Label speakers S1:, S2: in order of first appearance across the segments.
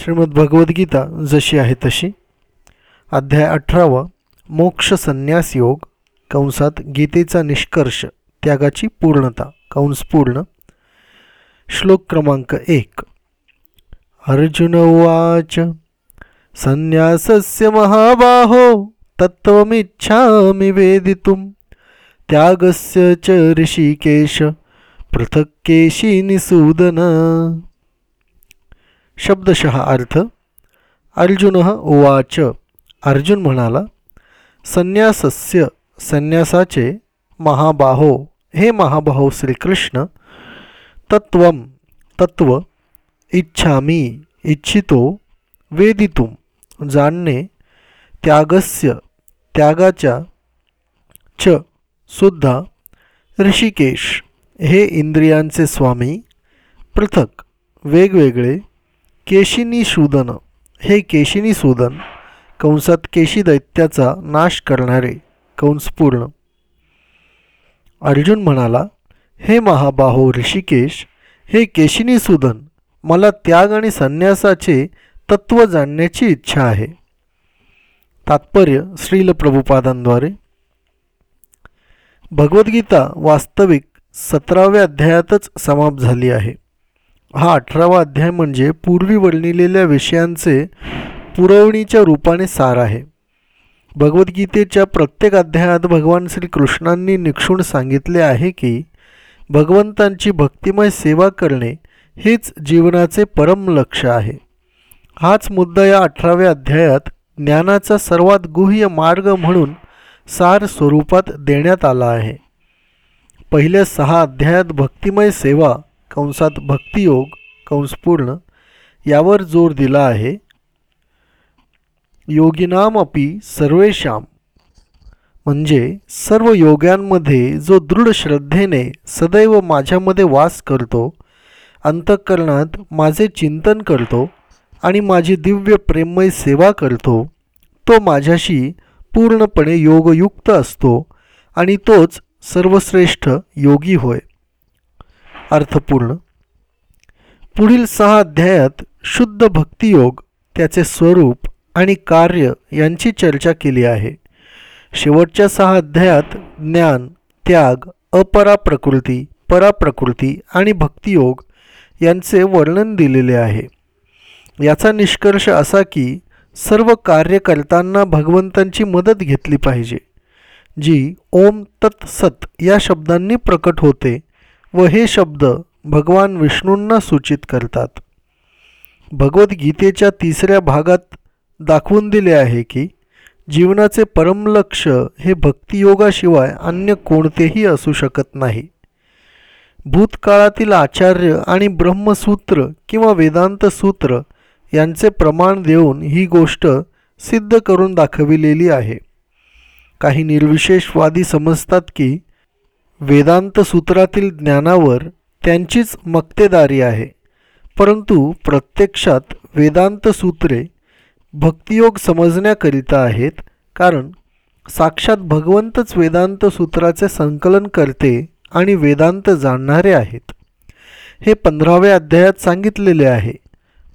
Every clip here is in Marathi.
S1: श्रीमद भगवद्गीता जशी आहे तशी. अध्याय अठरावा मोक्ष संन्यास योग कंसात गीतेचा निष्कर्ष त्यागाची पूर्णता कंस पूर्ण. श्लोक क्रमांक एक. अर्जुन उवाच संन्यासस्य महाबाहो तत्त्वमिच्छामि वेदितुं त्यागस्य च ऋषिकेश पृथक्केशी केशिनिसूदन शब्दशः अर्थ अर्जुन उवाच. अर्जुन म्हणाला संन्यासस्य संन्यासाचे महाबाहो हे महाबाहो श्रीकृष्ण तत्व तत्व इच्छामी इच्छितो वेदितुम जाणणे त्यागस्य त्यागाच्या च सुद्धा ऋषिकेश हे इंद्रियांचे स्वामी पृथक वेगवेगळे केशिनी शूदन हे केशिनी सूदन कंसात केशी दैत्याचा नाश करणारे कंसपूर्ण अर्जुन म्हणाला हे महाबाहो ऋषिकेश हे केशिनी सुदन मला त्याग आणि संन्यासाचे तत्व जाणण्याची इच्छा आहे. तात्पर्य श्रील प्रभुपादांद्वारे. भगवद्गीता वास्तविक सतराव्या अध्यायातच समाप्त झाली आहे. हा अठरावा अध्याय म्हणजे पूर्वी वर्णिलेल्या विषयांचे पुरवणीच्या रूपाने सार आहे. भगवद्गीतेच्या प्रत्येक अध्यायात भगवान श्रीकृष्णांनी निक्षून सांगितले आहे की भगवंतांची भक्तिमय सेवा करणे हेच जीवनाचे परम लक्ष आहे. हाच मुद्दा या अठराव्या अध्यायात ज्ञानाचा सर्वात गुह्य मार्ग म्हणून सार स्वरूपात देण्यात आला आहे. पहिल्या सहा अध्यायात भक्तिमय सेवा कंसात भक्तियोग कंसपूर्ण यावर जोर दिला आहे. योगिनामपी सर्वेशाम म्हणजे सर्व योग्यांमध्ये जो दृढ श्रद्धेने सदैव माझ्यामध्ये वास करतो अंतःकरणात माझे चिंतन करतो आणि माझी दिव्य प्रेममय सेवा करतो तो माझ्याशी पूर्णपणे योगयुक्त असतो आणि तोच सर्वश्रेष्ठ योगी होय. अर्थपूर्ण. पुढील सहा अध्यायात शुद्ध भक्तियोग त्याचे स्वरूप आणि कार्य यांची चर्चा केली आहे. शेवटच्या सहा अध्यायात ज्ञान त्याग अपरा प्रकृती पराप्रकृती आणि भक्तियोग यांचे वर्णन दिलेले आहे. याचा निष्कर्ष असा की सर्व कार्य करताना भगवंतांची मदत घेतली पाहिजे जी ओम तत्सत या शब्दांनी प्रकट होते व हे शब्द भगवान विष्णूंना सूचित करतात. भगवद्गीतेच्या तिसऱ्या भागात दाखवून दिले आहे की जीवनाचे परमलक्ष हे भक्तियोगाशिवाय अन्य कोणतेही असू शकत नाही. भूतकाळातील आचार्य आणि ब्रह्मसूत्र किंवा वेदांत सूत्र यांचे प्रमाण देऊन ही गोष्ट सिद्ध करून दाखविलेली आहे. काही निर्विशेषवादी समजतात की वेदांत सूत्रातील ज्ञानावर त्यांचीच मक्तेदारी आहे. परंतु प्रत्यक्षात वेदांत सूत्रे भक्तियोग समजण्याकरिता आहेत कारण साक्षात भगवंतच वेदांत सूत्राचे संकलन करते आणि वेदांत जाणणारे आहेत. हे पंधराव्या अध्यायात सांगितलेले आहे.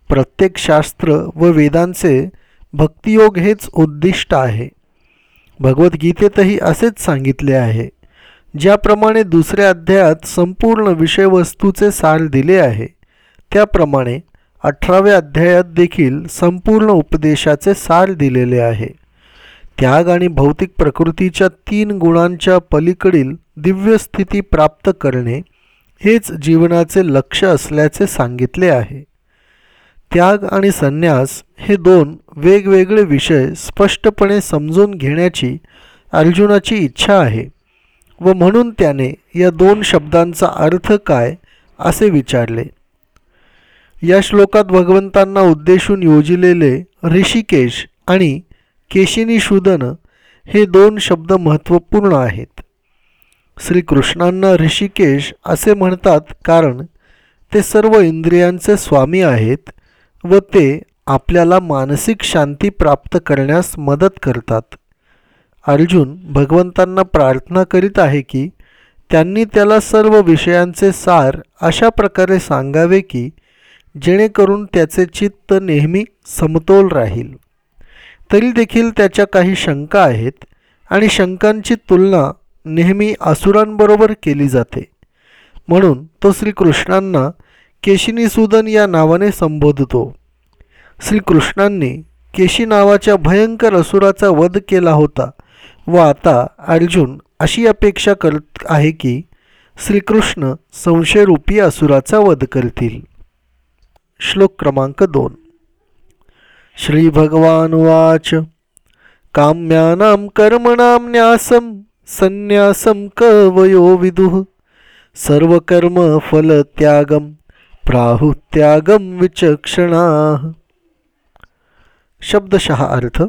S1: प्रत्येक शास्त्र व वेदांचे भक्तियोग हेच उद्दिष्ट आहे. भगवद्गीतेतही असेच सांगितले आहे. ज्याप्रमाणे दुसऱ्या अध्यायात संपूर्ण विषयवस्तूचे सार दिले आहे त्याप्रमाणे अठराव्या अध्यायात देखील संपूर्ण उपदेशाचे सार दिलेले आहे. त्याग आणि भौतिक प्रकृतीच्या तीन गुणांच्या पलीकडील दिव्य स्थिती प्राप्त करणे हेच जीवनाचे लक्ष असल्याचे सांगितले आहे. त्याग आणि संन्यास हे दोन वेगवेगळे विषय स्पष्टपणे समजून घेण्याची अर्जुनाची इच्छा आहे. व म्हणून त्याने या दोन शब्दांचा अर्थ काय असे विचारले. या श्लोकात भगवंतांना उद्देशून योजिलेले ऋषिकेश आणि केशिनीशूदन हे दोन शब्द महत्त्वपूर्ण आहेत. श्रीकृष्णांना ऋषिकेश असे म्हणतात कारण ते सर्व इंद्रियांचे स्वामी आहेत व ते आपल्याला मानसिक शांती प्राप्त करण्यास मदत करतात. अर्जुन भगवंतांना प्रार्थना करीत आहे की त्यांनी त्याला सर्व विषयांचे सार अशा प्रकारे सांगावे की जेणेकरून त्याचे चित्त नेहमी समतोल राहील. तरी देखील त्याच्या काही शंका आहेत आणि शंकांची तुलना नेहमी असुरांबरोबर केली जाते. म्हणून तो श्रीकृष्णांना केशिनीसुदन या नावाने संबोधतो. श्रीकृष्णांनी केशी नावाच्या भयंकर असुराचा वध केला होता. व आता अर्जुन अशी अपेक्षा करत आहे की श्रीकृष्ण संशयरूपी असुराचा वध करतील. श्लोक क्रमांक दोन. श्री भगवान वाच काम्यानां कर्मणां न्यासं संन्यासं कवयो विदुः। सर्वकर्मफलत्यागं प्राहुत्यागम विचक्षणा। शब्दशः अर्थ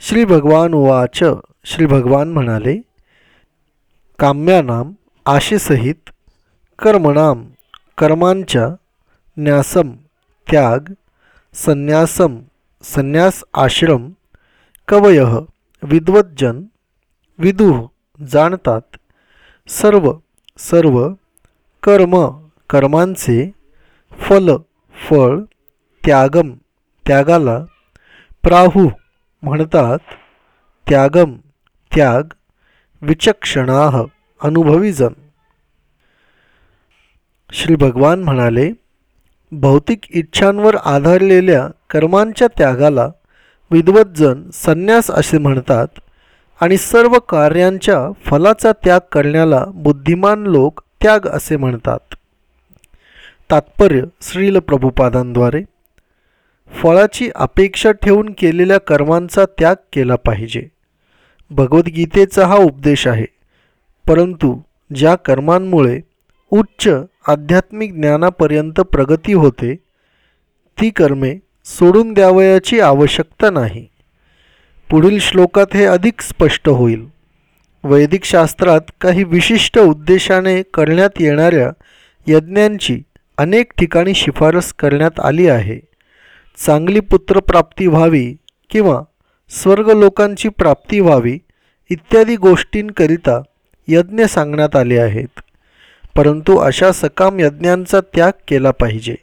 S1: श्री भगवान वाच श्री भगवान म्हणाले काम्यानाम आशेसहित कर्मणाम कर्मांच्या न्यासम त्याग संन्यासम संन्यास आश्रम कवय विद्वज्जन विदुह जाणतात. सर्व सर्व कर्म कर्मांचे फल फळ त्यागम त्यागाला प्राहू म्हणतात. त्यागम त्याग विचक्षणाह अनुभवीजन श्री भगवान म्हणाले भौतिक इच्छांवर आधारलेल्या कर्मांच्या त्यागाला विद्वज्जन संन्यास असे म्हणतात आणि सर्व कार्यांच्या फलाचा त्याग करण्याला बुद्धिमान लोक त्याग असे म्हणतात. तात्पर्य श्रील प्रभुपादांद्वारे फळाची अपेक्षा ठेवून केलेल्या कर्मांचा त्याग केला पाहिजे. भगवद्गीतेचा हा उपदेश आहे. परंतु ज्या कर्मांमुळे उच्च आध्यात्मिक ज्ञानापर्यंत प्रगती होते ती कर्मे सोडून द्यावयाची आवश्यकता नाही. पुढील श्लोकात हे अधिक स्पष्ट होईल. वैदिक शास्त्रात काही विशिष्ट उद्देशाने करण्यात येणाऱ्या यज्ञांची अनेक ठिकाणी शिफारस करण्यात आली आहे. चांगली पुत्रप्राप्ती व्हावी किंवा स्वर्ग लोकांची प्राप्ती व्हावी इत्यादी गोष्टींकरिता यज्ञ सांगण्यात आले आहेत. परंतु अशा सकाम यज्ञांचा त्याग केला पाहिजे.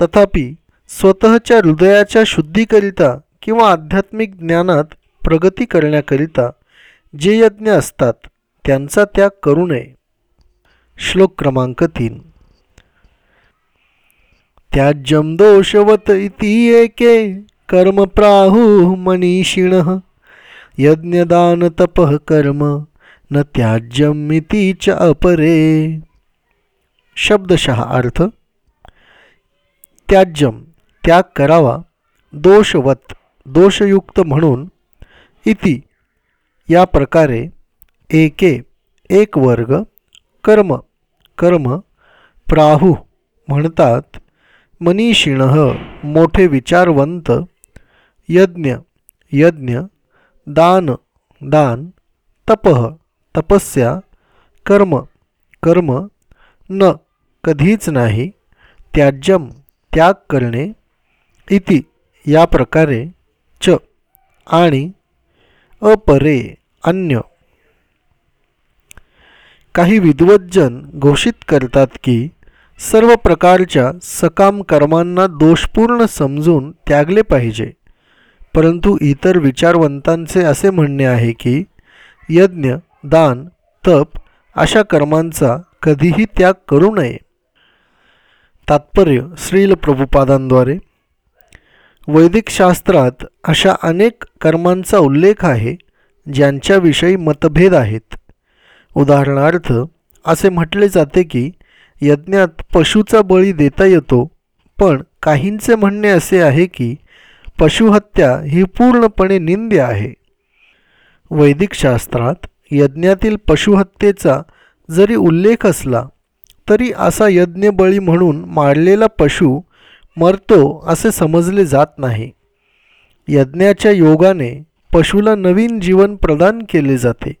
S1: तथापि स्वतःच्या हृदयाच्या शुद्धीकरिता किंवा आध्यात्मिक ज्ञानात प्रगती करण्याकरिता जे यज्ञ असतात त्यांचा त्याग करू नये. श्लोक क्रमांक तीन. त्याज्यम दोषवत इति एके कर्म प्राहु मनीषिण। यज्ञदान कर्म न त्याज्यमिती च अपरे। शब्दशः अर्थ त्याज्यम त्याग करावा दोषवत दोषयुक्त म्हणून इति। या प्रकारे एके एक वर्ग कर्म कर्म प्राहु म्हणतात मनीषिण मोठे विचारवंत यज्ञ यज्ञ दान दान तपः तपस्या कर्म कर्म न कधीच नाही त्याज्यम त्याग करणे इति या प्रकारे च आणि अपरे अन्य. काही विद्वज्जन घोषित करतात की सर्व प्रकारच्या सकाम कर्मांना दोषपूर्ण समजून त्यागले पाहिजे. परंतु इतर विचारवंतांचे असे म्हणणे आहे की यज्ञ दान तप अशा कर्मांचा कधीही त्याग करू नये. तात्पर्य श्रील प्रभुपादांद्वारे. वैदिक शास्त्रात अशा अनेक कर्मांचा उल्लेख आहे ज्यांच्याविषयी मतभेद आहेत. उदाहरणार्थ असे म्हटले जाते की यज्ञात पशुचा बळी देता येतो पण काहींचे म्हणणे असे आहे की पशुहत्या ही पूर्णपणे निंद्य आहे. वैदिक शास्त्रात यज्ञातील पशुहत्येचा जरी उल्लेख असला तरी असा यज्ञबळी म्हणून मारलेला पशु मरतो असे समजले जात नाही. यज्ञाच्या योगाने पशुला नवीन जीवन प्रदान केले जाते.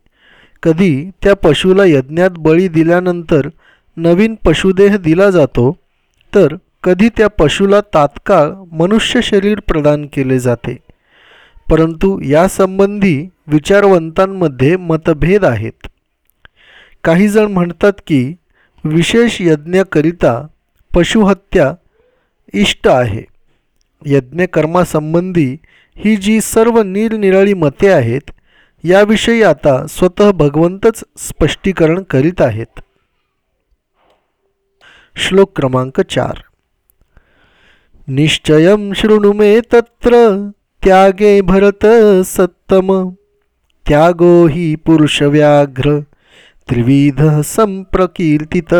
S1: कधी त्या पशुला यज्ञात बळी दिल्यानंतर नवीन पशुदेह दिला जातो तर कधी त्या पशुला तात्काळ मनुष्य शरीर प्रदान केले जाते. परंतु यासंबंधी विचारवंतांमध्ये मतभेद आहेत. काहीजण म्हणतात की विशेष यज्ञकरिता पशुहत्या इष्ट आहे. यज्ञकर्मासंबंधी ही जी सर्व निरनिराळी मते आहेत याविषयी आता स्वतः भगवंतच स्पष्टीकरण करीत आहेत. श्लोक क्रमांक चार. निश्चयं शृणु मे तत्र त्यागे भरत सत्तम। त्यागो हि पुरुषव्याघ्र त्रिविध संप्रकीर्तित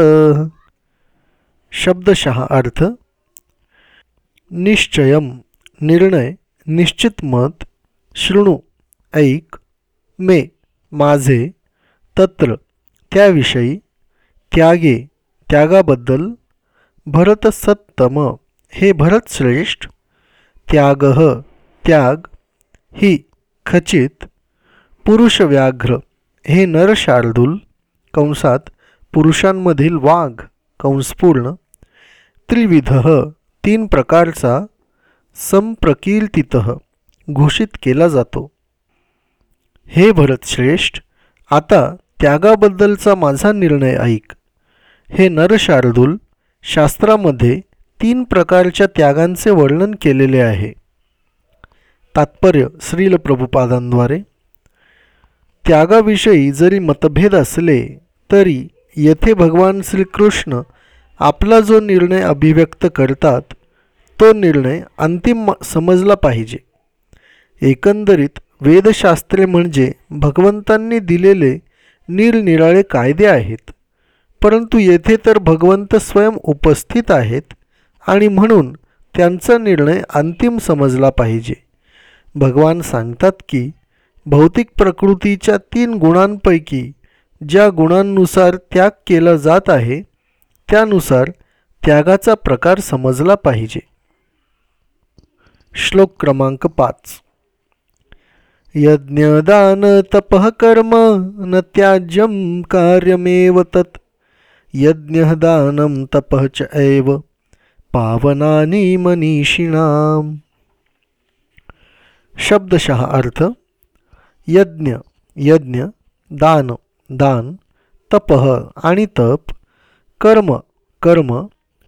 S1: शब्दशः अर्थ निश्चयम निर्णय निश्चित मत शृणू ऐक मे माझे तत्र त्याविषयी त्यागे त्यागाबद्दल भरतसत्तम हे भरतश्रेष्ठ त्याग त्याग ही खचित पुरुषव्याघ्र हे नरशार्दूल कंसात पुरुषांमधील वाघ कंसपूर्ण त्रिविध तीन प्रकारचा संप्रकीर्तित घोषित केला जातो. हे भरतश्रेष्ठ आता त्यागाबद्दलचा माझा निर्णय ऐक. हे नरशार्दूल शास्त्रामध्ये तीन प्रकारच्या त्यागांचे वर्णन केलेले आहे. तात्पर्य श्रील प्रभुपादांद्वारे. त्यागाविषयी जरी मतभेद असले तरी येथे भगवान श्रीकृष्ण आपला जो निर्णय अभिव्यक्त करतात तो निर्णय अंतिम समजला पाहिजे. एकंदरीत वेदशास्त्रे म्हणजे भगवंतांनी दिलेले निरनिराळे कायदे आहेत परंतु येथे तर भगवंत स्वयं उपस्थित आहेत आणि म्हणून त्यांचा निर्णय अंतिम समजला पाहिजे. भगवान सांगतात की भौतिक प्रकृतीच्या तीन गुणांपैकी ज्या गुणांनुसार त्याग केला जात आहे त्यानुसार त्यागाचा प्रकार समजला पाहिजे. श्लोक क्रमांक पाच. यज्ञदान तपः कर्म न त्याज्यम कार्यमेव तत्. यज्ञदानं तपः च एव पावनानी मनीषिणाम। शब्दशः अर्थ यज्ञ यज्ञ दान दान तपह आणि तप कर्म कर्म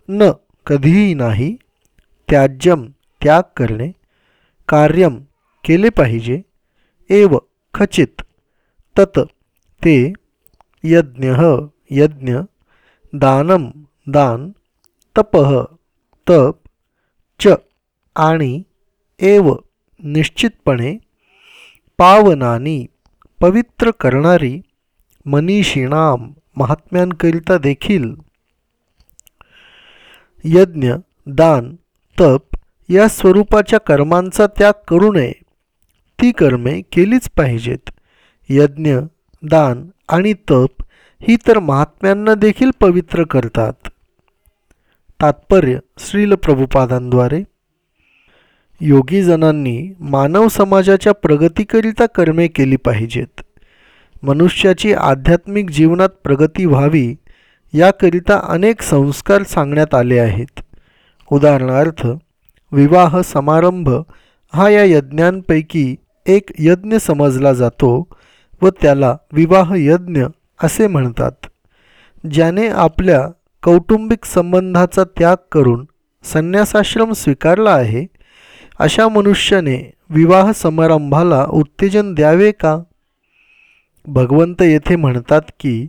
S1: न कधीही नाही त्याज्यम त्याग करणे कार्यम केले पाहिजे एव खचित तत ते यज्ञ यज्ञ दानम दान तपह तप च आणि एव निश्चितपणे पावनानी पवित्र करणारी मनीषिणाम महात्म्यांकरिता देखील. यज्ञ दान तप या स्वरूपाच्या कर्मांचा त्याग करू नये. ती कर्मे केलीच पाहिजेत. यज्ञ दान आणि तप ही तर महात्म्यांना देखील पवित्र करतात. तात्पर्य श्रील प्रभुपादांद्वारे. योगीजनांनी मानव समाजाच्या प्रगतीकरिता कर्मे केली पाहिजेत. मनुष्याची आध्यात्मिक जीवनात प्रगती व्हावी याकरिता अनेक संस्कार सांगण्यात आले आहेत. उदाहरणार्थ विवाह समारंभ हा या यज्ञांपैकी एक यज्ञ समजला जातो व त्याला विवाह यज्ञ असे म्हणतात. ज्याने आपल्या कौटुंबिक संबंधाचा त्याग करून संन्यासाश्रम स्वीकारला आहे अशा मनुष्याने विवाह समारंभाला उत्तेजन द्यावे का? भगवंत येथे म्हणतात की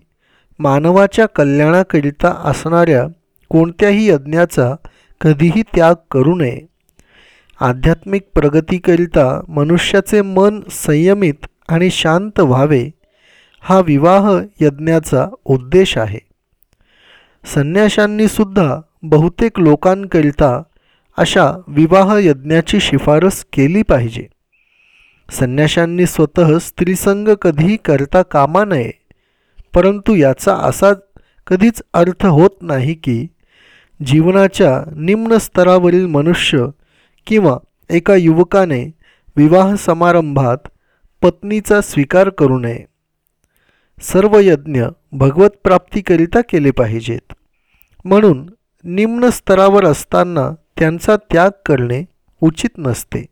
S1: मानवाच्या कल्याणाकरिता असणाऱ्या कोणत्याही यज्ञाचा कधीही त्याग करू नये. आध्यात्मिक प्रगतीकरिता मनुष्याचे मन संयमित आणि शांत व्हावे हा विवाह यज्ञाचा उद्देश आहे. संन्याशांनी सुद्धा बहुतेक लोकांकरिता अशा विवाह यज्ञाची शिफारस केली पाहिजे. संन्याशांनी स्वतः स्त्रीसंग कधीही करता कामा नये परंतु याचा असा कधीच अर्थ होत नाही की जीवनाच्या निम्न स्तरावरील मनुष्य किंवा एका युवकाने विवाह समारंभात पत्नीचा स्वीकार करू नये. सर्व यज्ञ भगवत प्राप्तीकरिता केले पाहिजेत. म्हणून निम्न स्तरावर असताना त्यांचा त्याग करणे उचित नसते.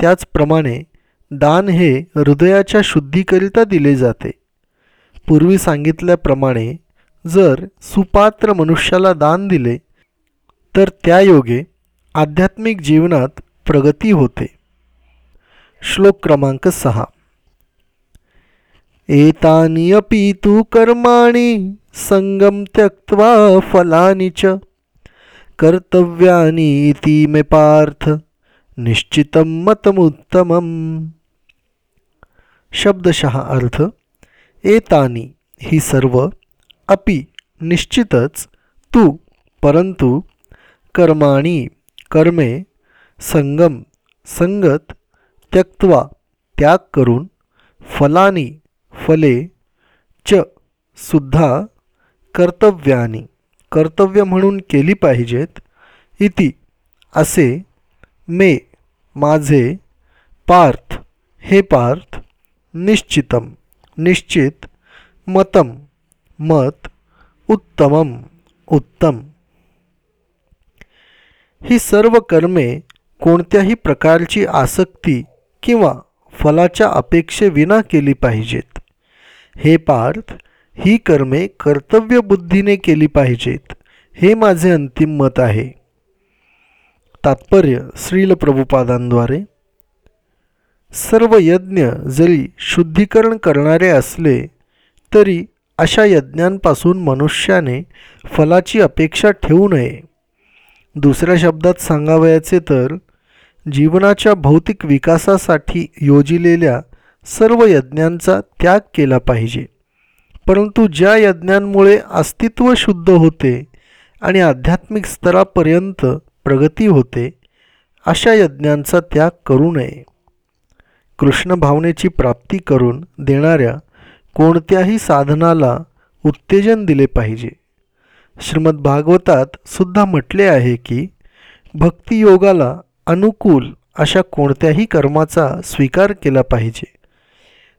S1: त्याचप्रमाणे दान हे हृदयाच्या शुद्धीकरिता दिले जाते. पूर्वी सांगितल्याप्रमाणे जर सुपात्र मनुष्याला दान दिले तर त्या योगे आध्यात्मिक जीवनात प्रगती होते. श्लोक क्रमांक सहा. एतानि अपि तु कर्माणि संगम त्यक्त्वा फलानि च। कर्तव्यानि इति मे पार्थ निश्चितं मतमुत्तमम्। शब्दशः अर्थ एतानी ही सर्व अपि निश्चितच तू परंतु कर्माणी कर्मे संगम संगत त्यक्त्वा त्याग करून फलानी फले च सुद्धा कर्तव्यानी. कर्तव्य म्हणून केली पाहिजेत. इति असे मे माझे पार्थ हे पार्थ निश्चितम. निश्चित मतम मत उत्तमम उत्तम. ही सर्व कर्मे कोणत्याही प्रकारची आसक्ती किंवा फलाच्या अपेक्षेविना केली पाहिजेत. हे पार्थ ही कर्मे कर्तव्यबुद्धीने केली पाहिजेत हे माझे अंतिम मत आहे. तात्पर्य श्रील प्रभुपादांद्वारे. सर्व यज्ञ जरी शुद्धीकरण करणारे असले तरी अशा यज्ञांपासून मनुष्याने फलाची अपेक्षा ठेवू नये. दुसऱ्या शब्दात सांगावयाचे तर जीवनाच्या भौतिक विकासासाठी योजिलेल्या सर्व यज्ञांचा त्याग केला पाहिजे. परंतु ज्या यज्ञांमुळे अस्तित्व शुद्ध होते आणि आध्यात्मिक स्तरापर्यंत प्रगती होते अशा यज्ञांचा त्याग करू नये. कृष्ण भावनेची प्राप्ती करून देणाऱ्या कोणत्याही साधनाला उत्तेजन दिले पाहिजे. श्रीमद भागवतात सुद्धा म्हटले आहे की भक्तियोगाला अनुकूल अशा कोणत्याही कर्माचा स्वीकार केला पाहिजे.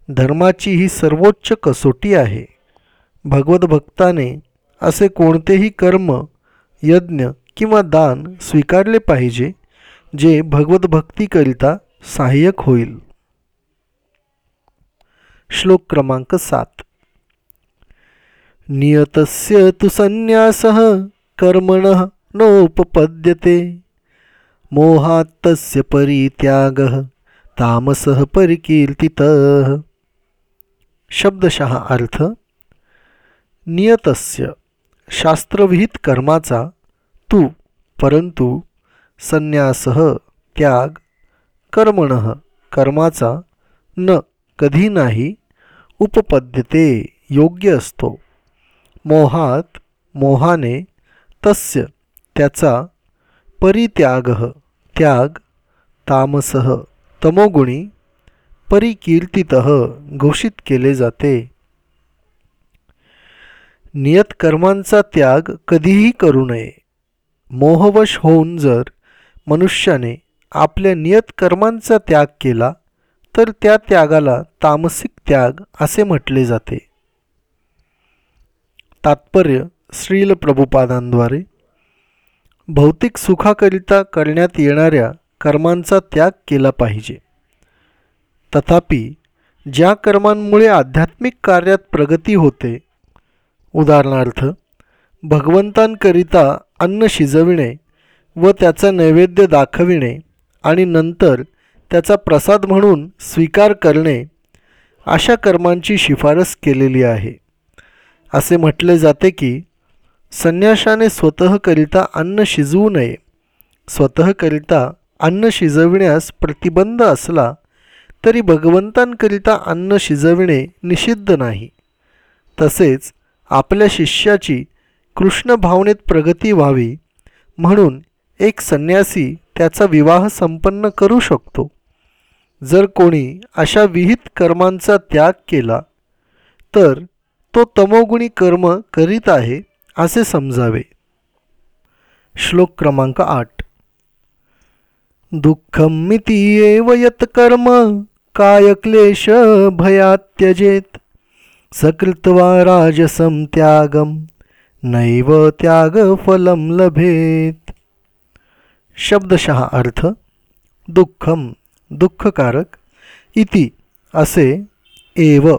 S1: धर्माची ही सर्वोच्च कसोटी आहे. भगवत भक्ताने असे कोणतेही कर्म यज्ञ किंवा दान स्वीकारले पाहिजे जे भगवत भक्तीकरिता सहाय्यक होईल. श्लोक क्रमांक सात. नियतस्य तु संन्यासः कर्मणः नोपपद्यते. मोहात्तस्य परित्यागः तामसः परिकीर्तितः. शब्दशः अर्थ नियतस्य शास्त्रविहित कर्माचा तू परंतु संन्यासः त्याग कर्मणः कर्माचा न कधी नाही उपपद्यते योग्य असतो. मोहात मोहाने तस्य त्याचा परित्याग त्याग तामसह तमोगुणी परिकीर्तित घोषित केले जाते. नियत कर्मांचा त्याग कधीही करू नये. मोहवश होऊन जर मनुष्याने आपल्या नियतकर्मांचा त्याग केला तर त्या त्यागाला तामसिक त्याग असे म्हटले जाते. तात्पर्य श्रील प्रभुपादांद्वारे. भौतिक सुखाकरिता करण्यात येणाऱ्या कर्मांचा त्याग केला पाहिजे. तथापि ज्या कर्मांमुळे आध्यात्मिक कार्यात प्रगती होते उदाहरणार्थ भगवंतांकरिता अन्न शिजविणे व त्याचा नैवेद्य दाखविणे आणि नंतर त्याचा प्रसाद म्हणून स्वीकार करणे अशा कर्मांची शिफारस केलेली आहे. असे म्हटले जाते की संन्याशाने स्वतःकरिता अन्न शिजवू नये. स्वतःकरिता अन्न शिजविण्यास प्रतिबंध असला तरी भगवंतांकरिता अन्न शिजविणे निषिद्ध नाही. तसेच आपल्या शिष्याची कृष्ण भावनेत प्रगती व्हावी म्हणून एक संन्यासी त्याचा विवाह संपन्न करू शकतो. जर कोणी अशा विहित कर्मांचा त्याग केला तर तो तमोगुणी कर्म करीत आहे असे समजावे. श्लोक क्रमांक आठ. दुःखमिती एव यत कर्म काय क्लेश भयात त्यजेत? सकृत्वा राजसं त्यागम नैव त्याग फलम लभेत. शब्दशः अर्थ दुःखम दुःखकारक इति असे एव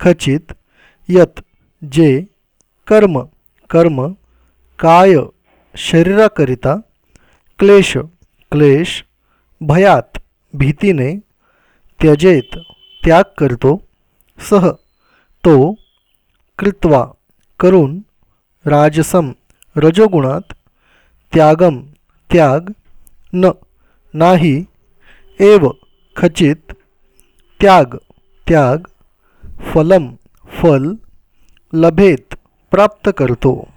S1: खचित यत जे कर्म कर्म काय शरीराकरिता क्लेश क्लेश भयात भीतीने त्यजेत त्याग करतो. सह तो कृत्वा करून राजसम रजोगुणात त्यागम त्याग न नाही एव खचित त्याग त्याग फलम फल लभेत प्राप्त करतो.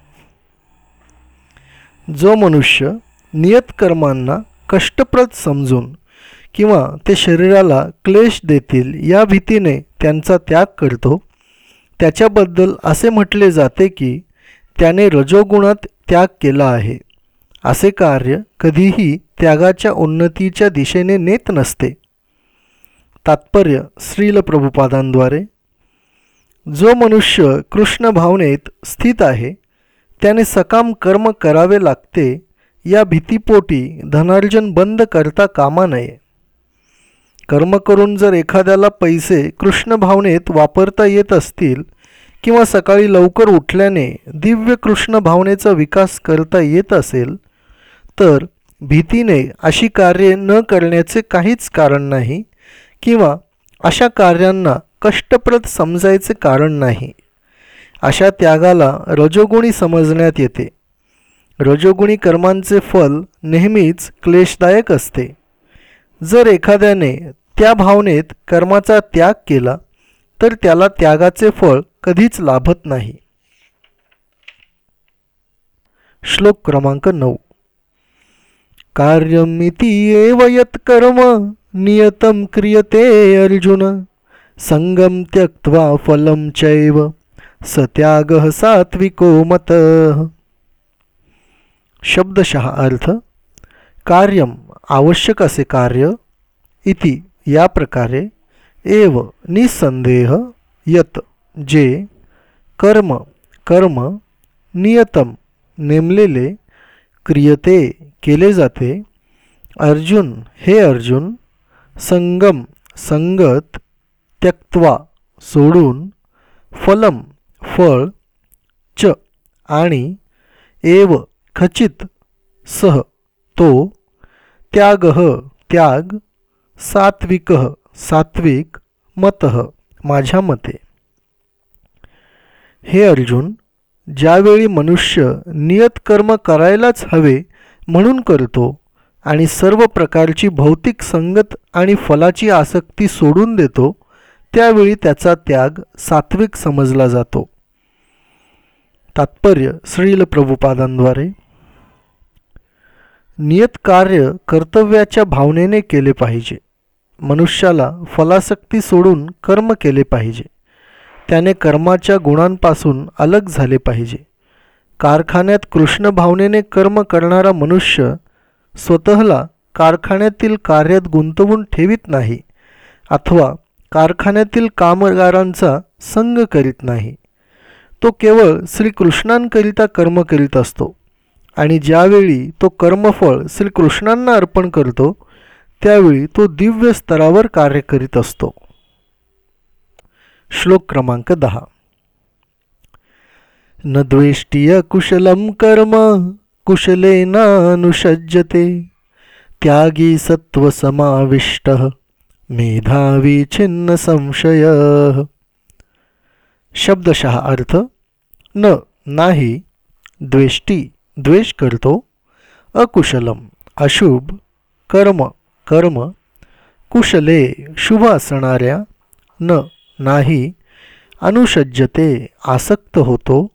S1: जो मनुष्य नियतकर्मांना कष्टप्रद समजून किंवा ते शरीराला क्लेश देतील या भीतीने त्यांचा त्याग करतो. त्याच्याबद्दल असे म्हटले जाते की त्याने रजोगुणात त्याग केला आहे. असे कार्य कधीही त्यागाच्या उन्नतीच्या दिशेने नेत नसते. तात्पर्य श्रील प्रभुपादांद्वारे. जो मनुष्य कृष्ण भावनेत स्थित आहे त्याने सकाम कर्म करावे लागते या भीतीपोटी धनार्जन बंद करता कामा नये. कर्म करून जर एखाद्याला पैसे कृष्ण भावनेत वापरता येत असतील किंवा सकाळी लवकर उठल्याने दिव्य कृष्ण भावनेचा विकास करता येत असेल तर भीतीने अशी कार्ये न करण्याचे काहीच कारण नाही किंवा अशा कार्यांना कष्टप्रद समजायचे कारण नाही. अशा त्यागाला रजोगुणी समजण्यात येते. रजोगुणी कर्मांचे फल नेहमीच क्लेशदायक असते. जर एखाद्याने त्या भावनेत कर्माचा त्याग केला तर त्याला त्यागाचे फळ कधीच लाभत नाही. श्लोक क्रमांक नऊ. कार्यमिती एव कर्म नियतं क्रियते अर्जुन। संगम त्यक्त्वा फलं चैव सत्याग सात्विको मत। शब्दशः अर्थ कार्यम आवश्यक असे कार्य इति या प्रकारे एव निसंदेह यत जे कर्म कर्म नियतम नेमलेले क्रियते केले जाते. अर्जुन हे अर्जुन संगम संगत त्यक्त्वा सोडून फलम फळ च आणि एव खचित सह तो त्याग त्याग सात्विक सात्विक मत माझ्या मते. हे अर्जुन ज्यावेळी मनुष्य नियतकर्म करायलाच हवे म्हणून करतो आणि सर्व प्रकारची भौतिक संगत आणि फलाची आसक्ती सोडून देतो त्यावेळी त्याचा त्याग सात्विक समजला जातो. तात्पर्य श्रील प्रभुपादांद्वारे. नियत कार्य कर्तव्याच्या भावनेने केले पाहिजे. मनुष्याला फलासक्ती सोडून कर्म केले पाहिजे. त्याने कर्माच्या गुणांपासून अलग झाले पाहिजे. कारखान्यात कृष्ण भावनेने कर्म करणारा मनुष्य स्वतःला कारखान्यातील कार्यात गुंतवून ठेवित नाही अथवा कारखान्यातील कामगारांचा संग करीत नाही. तो केवळ श्रीकृष्णांकरिता कर्म करीत असतो. आणि ज्यावेळी तो कर्मफळ श्रीकृष्णांना अर्पण करतो त्यावेळी तो दिव्य स्तरावर कार्य करीत असतो. श्लोक क्रमांक दहा. न द्वेष्टीय कुशलम कर्म कुशलेनानुषज्यते त्यागी सत्वसमाविष्टः मेधावी छिन्न संशय. शब्दशः अर्थ न नाही द्वेष्टी. द्वेष करतो अकुशलम अशुभ कर्म कर्म कुशले शुभ असणाऱ्या न नाही अनुषज्जते आसक्त होतो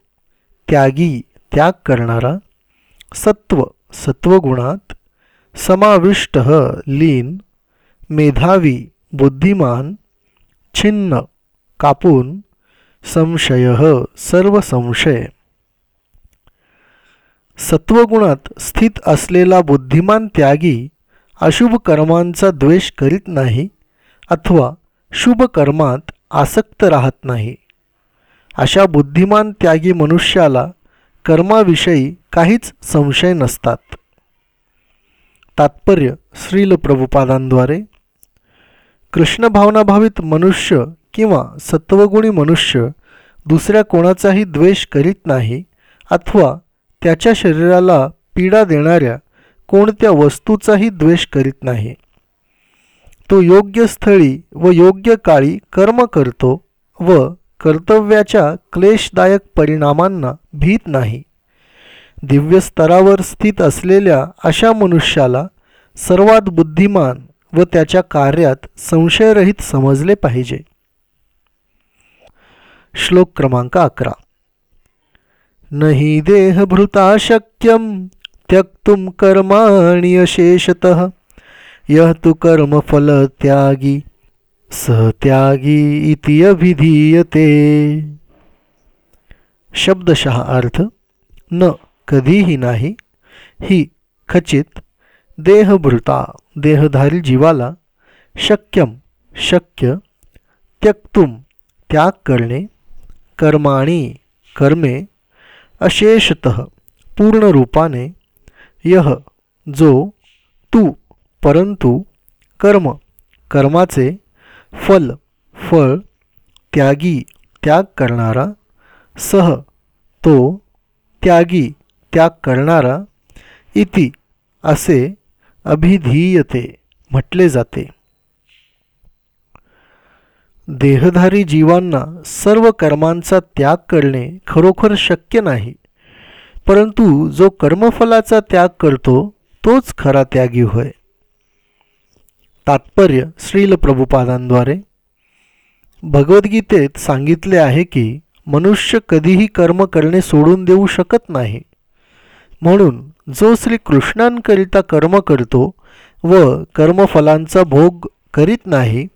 S1: त्यागी त्याग करणारा सत्व सत्वगुणात समाविष्ट लीन मेधावी बुद्धिमान छिन्न कापून संशय सर्व संशय सत्वगुणात स्थित असलेला बुद्धिमान त्यागी अशुभ कर्मांचा द्वेष करीत नाही अथवा शुभ कर्मात आसक्त राहत नाही. अशा बुद्धिमान त्यागी मनुष्याला कर्माविषयी काहीच संशय नसतात. तात्पर्य श्रील प्रभुपादांद्वारे. कृष्णभावनाभावित मनुष्य किंवा सत्वगुणी मनुष्य दुसऱ्या कोणाचाही द्वेष करीत नाही अथवा त्याच्या शरीराला पीडा देणाऱ्या कोणत्या वस्तूचाही द्वेष करीत नाही. तो योग्य स्थळी व योग्य काळी कर्म करतो व कर्तव्याच्या क्लेशदायक परिणामांना भीत नाही. दिव्य स्तरावर स्थित असलेल्या अशा मनुष्याला सर्वात बुद्धिमान व त्याच्या कार्यात संशयरहित समजले पाहिजे. श्लोक क्रमांक अकरा. नहि देहभृता शक्यम त्यक्तुम कर्माणि अशेषतः। यह तु त्यागी त्यागी इति अभिधीयते। शब्दशः अर्थ, न कधीही नाही, ही खचित देहभृता, देहधारी जीवाला शक्यम शक्य त्यक्तुम त्याग करणे, कर्माणी कर्मे अशेषत पूर्ण रूपाने यह जो तू परंतु कर्म कर्माचे फल फळ त्यागी त्याग करणारा सह तो त्यागी त्याग करणारा इति असे अभिधीयते म्हटले जाते. देहधारी जीवांना सर्व कर्मांचा त्याग करणे खरोखर शक्य नाही. परंतु जो कर्मफलाचा त्याग करतो तोच खरा त्यागी होय. तात्पर्य श्रील प्रभुपादांद्वारे. भगवद्गीतेत सांगितले आहे की मनुष्य कधीही कर्म करणे सोडून देऊ शकत नाही. म्हणून जो श्रीकृष्णांकरिता कर्म करतो व कर्मफलांचा भोग करीत नाही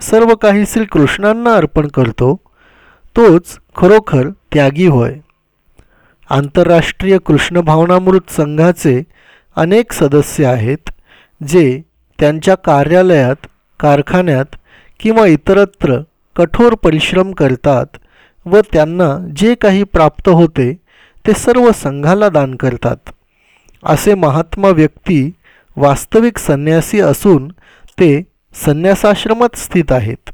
S1: सर्व काही श्रीकृष्णांना अर्पण करतो तोच खरोखर त्यागी होय. आंतरराष्ट्रीय कृष्ण भावनामृत संघाचे अनेक सदस्य आहेत जे त्यांच्या कार्यालयात कारखान्यात किंवा इतरत्र कठोर परिश्रम करतात व त्यांना जे काही प्राप्त होते ते सर्व संघाला दान करतात. असे महात्मा व्यक्ती वास्तविक संन्यासी असून ते संन्यासाश्रमात स्थित आहेत.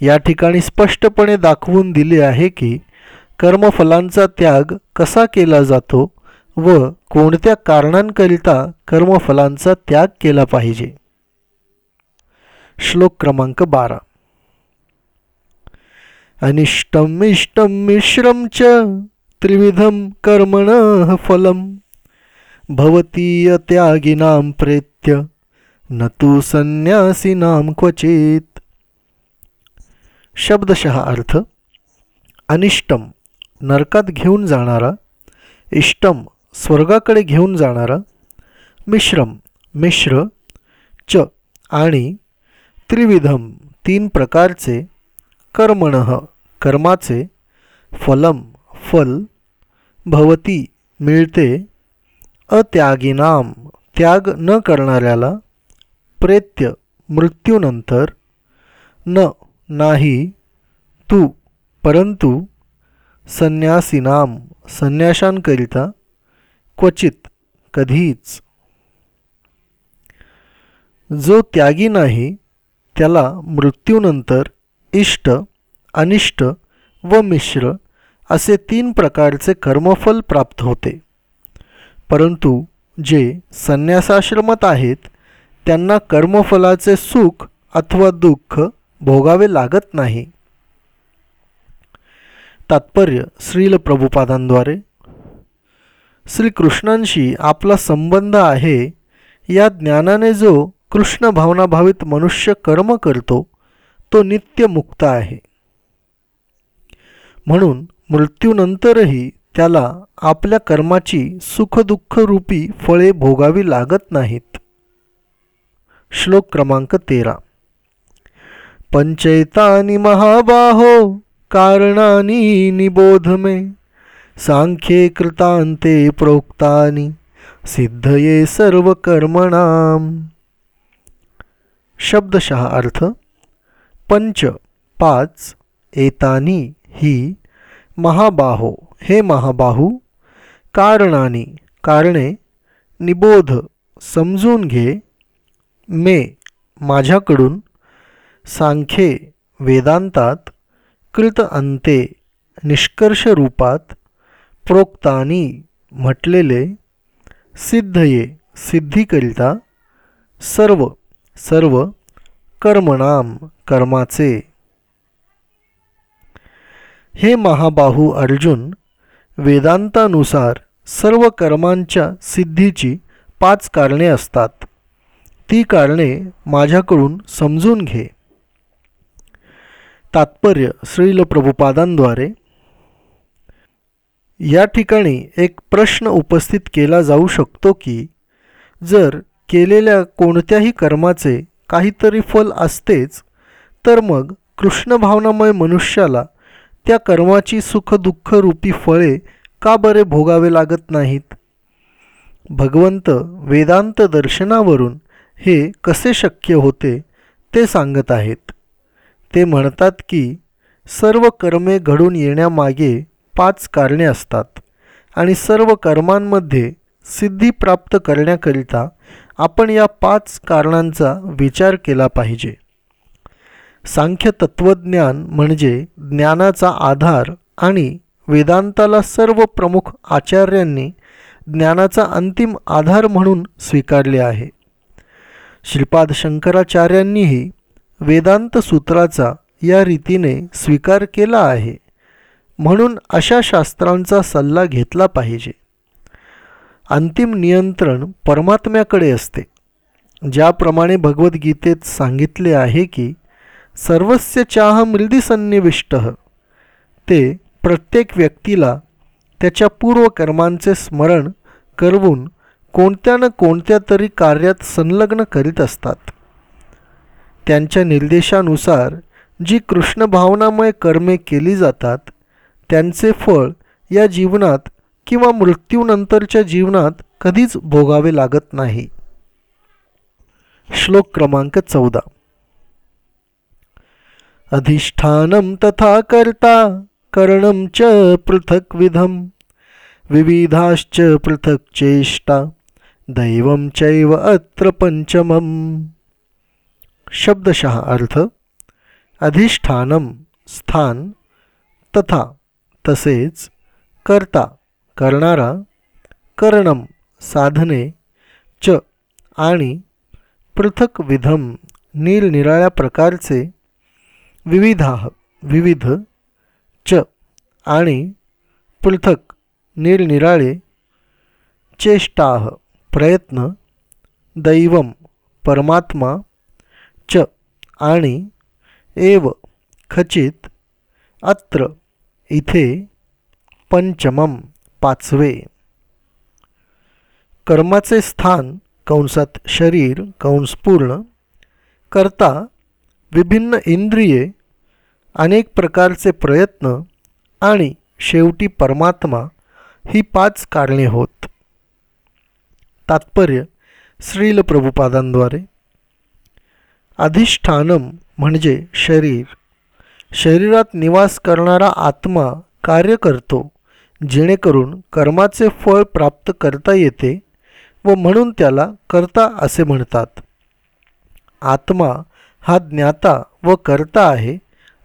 S1: या ठिकाणी स्पष्टपणे दाखवून दिले आहे की कर्मफलांचा त्याग कसा केला जातो व कोणत्या कारणांकरिता कर्मफलांचा त्याग केला पाहिजे. श्लोक क्रमांक बारा. अनिष्टम इष्टम मिश्रम च त्रिविधम कर्मण फलम। भवतीय त्यागिनाम प्रेत्य न तू संन्यासीनाम क्वचित. शब्दशः अर्थ अनिष्टम नरकात घेऊन जाणारा इष्टम स्वर्गाकडे घेऊन जाणारा मिश्रम मिश्र च आणि त्रिविधम तीन प्रकारचे कर्मण कर्माचे फलम फल भवती मिळते अत्यागिनाम त्याग न करणाऱ्याला प्रेत्य मृत्यूनंतर न नाही तू परंतु संन्यासीनाम संन्याशांकरिता क्वचित कधीच. जो त्यागी नाही त्याला मृत्यूनंतर इष्ट अनिष्ट व मिश्र असे तीन प्रकारचे कर्मफल प्राप्त होते. परंतु जे संन्यासाश्रमात आहेत त्यांना कर्मफलाचे सुख अथवा दुःख भोगावे लागत नाही. तात्पर्य श्रील प्रभुपादांद्वारे. श्रीकृष्णांशी आपला संबंध आहे या ज्ञानाने जो कृष्ण भावनाभावित मनुष्य कर्म करतो तो नित्य मुक्त आहे. म्हणून मृत्यूनंतरही त्याला आपल्या कर्माची सुखदुःखरूपी फळे भोगावी लागत नाहीत. श्लोक क्रमांक तेरा. पंचैतानि महाबाहो कारणानी निबोध मे सांख्ये कृतांते प्रोक्तानि सिद्धये सर्व कर्मणाम शब्दशः अर्थ पंच पाच एतानी ही महाबाहो हे महाबाहू कारणानी कारणे निबोध समजून घे मे माझ्याकडून सांख्ये वेदांतात कृत अंते निष्कर्ष रूपात प्रोक्तानी म्हटलेले सिद्धये सिद्धीकरिता सर्व सर्व कर्मणाम कर्माचे. हे महाबाहू अर्जुन वेदांतानुसार सर्व कर्मांच्या सिद्धीची पाच कारणे असतात. ती कारणे माझ्याकडून समजून घे. तात्पर्य श्रील प्रभुपादांद्वारे. या ठिकाणी एक प्रश्न उपस्थित केला जाऊ शकतो की जर केलेल्या कोणत्याही कर्माचे काहीतरी फल असतेच तर मग कृष्ण भावनामय मनुष्याला त्या कर्माची सुखदुःख रूपी फळे का बरे भोगावे लागत नाहीत? भगवंत वेदांत दर्शनावरून हे कसे शक्य होते ते सांगत आहेत. ते म्हणतात की सर्व कर्मे घडून येण्यामागे पाच कारणे असतात आणि सर्व कर्मांमध्ये सिद्धी प्राप्त करण्याकरिता आपण या पाच कारणांचा विचार केला पाहिजे. सांख्य तत्त्वज्ञान म्हणजे ज्ञानाचा आधार आणि वेदांताला सर्व प्रमुख आचार्यांनी ज्ञानाचा अंतिम आधार म्हणून स्वीकारले आहे. श्रीपाद शंकराचार्यांनीही वेदांत सूत्राचा या रीतीने स्वीकार केला आहे. म्हणून अशा शास्त्रांचा सल्ला घेतला पाहिजे. अंतिम नियंत्रण परमात्म्याकडे असते. ज्याप्रमाणे भगवद्गीतेत सांगितले आहे की सर्वस्य चाह मृदी सन्निविष्ट. ते प्रत्येक व्यक्तीला त्याच्या पूर्वकर्मांचे स्मरण करवून कोणत्या ना कोणत्या तरी कार्यात संलग्न करीत असतात. त्यांच्या निर्देशानुसार जी कृष्ण भावनामय कर्मे केली जातात त्यांचे फळ या जीवनात किंवा मृत्यूनंतरच्या जीवनात कधीच भोगावे लागत नाही. श्लोक क्रमांक चौदा. अधिष्ठानं तथा कर्ता करणं च पृथक्विधं विविधाश्च पृथक् चेष्टा. दैवं चैव अत्र पंचमम शब्दशः अर्थ अधिष्ठानम स्थान तथा तसेच कर्ता करणारा करणम साधने च आणि पृथक विधम निरनिराळ्या प्रकारचे विविधा विविध च आणि पृथक निरनिराळे चेष्टाह प्रयत्न दैवम परमात्मा च आणि एव खचित अत्र इथे पंचमम पाचवे. कर्माचे स्थान कंसात शरीर कंसपूर्ण करता विभिन्न इंद्रिये अनेक प्रकारचे प्रयत्न आणि शेवटी परमात्मा ही पाच कारणे होत. तात्पर्य श्रील प्रभुपादांद्वारे. अधिष्ठानम म्हणजे शरीर. शरीरात निवास करणारा आत्मा कार्य करतो जेणेकरून कर्माचे फळ प्राप्त करता येते व म्हणून त्याला कर्ता असे म्हणतात. आत्मा हा ज्ञाता व कर्ता आहे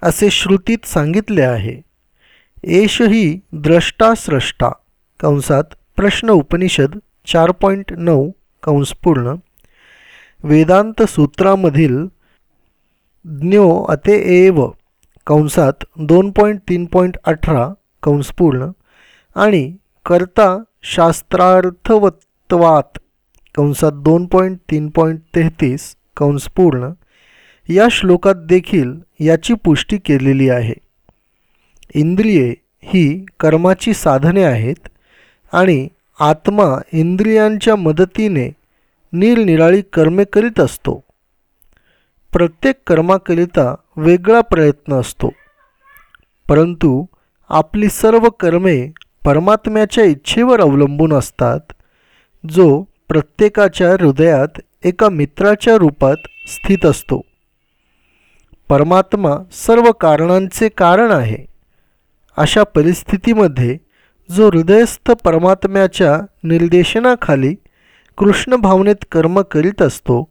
S1: असे श्रुतीत सांगितले आहे. एष ही द्रष्टा कंसात प्रश्न उपनिषद चार पॉईंट नऊ कंसपूर्ण वेदांत सूत्रामधील ज्ञो अते एव कंसात दोन पॉईंट तीन पॉईंट अठरा कंसपूर्ण आणि कर्ता शास्त्रार्थवत्वात कंसात दोन पॉईंट तीन पॉईंट तेहतीस कंसपूर्ण या श्लोकात देखील याची पुष्टी केलेली आहे. इंद्रिये ही कर्माची साधने आहेत आणि आत्मा इंद्रियांच्या मदतीने निरनिराळी कर्मे करीत असतो. प्रत्येक कर्माकरिता वेगळा प्रयत्न असतो. परंतु आपली सर्व कर्मे परमात्म्याच्या इच्छेवर अवलंबून असतात जो प्रत्येकाच्या हृदयात एका मित्राच्या रूपात स्थित असतो. परमात्मा सर्व कारणांचे कारण आहे. अशा परिस्थितीमध्ये जो हृदयस्थ परमात्म्याच्या निर्देशनाखाली कृष्ण भावनेत कर्म करीत असतो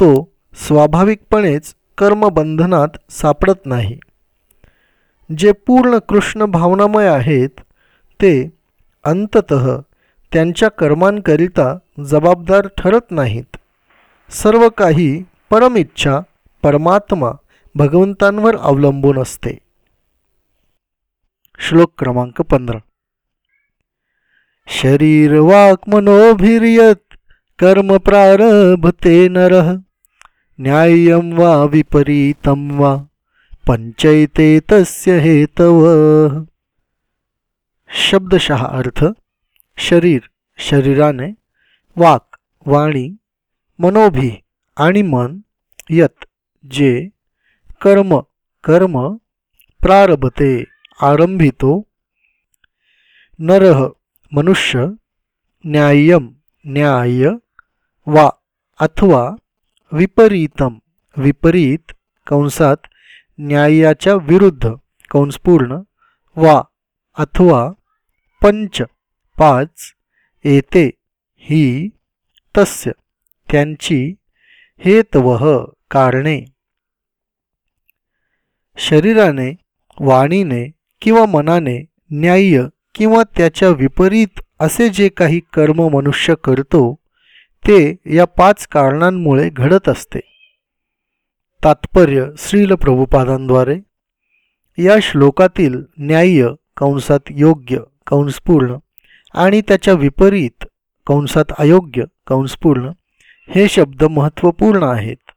S1: तो स्वाभाविकपणेच कर्मबंधनात सापडत नाही. जे पूर्ण कृष्ण भावनामय आहेत ते अंतत त्यांच्या कर्मांकरिता जबाबदार ठरत नाहीत. सर्व काही परमिच्छा परमात्मा भगवंतांवर अवलंबून असते. श्लोक क्रमांक पंधरा. शरीर वाक् मनोभिर्यत कर्म प्रारभते नरः। न्याय्यं वा विपरीतं वा पंचैते तस्य हेतव। शब्दशः अर्थ शरीर शरीराने वाक वाणी मनोभी आणि मन यत जे कर्म कर्म प्रारभते आरंभितो नरह मनुष्य न्याय्यम न्याय वा अथवा विपरीतम. विपरीत कंसात न्यायाच्या विरुद्ध कंसपूर्ण वा अथवा पंच पाच येते ही तस्य त्यांची हेतवह कारणे. शरीराने वाणीने किंवा मनाने न्याय्य किंवा त्याच्या विपरीत असे जे काही कर्म मनुष्य करतो ते या पाच कारणांमुळे घडत असते. तात्पर्य श्रील प्रभुपादांद्वारे. या श्लोकातील न्याय्य कंसात योग्य कंसपूर्ण आणि त्याच्या विपरीत कंसात अयोग्य कंसपूर्ण हे शब्द महत्त्वपूर्ण आहेत.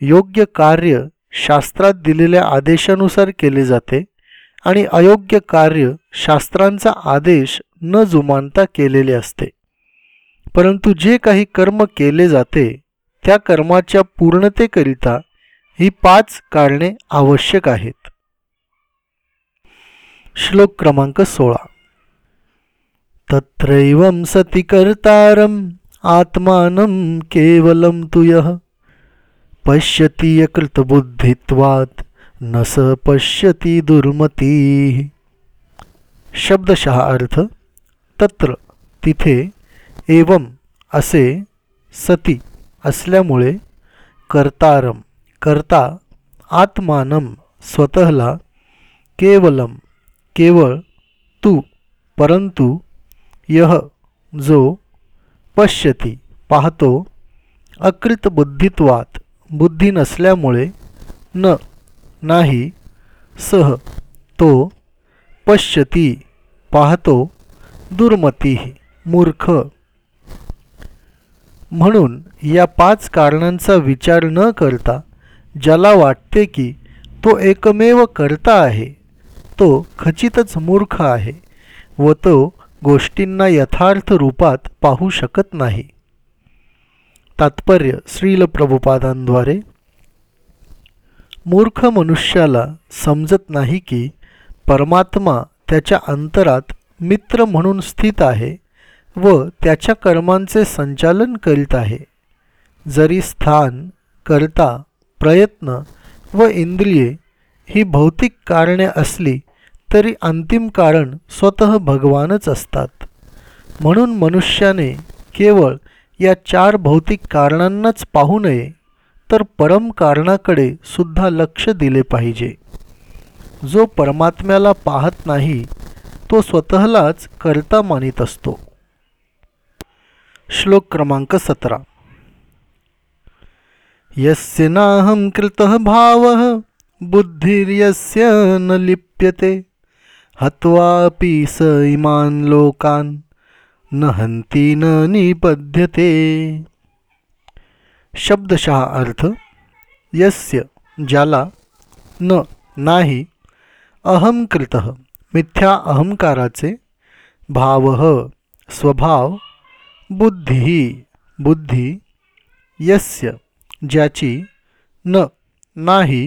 S1: योग्य कार्य शास्त्रात दिलेल्या आदेशानुसार केले जाते आणि अयोग्य कार्य शास्त्रांचा आदेश न जुमानता केलेले असते. परंतु जे काही कर्म केले जाते त्या कर्माच्या पूर्णतेकरिता ही पाच कारणे आवश्यक आहेत. श्लोक क्रमांक सोळा. तत्रैव सति कर्तारम आत्मानं केवलं तु यः. पश्यति न स पश्यती दुर्मती। शब्दशः अर्थ तत्र तिथे एवम असे सती असल्यामुळे कर्तारम कर्ता आत्मानम स्वतःला केवलम केवळ तू परंतु यह जो पश्यती पाहतो अकृत बुद्धित्वात बुद्धी नसल्यामुळे न नाही. सह. तो पश्यती. पाहतो. दुर्मती. मूर्ख. म्हणून या पाच कारणांचा विचार न करता ज्याला वाटते की तो एकमेव करता आहे तो खचितच मूर्ख आहे व तो गोष्टींना यथार्थ रूपात पाहू शकत नाही. तात्पर्य श्रील प्रभुपादांद्वारे मूर्ख मनुष्याला समजत नाही की परमात्मा त्याच्या अंतरात मित्र म्हणून स्थित आहे व त्याच्या कर्मांचे संचालन करीत आहे. जरी स्थान करता प्रयत्न व इंद्रिये ही भौतिक कारणे असली तरी अंतिम कारण स्वतः भगवानच असतात. म्हणून मनुष्याने केवळ या चार भौतिक कारणांनाच पाहू नये. तर परम कारणाकडे सुद्धा लक्ष दिले पाहिजे. जो परमात्म्याला पाहत नाही तो स्वतःलाच करता मानित असतो. श्लोक क्रमांक सतरा. यस्य नाहं कृतः भावः बुद्धिर्यस्य न लिप्यते हत्वापि स इमान् लोकान् न हन्ति न निपद्यते शब्दशः अर्थ यस्य ज्याला न नाही अहंकृत मिथ्या अहंकाराचे भाव स्वभाव बुद्धी बुद्धी यस्य ज्याची न नाही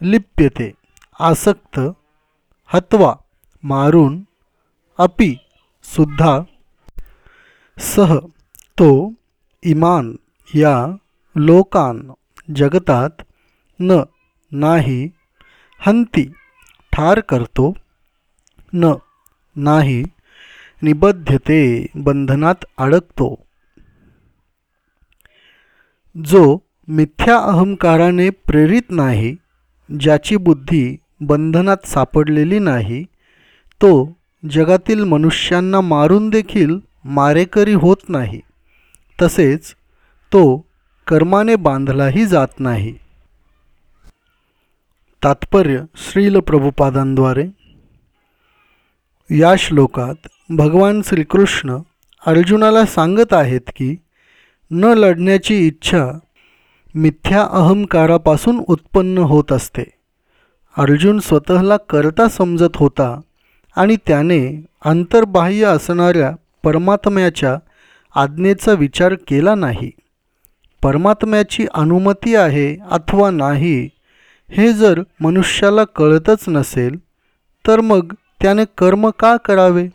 S1: लिप्यते आसक्त हत्वा मारून अपि सुद्धा सह तो इमान या लोकान जगतात न नाही हंती ठार करतो न नाही निबद्धते बंधनात अडकतो. जो मिथ्या अहंकाराने प्रेरित नाही ज्याची बुद्धी बंधनात सापडलेली नाही तो जगातील मनुष्यांना मारून देखील मारेकरी होत नाही. तसेच तो कर्माने बांधलाही जात नाही. तात्पर्य श्रील प्रभुपादांद्वारे. या श्लोकात भगवान श्रीकृष्ण अर्जुनाला सांगत आहेत की न लढण्याची इच्छा मिथ्या अहंकारापासून उत्पन्न होत असते. अर्जुन स्वतःला करता समजत होता आणि त्याने अंतर्बाह्य असणाऱ्या परमात्म्याच्या आज्ञेचा विचार केला नाही. परमात्म्याची अनुमती आहे अथवा नाही हे जर मनुष्याला कळतच नसेल तर मग त्याने कर्म का करावे?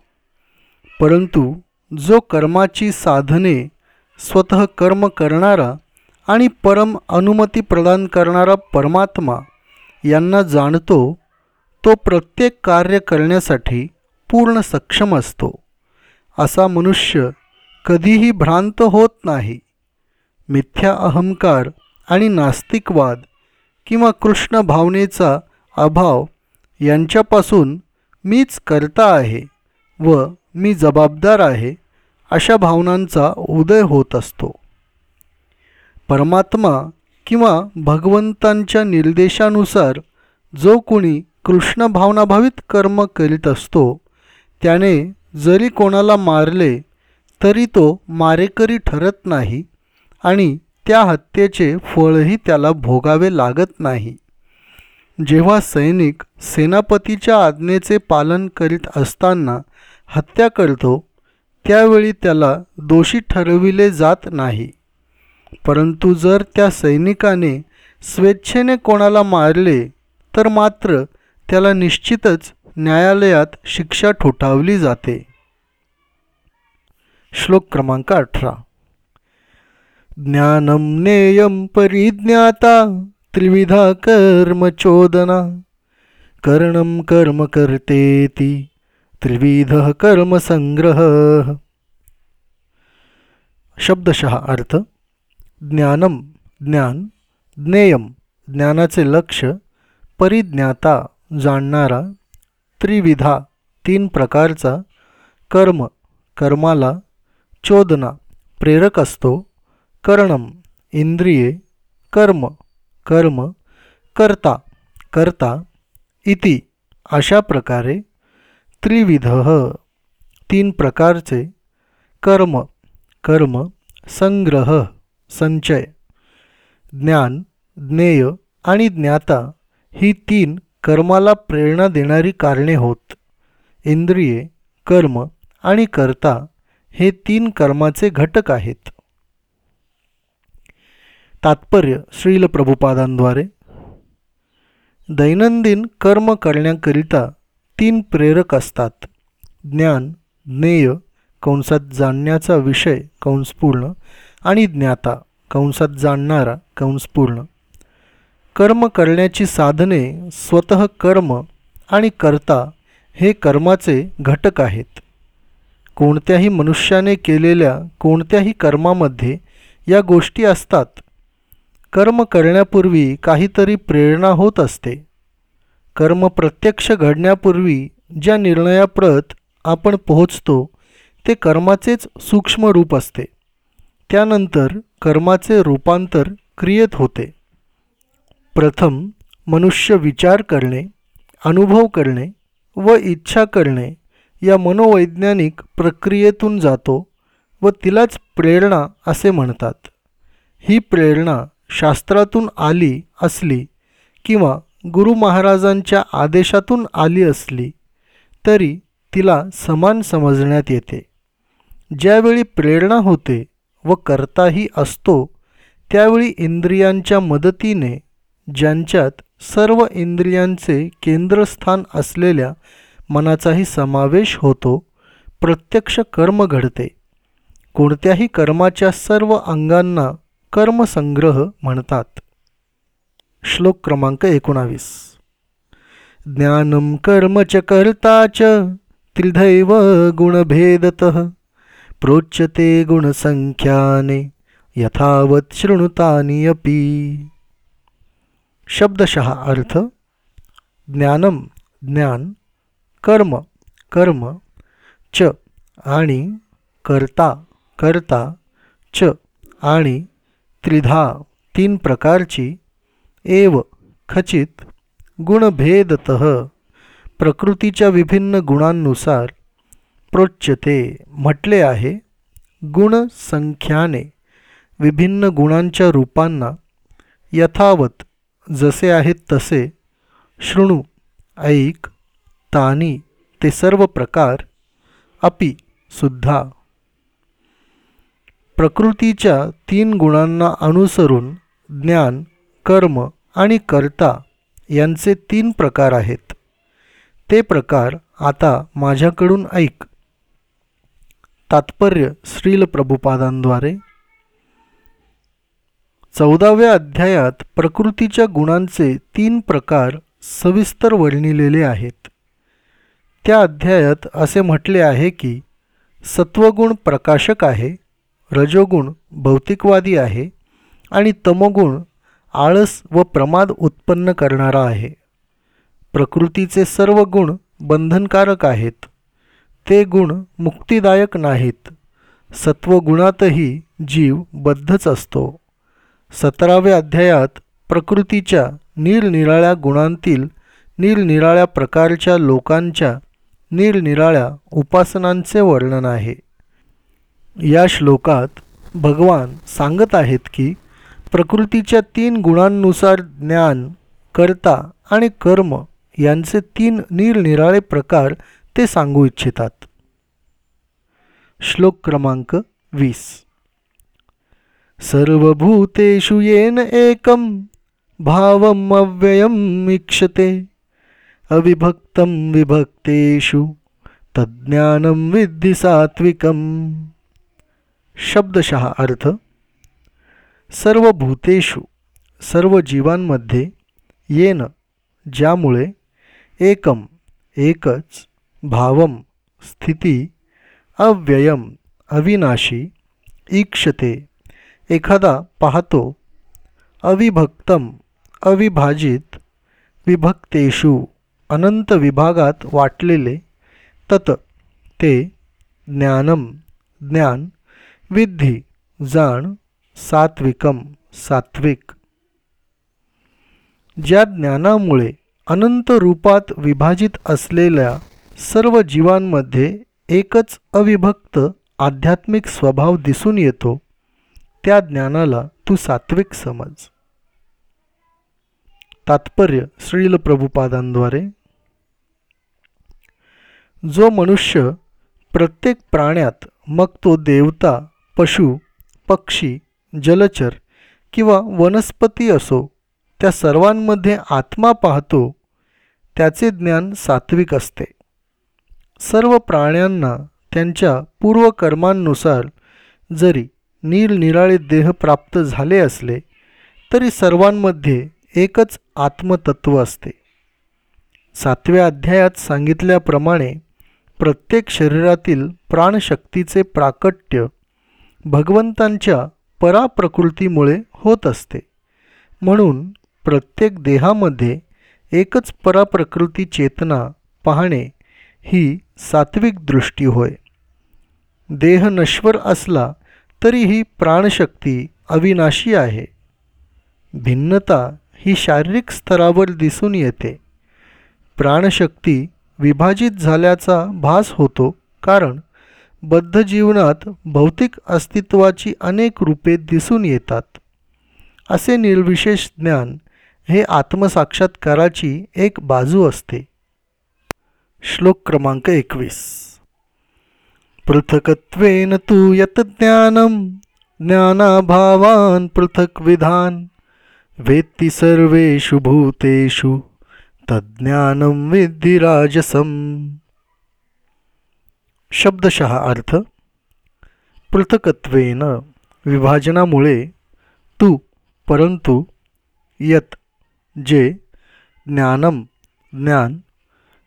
S1: परंतु जो कर्माची साधने स्वतः कर्म करणारा आणि परम अनुमती प्रदान करणारा परमात्मा यांना जाणतो तो प्रत्येक कार्य करण्यासाठी पूर्ण सक्षम असतो. असा मनुष्य कधीही भ्रांत होत नाही. मिथ्या अहंकार आणि नास्तिकवाद किंवा कृष्ण भावनेचा अभाव यांच्यापासून मीच करता आहे व मी जबाबदार आहे अशा भावनांचा उदय होत असतो. परमात्मा किंवा भगवंतांच्या निर्देशानुसार जो कोणी कृष्ण भावनाभावित कर्म करीत असतो त्याने जरी कोणाला मारले तरी तो मारेकरी ठरत नाही. आणि त्या हत्येचे फळही त्याला भोगावे लागत नाही. जेव्हा सैनिक सेनापतीच्या आज्ञेचे पालन करीत असताना हत्या करतो त्यावेळी त्याला दोषी ठरविले जात नाही. परंतु जर त्या सैनिकाने स्वेच्छेने कोणाला मारले तर मात्र त्याला निश्चितच न्यायालयात शिक्षा ठोठावली जाते. श्लोक क्रमांक अठरा. ज्ञानम नेयम परिज्ञाता त्रिविधा कर्मचोदना कर्णम कर्म करतेती त्रिविध कर्मसंग्रह शब्दशः अर्थ ज्ञानम ज्ञान ज्ञेयम ज्ञानाचे लक्ष परिज्ञाता जाणणारा त्रिविधा तीन प्रकारचा कर्म कर्माला चोदना प्रेरक असतो कर्णम इंद्रिये कर्म कर्म करता करता इति अशा प्रकारे त्रिविध. तीन प्रकारचे कर्म कर्म संग्रह संचय. ज्ञान ज्ञेय आणि ज्ञाता ही तीन कर्माला प्रेरणा देणारी कारणे होत. इंद्रिये कर्म आणि कर्ता हे तीन कर्माचे घटक आहेत. तात्पर्य श्रील प्रभुपादांद्वारे दैनंदिन कर्म करण्याकरिता तीन प्रेरक असतात. ज्ञान ज्ञेय कंसात जाणण्याचा विषय कंसपूर्ण आणि ज्ञाता कंसात जाणणारा कंसपूर्ण. कर्म करण्याची साधने स्वतः कर्म आणि कर्ता हे कर्माचे घटक आहेत. कोणत्याही मनुष्याने केलेल्या कोणत्याही कर्मामध्ये या गोष्टी असतात. कर्म करण्यापूर्वी काहीतरी प्रेरणा होत असते. कर्म प्रत्यक्ष घडण्यापूर्वी ज्या निर्णयाप्रत आपण पोहोचतो ते कर्माचेच सूक्ष्म रूप असते. त्यानंतर कर्माचे रूपांतर क्रियेत होते. प्रथम मनुष्य विचार करणे अनुभव करणे व इच्छा करणे या मनोवैज्ञानिक प्रक्रियेतून जातो व तिलाच प्रेरणा असे म्हणतात. ही प्रेरणा शास्त्रातून आली असली किंवा गुरु महाराजांच्या आदेशातून आली असली तरी तिला समान समजण्यात येते. ज्यावेळी प्रेरणा होते व करताही असतो त्यावेळी इंद्रियांच्या मदतीने ज्यांच्यात सर्व इंद्रियांचे केंद्रस्थान असलेल्या मनाचाही समावेश होतो प्रत्यक्ष कर्म घडते. कोणत्याही कर्माच्या सर्व अंगांना कर्मसंग्रह म्हणतात. श्लोक क्रमांक एकोणावीस. ज्ञानम कर्म च कर्ता च त्रिधैव गुणभेदत प्रोच्यते गुणसंख्याने यथावत शृणुतानी अपी. शब्दशः अर्थ ज्ञानम ज्ञान कर्म कर्म च आणि कर्ता कर्ता च आणि त्रिधा तीन प्रकारची एव खचित गुणभेदत प्रकृतीच्या विभिन्न गुणांनुसार प्रोच्यते. म्हटले आहे गुणसंख्याने विभिन्न गुणांच्या रूपांना यथावत जसे आहेत तसे शृणू ऐक तानी ते सर्व प्रकार अपि सुद्धा. प्रकृतीच्या तीन गुणांना अनुसरून ज्ञान कर्म आणि कर्ता यांचे तीन प्रकार आहेत. ते प्रकार आता माझ्याकडून ऐक. तात्पर्य श्रील प्रभुपादांद्वारे. चौदाव्या अध्यायात प्रकृतीच्या गुणांचे तीन प्रकार सविस्तर वर्णिलेले आहेत. त्या अध्यायात असे म्हटले आहे की सत्वगुण प्रकाशक आहे रजोगुण भौतिकवादी आहे आणि तमोगुण आळस व प्रमाद उत्पन्न करणारा आहे. प्रकृतीचे सर्व गुण बंधनकारक आहेत. ते गुण मुक्तिदायक नाहीत. सत्वगुणातही जीव बद्धच असतो. सतराव्या अध्यायात प्रकृतीच्या निरनिराळ्या गुणांतील निरनिराळ्या प्रकारच्या लोकांच्या निरनिराळ्या उपासनांचे वर्णन आहे. या श्लोकात भगवान सांगत आहेत की प्रकृतीच्या तीन गुणांनुसार ज्ञान कर्ता आणि कर्म यांचे तीन निरनिराळे प्रकार ते सांगू इच्छितात. श्लोक क्रमांक वीस. सर्वभूतेषु येन एकं भावम अव्ययम इक्षते अविभक्तं विभक्तेषु तज्ज्ञानं विद्धि सात्विकम। शब्दशः अर्थ सर्व भूतेषु सर्व जीवांमध्ये येन ज्यामुळे एकम एकच भावम स्थिती अव्ययम अविनाशी ईक्षते एखादा पाहतो अविभक्तम अविभाजित विभक्तेषु अनंत विभागात वाटलेले तत ते ज्ञानम ज्ञान विद्धी जाण सात्विकम सात्विक. ज्या ज्ञानामुळे अनंत रूपात विभाजित असलेल्या सर्व जीवांमध्ये एकच अविभक्त आध्यात्मिक स्वभाव दिसून येतो त्या ज्ञानाला तू सात्विक समज. तात्पर्य श्रील प्रभुपादांद्वारे. जो मनुष्य प्रत्येक प्राण्यात मग तो देवता पशु पक्षी जलचर किंवा वनस्पती असो त्या सर्वांमध्ये आत्मा पाहतो त्याचे ज्ञान सात्विक असते. सर्व प्राण्यांना त्यांच्या पूर्वकर्मांनुसार जरी निरनिराळे देह प्राप्त झाले असले तरी सर्वांमध्ये एकच आत्मतत्व असते. सातव्या अध्यायात सांगितल्याप्रमाणे प्रत्येक शरीरातील प्राणशक्तीचे प्राकट्य भगवंतांच्या पराप्रकृतीमुळे होत असते. म्हणून प्रत्येक देहामध्ये एकच पराप्रकृती चेतना पाहणे ही सात्विक दृष्टी होय. देह नश्वर असला तरीही प्राणशक्ती अविनाशी आहे. भिन्नता ही शारीरिक स्तरावर दिसून येते. प्राणशक्ती विभाजित झाल्याचा भास होतो कारण बद्ध जीवनात भौतिक अस्तित्वाची अनेक रूपे दिसून येतात. असे निर्विशेष ज्ञान हे आत्मसाक्षात्काराची एक बाजू असते. श्लोक क्रमांक एकवीस. पृथकत्वेन तू यत ज्ञानाभावान् ज्ञानाभावान पृथक विधान वेत्ती सर्वेषु भूतेषु तज्ज्ञानम विद्धिराजसम शब्दशः अर्थ पृथकत्वेन विभाजनामुळे तू परंतु यत जे ज्ञानम ज्ञान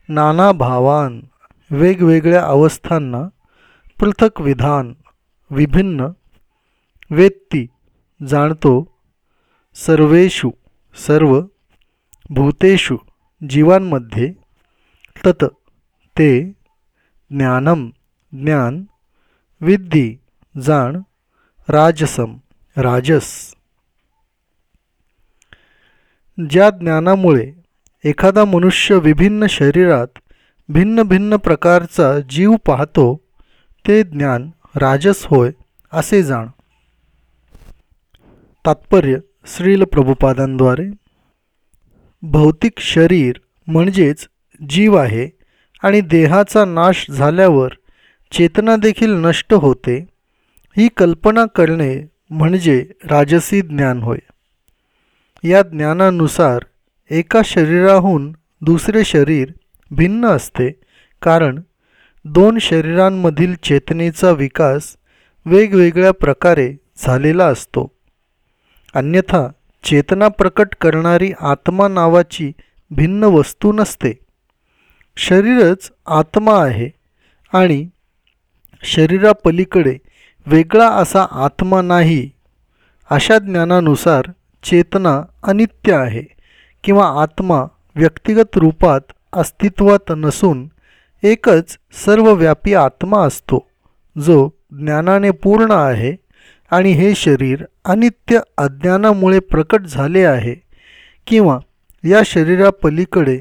S1: नाना भावान वेगवेगळ्या अवस्थांना पृथक विधान विभिन्न वेत्ती जाणतो सर्वेषु सर्व भूतेषु जीवांमध्ये तत ते ज्ञानम ज्ञान विद्धी जाण राजसम राजस. ज्या ज्ञानामुळे एखादा मनुष्य विभिन्न शरीरात भिन्न भिन्न प्रकारचा जीव पाहतो ते ज्ञान राजस होय असे जाण. तात्पर्य श्रील प्रभुपादांद्वारे. भौतिक शरीर म्हणजेच जीव आहे आणि देहाचा नाश झाल्यावर चेतना देखील नष्ट होते ही कल्पना करणे म्हणजे राजसी ज्ञान होय. या ज्ञानानुसार एका शरीराहून दुसरे शरीर भिन्न असते कारण दोन शरीरांमधील चेतनेचा विकास वेगवेगळ्या प्रकारे झालेला असतो. अन्यथा चेतना प्रकट करणारी आत्मा नावाची भिन्न वस्तू नसते. शरीरच आत्मा आहे आणि शरीरापलीकडे वेगळा असा आत्मा नाही अशा ज्ञानानुसार चेतना अनित्य आहे किंवा आत्मा व्यक्तिगत रूपात अस्तित्वात नसून एकच सर्वव्यापी आत्मा असतो जो ज्ञानाने पूर्ण आहे आणि हे शरीर अनित्य अज्ञानामुळे प्रकट झाले आहे किंवा या शरीरापलीकडे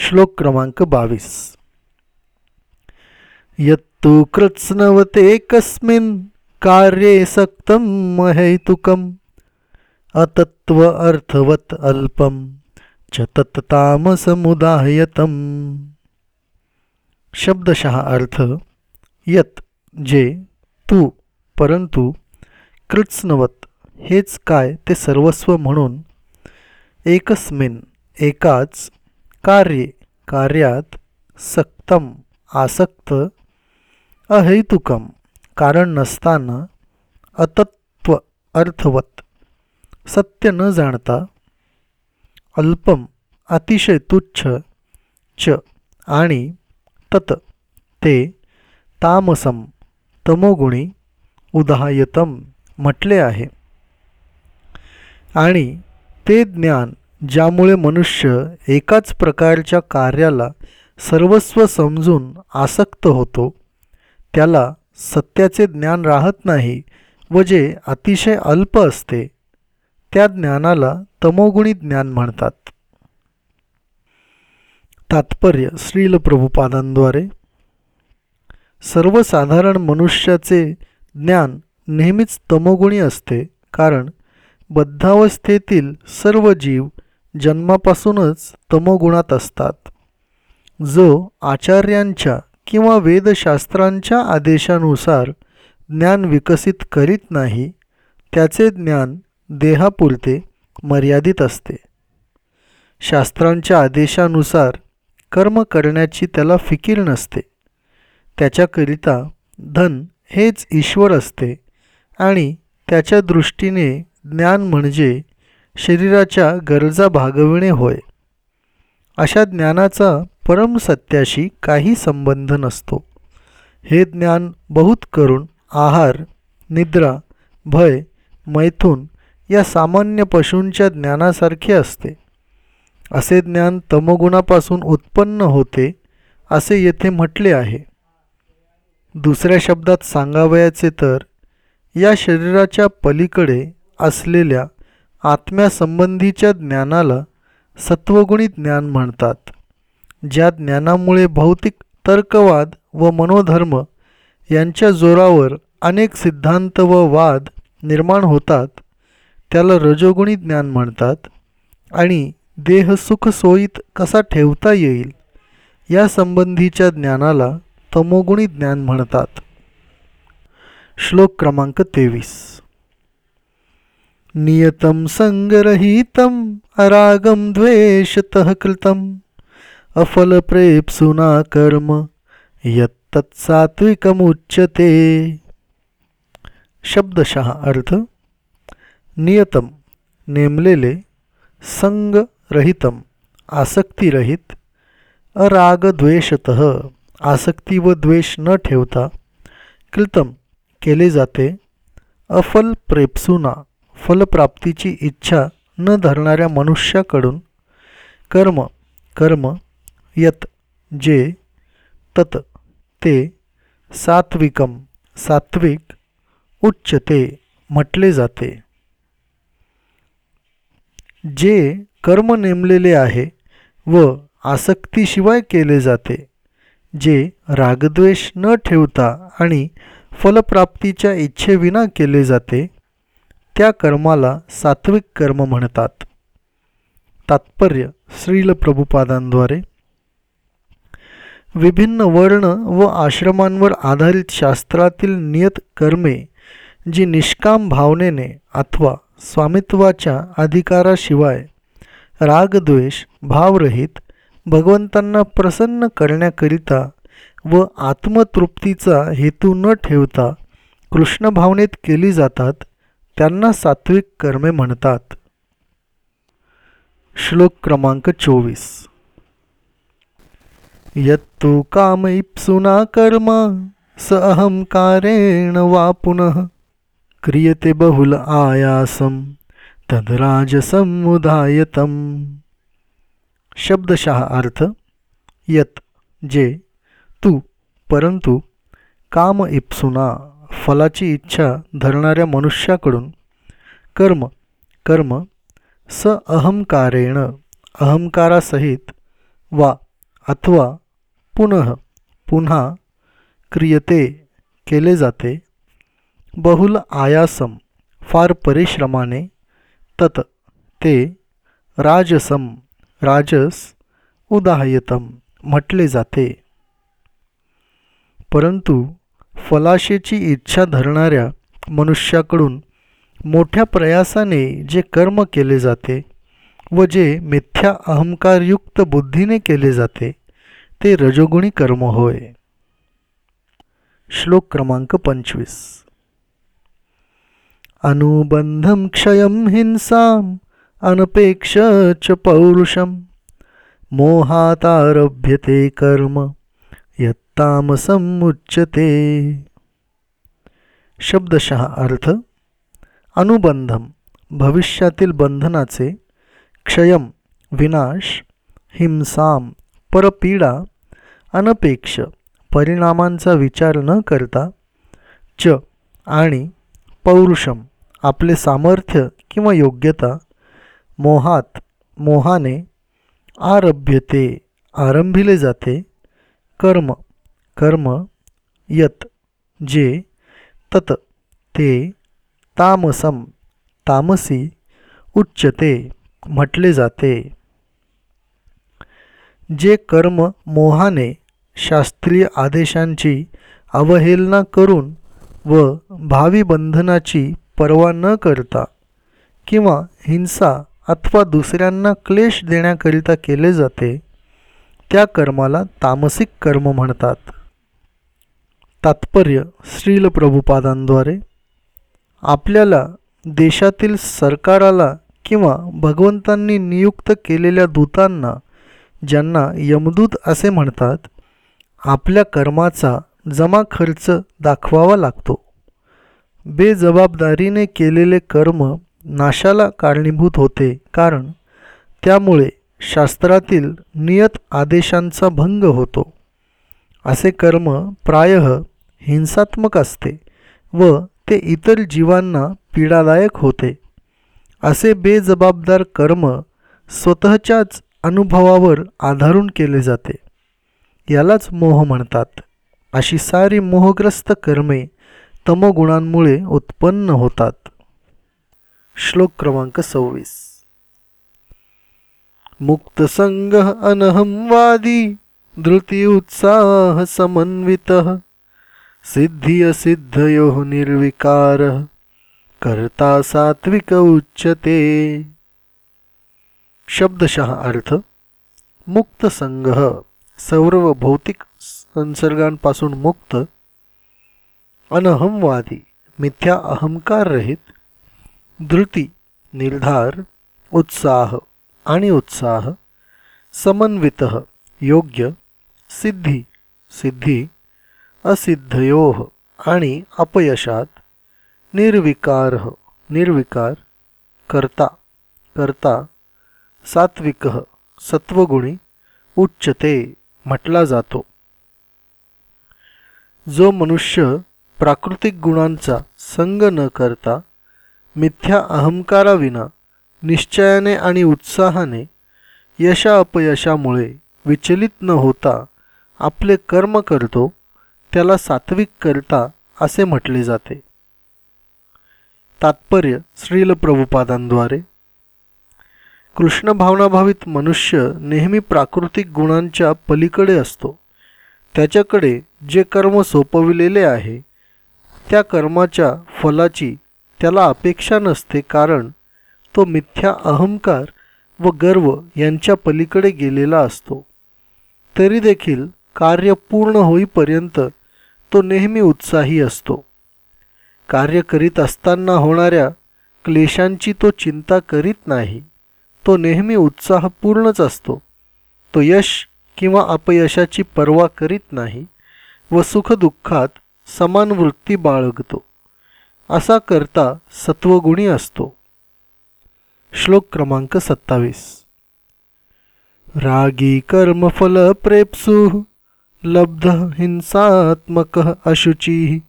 S1: श्लोक क्रमांक बावीस. यत्तु कृत्स्नवते कस्मिन् कार्ये सक्तं महैतुकम्। अतत्व अर्थवत अल्पम च तत्तामसमुदायतम शब्दशः अर्थ यत जे तू परंतु कृत्स्नवत हेच काय ते सर्वस्व म्हणून एकस्मिन एकाच कार्ये कार्यात सक्तम आसक्त अहैतुकम कारण नसताना अतत्व अर्थवत सत्य न जाणता अल्पम अतिशय तुच्छ च आणि तत ते तामसम तमोगुणी उदाहयतम म्हटले आहे. आणि ते ज्ञान ज्यामुळे मनुष्य एकाच प्रकारच्या कार्याला सर्वस्व समजून आसक्त होतो. त्याला सत्याचे ज्ञान राहत नाही व जे अतिशय अल्प असते त्या ज्ञानाला तमोगुणी ज्ञान म्हणतात. तात्पर्य श्रील प्रभुपादांद्वारे. सर्वसाधारण मनुष्याचे ज्ञान नेहमीच तमोगुणी असते कारण बद्धावस्थेतील सर्व जीव जन्मापासूनच तमोगुणात असतात. जो आचार्यांच्या किंवा वेदशास्त्रांच्या आदेशानुसार ज्ञान विकसित करीत नाही त्याचे ज्ञान देहापुरते मर्यादित असते. शास्त्रांच्या आदेशानुसार कर्म करण्याची त्याला फिकीर नसते. त्याच्याकरिता धन हेच ईश्वर असते आणि त्याच्या दृष्टीने ज्ञान म्हणजे शरीराच्या गरजा भागविणे होय. अशा ज्ञानाचा परमसत्याशी काही संबंध नसतो. हे ज्ञान बहुत करून आहार निद्रा भय मैथून या सामान्य पशूंच्या ज्ञानासारखे असते. असे ज्ञान तमगुणापासून उत्पन्न होते असे येथे म्हटले आहे. दुसऱ्या शब्दात सांगावयाचे तर या शरीराच्या पलीकडे असलेल्या आत्म्यासंबंधीच्या ज्ञानाला सत्वगुणी ज्ञान म्हणतात. ज्या ज्ञानामुळे भौतिक तर्कवाद व मनोधर्म यांच्या जोरावर अनेक सिद्धांत व वाद निर्माण होतात त्याला रजोगुणी ज्ञान म्हणतात आणि देह सुखसोयीत कसा ठेवता येईल या संबंधीच्या ज्ञानाला तमोगुणी ज्ञान म्हणतात. श्लोक क्रमांक तेवीस. नियतं संगरहितम् अरागं द्वेषतः कृतम्। अफलप्रेप्सुना कर्म यत्तत्सात्विकमुच्यते शब्दशः अर्थ नियतम नेमलेले संगरहितम आसक्तीरहित अरागद्वेषत आसक्ती व द्वेष न ठेवता कृतम केले जाते अफल प्रेप्सुना फलप्राप्तीची इच्छा न धरणाऱ्या मनुष्याकडून कर्म कर्म यत जे तत ते सात्विकम सात्विक उच्चते म्हटले जाते. जे कर्म नेमलेले आहे व आसक्तीशिवाय केले जाते जे रागद्वेष न ठेवता आणि फलप्राप्तीच्या इच्छेविना केले जाते त्या कर्माला सात्विक कर्म म्हणतात. तात्पर्य श्रील प्रभुपादांद्वारे. विभिन्न वर्ण व आश्रमांवर आधारित शास्त्रातील नियत कर्मे जी निष्काम भावनेने अथवा स्वामित्वाच्या अधिकाराशिवाय रागद्वेष भावरहित भगवंतांना प्रसन्न करण्याकरिता व आत्मतृप्तीचा हेतू न ठेवता कृष्ण भावनेत केली जातात त्यांना सात्विक कर्मे म्हणतात. श्लोक क्रमांक चोवीस. यत्तु काम इप्सुना कर्म स अहंकारेण वा पुनः। क्रियते बहुल आयासम तद्राजसमुदायतम शब्दशः अर्थ यत जे तू परंतु काम इप्सुना फलाची इच्छा धरणाऱ्या मनुष्याकडून. कर्म कर्म स अहंकारेण अहंकारासहित वा अथवा पुनः पुन्हा क्रियते केले जाते. बहुल आयासम फार परिश्रमाने तत ते राजसम राजस उदाहयतम म्हटले जाते. परंतु फलाशेची इच्छा धरणाऱ्या मनुष्याकडून मोठ्या प्रयासाने जे कर्म केले जाते व जे मिथ्या अहंकारयुक्त बुद्धीने केले जाते ते रजोगुणी कर्म होय. श्लोक क्रमांक पंचवीस. अनुबंधम क्षयम हिंसाम अनपेक्ष च पौरुषम मोहातारभ्यते कर्म. यत्तामसमुच्यते शब्दशः अर्थ अनुबंधम भविष्यातील बंधनाचे क्षयम विनाश हिंसाम परपीडा अनपेक्ष परिणामांचा विचार न करता च आणि पौरुषम आपले सामर्थ्य किंवा योग्यता मोहात मोहाने आरभ्यते आरंभिले जाते कर्म कर्म यत जे तत ते तामसम तामसी उच्चते म्हटले जाते. जे कर्म मोहाने शास्त्रीय आदेशांची अवहेलना करून व भावी बंधनाची पर्वा न करता किंवा हिंसा अथवा दुसऱ्यांना क्लेश देण्याकरिता केले जाते त्या कर्माला तामसिक कर्म म्हणतात. तात्पर्य श्रील प्रभुपादांद्वारे आपल्याला देशातील सरकाराला किंवा भगवंतांनी नियुक्त केलेल्या दूतांना ज्यांना यमदूत असे म्हणतात आपल्या कर्माचा जमा खर्च दाखवावा लागतो. बेजबाबदारीने केलेले कर्म नाशाला कारणीभूत होते कारण त्यामुळे शास्त्रातील नियत आदेशांचा भंग होतो. असे कर्म प्रायः हिंसात्मक असते व ते इतर जीवांना पीडादायक होते. असे बेजबाबदार कर्म स्वतःच्याच अनुभवावर आधारून केले जाते. यालाच मोह म्हणतात. अशी सारी मोहग्रस्त कर्मे तमगुणांमुळे उत्पन्न होतात. श्लोक क्रमांक सव्वीस. मुक्तसंग अनहमवादी धृती उत्साह समन्वित सिद्धी असिद्धयो निर्विकार, करता सात्विक उच्चते शब्दशः अर्थ मुक्त संघ सर्व भौतिक संसर्गांपासून मुक्त अनहमवादी मिथ्या अहंकार रहित, धृती निर्धार, उत्साह आणि उत्साह समन्वित योग्य सिद्धी सिद्धी असिद्धयोः आणि अपयशात निर्विकार निर्विकार करता करता सात्विक सत्वगुणी उच्चते म्हटला जातो. जो मनुष्य प्राकृतिक गुणांचा संग न करता मिथ्या अहंकाराविना निश्चयाने आणि उत्साहाने यशा अपयशामुळे विचलित न होता आपले कर्म करतो त्याला सात्विक करता असे म्हटले जाते. तात्पर्य श्रील प्रभुपादांद्वारे. कृष्ण भावनाभावित मनुष्य नेहमी प्राकृतिक गुणांच्या पलीकडे असतो. त्याच्याकडे जे कर्म सोपविलेले आहे त्या कर्माच्या फलाची त्याला अपेक्षा नसते कारण तो मिथ्या अहंकार व गर्व यांच्या पलीकडे गेलेला असतो. तरी देखील कार्य पूर्ण होईपर्यंत तो नेहमी उत्साही असतो. कार्य करीत असताना होणाऱ्या क्लेशांची तो चिंता करीत नाही. तो नेहमी उत्साहपूर्णच असतो. तो यश किंवा अपयशाची पर्वा करीत नाही व सुखदुःखात समान वृत्ती बाळगतो. असा करता सत्वगुणी असतो. श्लोक क्रमांक सत्तावीस. रागी कर्मफल प्रेप्सु, लब्ध हिंसात्मक अशुची।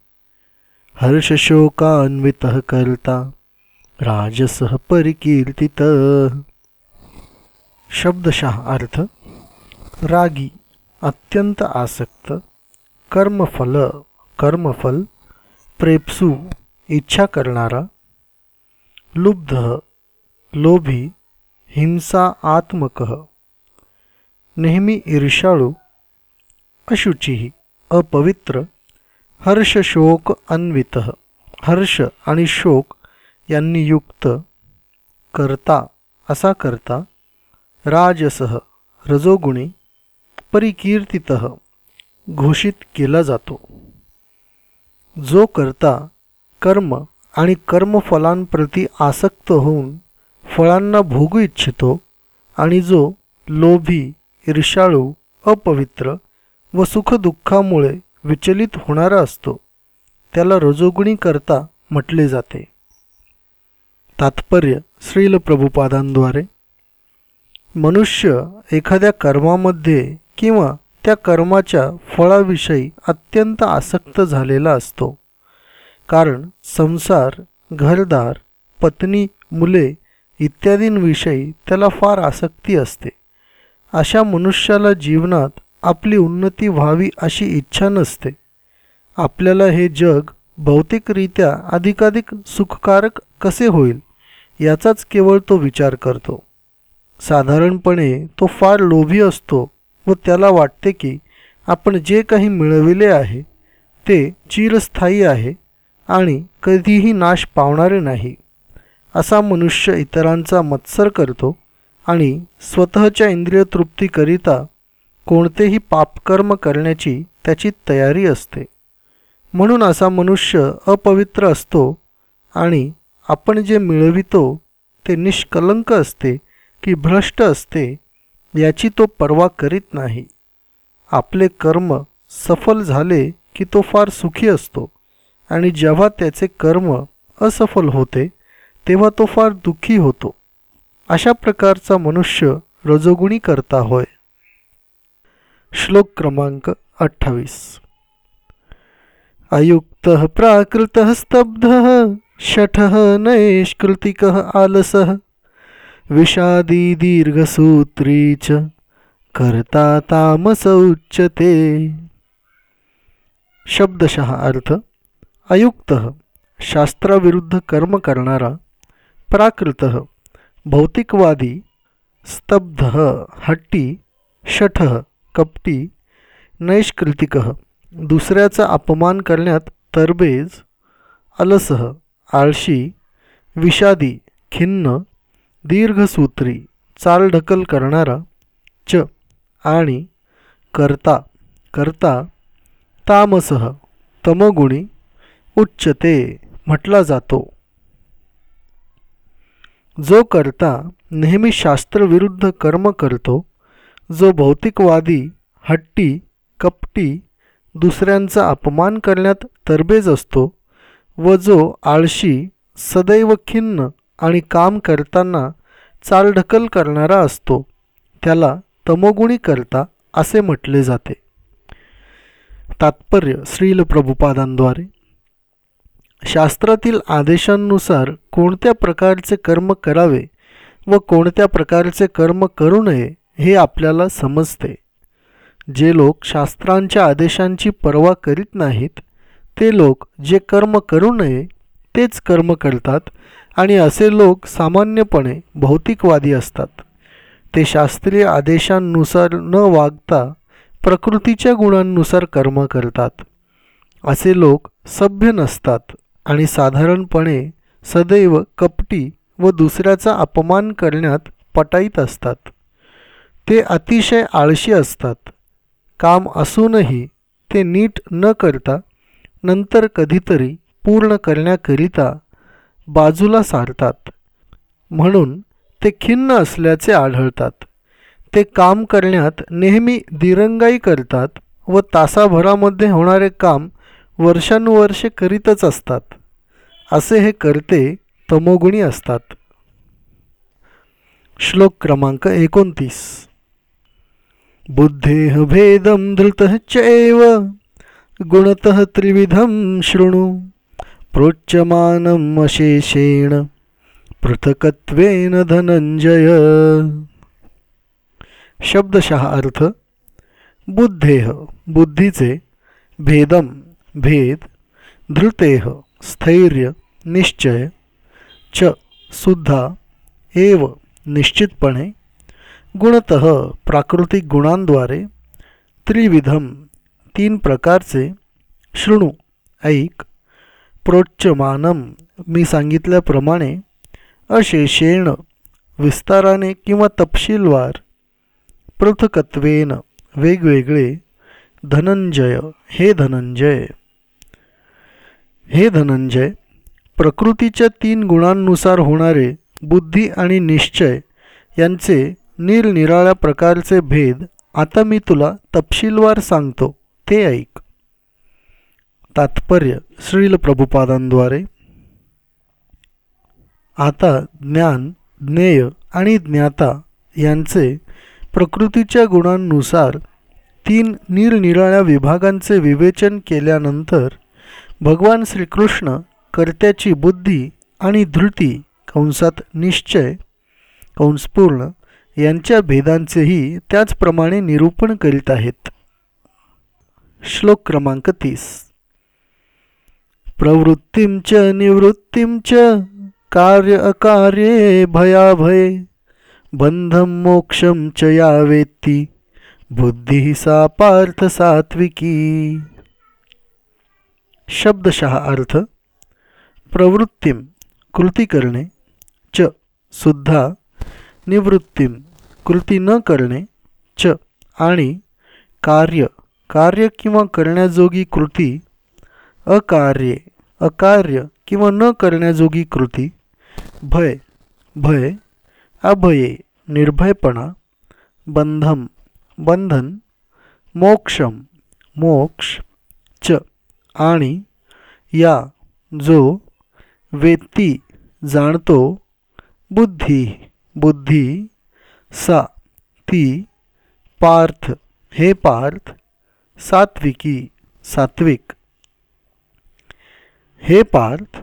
S1: हर्षशोकान्वित करता, राजसः परिकीर्तित। शब्दशः अर्थ, रागी अत्यंत आसक्त कर्मफल कर्मफल प्रेप्सू, इच्छा करणारा, लुब्ध लोभी हिंसा आत्मक नेहमी ईर्षाळू अशुची अपवित्र हर्ष शोक अन्वित। हर्ष आणि शोक यांनी युक्त करता असा करता राजसह रजोगुणी परिकीर्तित घोषित केला जातो। जो करता कर्म आणि कर्मफलांप्रती आसक्त होऊन फळांना भोगू इच्छितो आणि जो लोभी ईर्षाळू अपवित्र व सुखदुःखामुळे विचलित होणारा असतो त्याला रजोगुणी करता म्हटले जाते. तात्पर्य श्रील प्रभुपादांद्वारे. मनुष्य एखाद्या कर्मामध्ये किंवा त्या कर्माच्या फळाविषयी अत्यंत आसक्त झालेला असतो कारण संसार घरदार पत्नी मुले इत्यादींविषयी त्याला फार आसक्ती असते. अशा मनुष्याला जीवनात आपली उन्नती व्हावी अशी इच्छा नसते. आपल्याला हे जग भौतिकरित्या अधिकाधिक सुखकारक कसे होईल याचाच केवळ तो विचार करतो. साधारणपणे तो फार लोभी असतो व त्याला वाटते की आपण जे काही मिळविले आहे ते चिरस्थायी आहे आणि कधीही नाश पावणारे नाही. असा मनुष्य इतरांचा मत्सर करतो आणि स्वतःच्या इंद्रिय तृप्तीकरिता कोणतेही पापकर्म करण्याची त्याची तयारी असते. म्हणून असा मनुष्य अपवित्र असतो आणि आपण जे मिळवितो ते निष्कलंक असते की भ्रष्ट असते याची तो पर्वा करीत नाही. आपले कर्म सफल झाले की तो फार सुखी असतो आणि जेव्हा त्याचे कर्म असफल होते तेव्हा तो फार दुःखी होतो. अशा प्रकारचा मनुष्य रजोगुणी करता होय. श्लोक क्रमांक अठ्ठावीस. अयुक्त प्राकृत स्तब्ध शठ नैष्कृतिक आलस विषादी दीर्घसूत्री च करता तामस उच्चते शब्दशः अर्थ अयुक्त शास्त्राविरुद्ध कर्म करणारा प्राकृत भौतिकवादी स्तब्ध हट्टी शठ कपटी नैष्कृतिक दुसऱ्याचा अपमान करण्यात तरबेज अलसह आळशी विषादी खिन्न दीर्घसूत्री चालढकल करणारा च आणि करता करता तामसह तमगुणी उच्चते म्हटला जातो. जो करता नेहमी शास्त्रविरुद्ध कर्म करतो जो भौतिकवादी हट्टी कपटी दुसऱ्यांचा अपमान करण्यात तरबेज असतो व जो आळशी सदैव खिन्न आणि काम करताना चालढकल करणारा असतो त्याला तमोगुणी करता असे म्हटले जाते. तात्पर्य श्रील प्रभुपादांद्वारे. शास्त्रातील आदेशांनुसार कोणत्या प्रकारचे कर्म करावे व कोणत्या प्रकारचे कर्म करू नये हे आपल्याला समजते. जे लोक शास्त्रांच्या आदेशांची पर्वा करीत नाहीत ते लोक जे कर्म करू नये तेच कर्म करतात आणि असे लोक सामान्यपणे भौतिकवादी असतात. ते शास्त्रीय आदेशांनुसार न वागता प्रकृतीच्या गुणांनुसार कर्म करतात. असे लोक सभ्य नसतात. आणि साधारणपणे सदैव कपटी व दुसऱ्याचा अपमान करण्यात पटाईत असतात. ते अतिशय आळशी असतात. काम असूनही ते नीट न करता नंतर कधीतरी पूर्ण करण्याकरिता बाजूला सारतात. म्हणून ते खिन्न असल्याचे आढळतात. ते काम करण्यात नेहमी दिरंगाई करतात व तासाभरामध्ये होणारे काम वर्षानुवर्षे करीतच असतात. असे हे कर्ते तमोगुणी असतात. श्लोक क्रमांक एकोणतीस. बुद्धेह भेदम धृत चैव गुणतः त्रिविधम शृणु प्रोच्यमानम अशेषेण पृथकत्वेन धनंजय शब्दशः अर्थ बुद्धेह बुद्धीचे भेदम भेद धृतेह स्थैर्य निश्चय च सुद्धा एव निश्चितपणे गुणत प्राकृतिक गुणांद्वारे त्रिविधम तीन प्रकारचे शृणू ऐक प्रोच्चमानम मी सांगितल्याप्रमाणे अशेषेण विस्ताराने किंवा तपशीलवार पृथकत्वेन वेगवेगळे धनंजय हे धनंजय. हे धनंजय प्रकृतीच्या तीन गुणांनुसार होणारे बुद्धी आणि निश्चय यांचे निरनिराळ्या प्रकारचे भेद आता मी तुला तपशीलवार सांगतो ते ऐक. तात्पर्य श्रील प्रभुपादांद्वारे. आता ज्ञान ज्ञेय आणि ज्ञाता यांचे प्रकृतीच्या गुणांनुसार तीन निरनिराळ्या विभागांचे विवेचन केल्यानंतर भगवान श्रीकृष्ण कर्त्याची बुद्धी आणि धृती कंसात निश्चय कंसपूर्ण यांच्या भेदांचेही त्याचप्रमाणे निरूपण करीत आहेत. श्लोक क्रमांक तीस. प्रवृत्तीं च निवृत्तीं च कार्य अकार्ये भयाभये बंधम मोक्षम च या वेत्ती बुद्धी सा पार्थ सात्विकी। शब्दशः अर्थ प्रवृत्तीं कृती करणे च सुद्धा निवृत्तीं कृती न करणे च आणि कार्य कार्य किंवा करण्याजोगी कृती अकार्ये अकार्य किंवा न करण्याजोगी कृती भय भय अभये निर्भयपणा बंधम बंधन मोक्षम मोक्ष च आणि या जो वेत्ती जाणतो बुद्धी बुद्धी सा ती पार्थ हे पार्थ सात्विकी सात्विक. हे पार्थ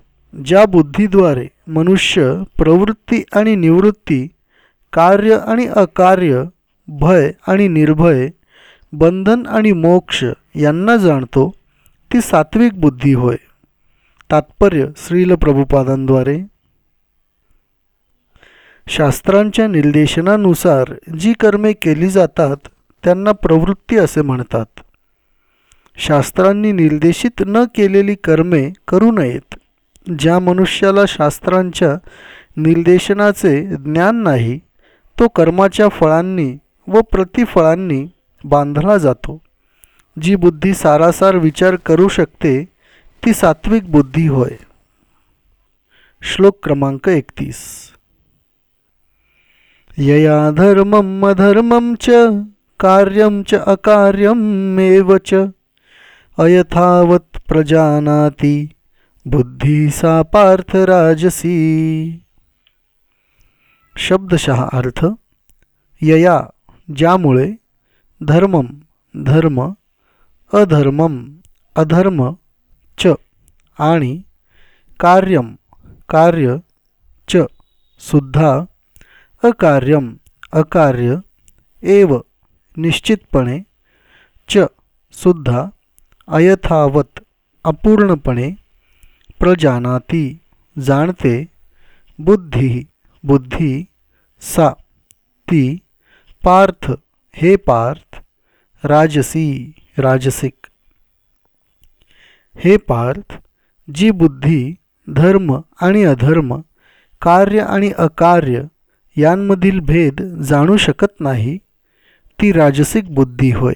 S1: ज्या बुद्धीद्वारे मनुष्य प्रवृत्ती आणि निवृत्ती कार्य आणि अकार्य भय आणि निर्भय बंधन आणि मोक्ष यांना जाणतो ती सात्विक बुद्धी होय. तात्पर्य श्रील प्रभुपादांद्वारे. शास्त्रांच्या निर्देशनानुसार जी कर्मे केली जातात त्यांना प्रवृत्ती असे म्हणतात. शास्त्रांनी निर्देशित न केलेली कर्मे करू नयेत ज्या मनुष्याला शास्त्रांच्या निर्देशनाचे ज्ञान नाही तो कर्माच्या फळांनी व प्रतिफळांनी बांधला जातो. जी बुद्धी सारासार विचार करू शकते ती सात्विक बुद्धी होय। श्लोक क्रमांक एकतीस। यया धर्मम अधर्मम च कार्यम च अकार्यम एव च। अयथावत प्रजानाती, बुद्धी सा पार्थ राजसी शब्दशः अर्थ, यया ज्यामुळे धर्मम धर्म अधर्मम अधर्म। च आणि कार्यम कार्य च सुद्धा अकार्यम अकार्य एव निश्चितपणे च सुद्धा अयथावत अपूर्णपणे प्रजानाती जाणते बुद्धी बुद्धी सा ती पार्थ हे पार्थ राजसी राजसिक। हे पार्थ जी बुद्धी धर्म आणि अधर्म कार्य आणि अकार्य यांमधील भेद जाणू शकत नाही ती राजसिक बुद्धी होय.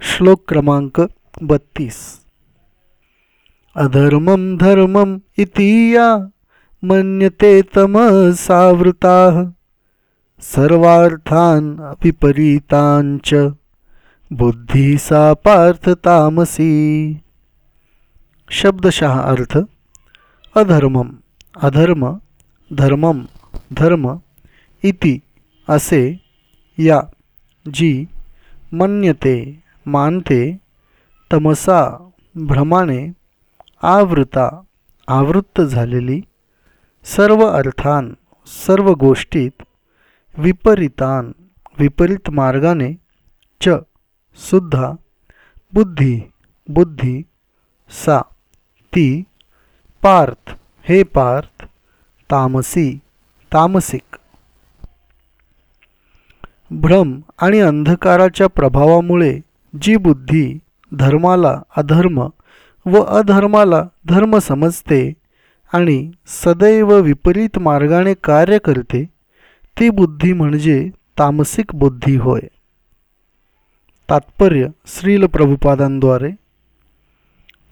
S1: श्लोक क्रमांक बत्तीस. अधर्मं धर्मम् इति या मन्यते तमसावृता सर्वार्थान् विपरीताञ्च बुद्धी सा पार्थ तामसी. शब्दशः अर्थ अधर्मम अधर्म धर्मम धर्म इति असे या जी मन्यते मानते तमसा भ्रमाने आवृता आवृत्त झालेली सर्व अर्थान सर्व गोष्टीत विपरीतान विपरीत मार्गाने च सुद्धा बुद्धी बुद्धी सा ती पार्थ हे पार्थ तामसी तामसिक. भ्रम आणि अंधकाराच्या प्रभावामुळे जी बुद्धी धर्माला अधर्म व अधर्माला धर्म समजते आणि सदैव विपरीत मार्गाने कार्य करते ती बुद्धी म्हणजे तामसिक बुद्धी होय. तात्पर्य श्रील प्रभुपादांद्वारे.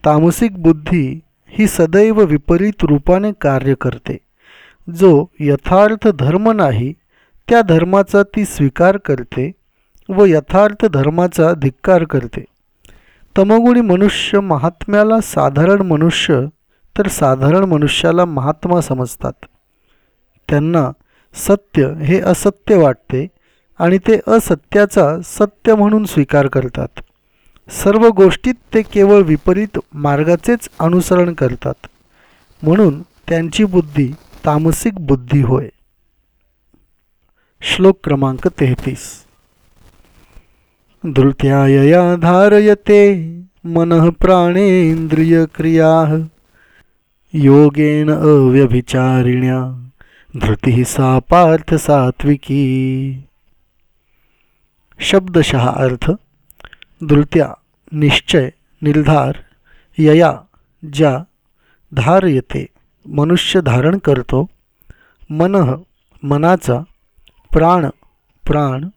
S1: तामसिक बुद्धी ही सदैव विपरीत रूपाने कार्य करते. जो यथार्थ धर्म नाही त्या धर्माचा ती स्वीकार करते व यथार्थ धर्माचा धिक्कार करते. तमगुणी मनुष्य महात्म्याला साधारण मनुष्य तर साधारण मनुष्याला महात्मा समजतात. त्यांना सत्य हे असत्य वाटते आणि ते असत्याचा सत्य म्हणून स्वीकार करतात. सर्व गोष्टीत ते केवळ विपरीत मार्गाचेच अनुसरण करतात. म्हणून त्यांची बुद्धी तामसिक बुद्धी होय. श्लोक क्रमांक तेहतीस. धृत्यायया धारयते मनः क्रिया योगेन अव्यभिचारिण्या धृती सा पार्थ सात्विकी। शब्दशः अर्थ धृत्या निश्चय निर्धार यया ज्या धारयते मनुष्य धारण करतो मन मनाचा प्राण प्राण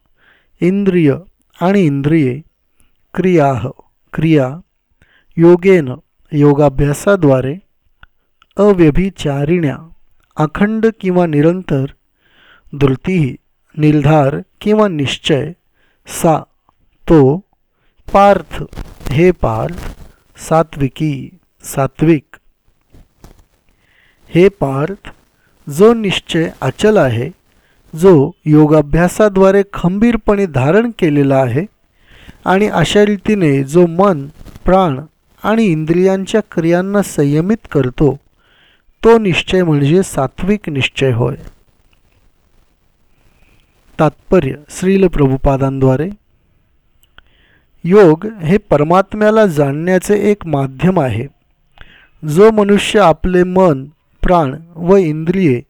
S1: इंद्रिय आणि इंद्रिये क्रिया क्रिया योगेन योगाभ्यासाद्वारे अव्यभिचारिण्या अखंड किंवा निरंतर धृती निर्धार किंवा निश्चय सा तो पार्थ हे पार्थ सात्विकी सात्विक. हे पार्थ जो निश्चय अचल आहे जो योगाभ्यासाद्वारे खंबीरपणे धारण केलेला आहे आणि अशा रीतीने जो मन प्राण आणि इंद्रियांच्या क्रियांना संयमित करतो तो निश्चय म्हणजे सात्विक निश्चय होय. तात्पर्य श्रील प्रभुपादांद्वारे. योग हे परमात्म्याला जाणण्याचे एक माध्यम आहे. जो मनुष्य आपले मन प्राण व इंद्रिये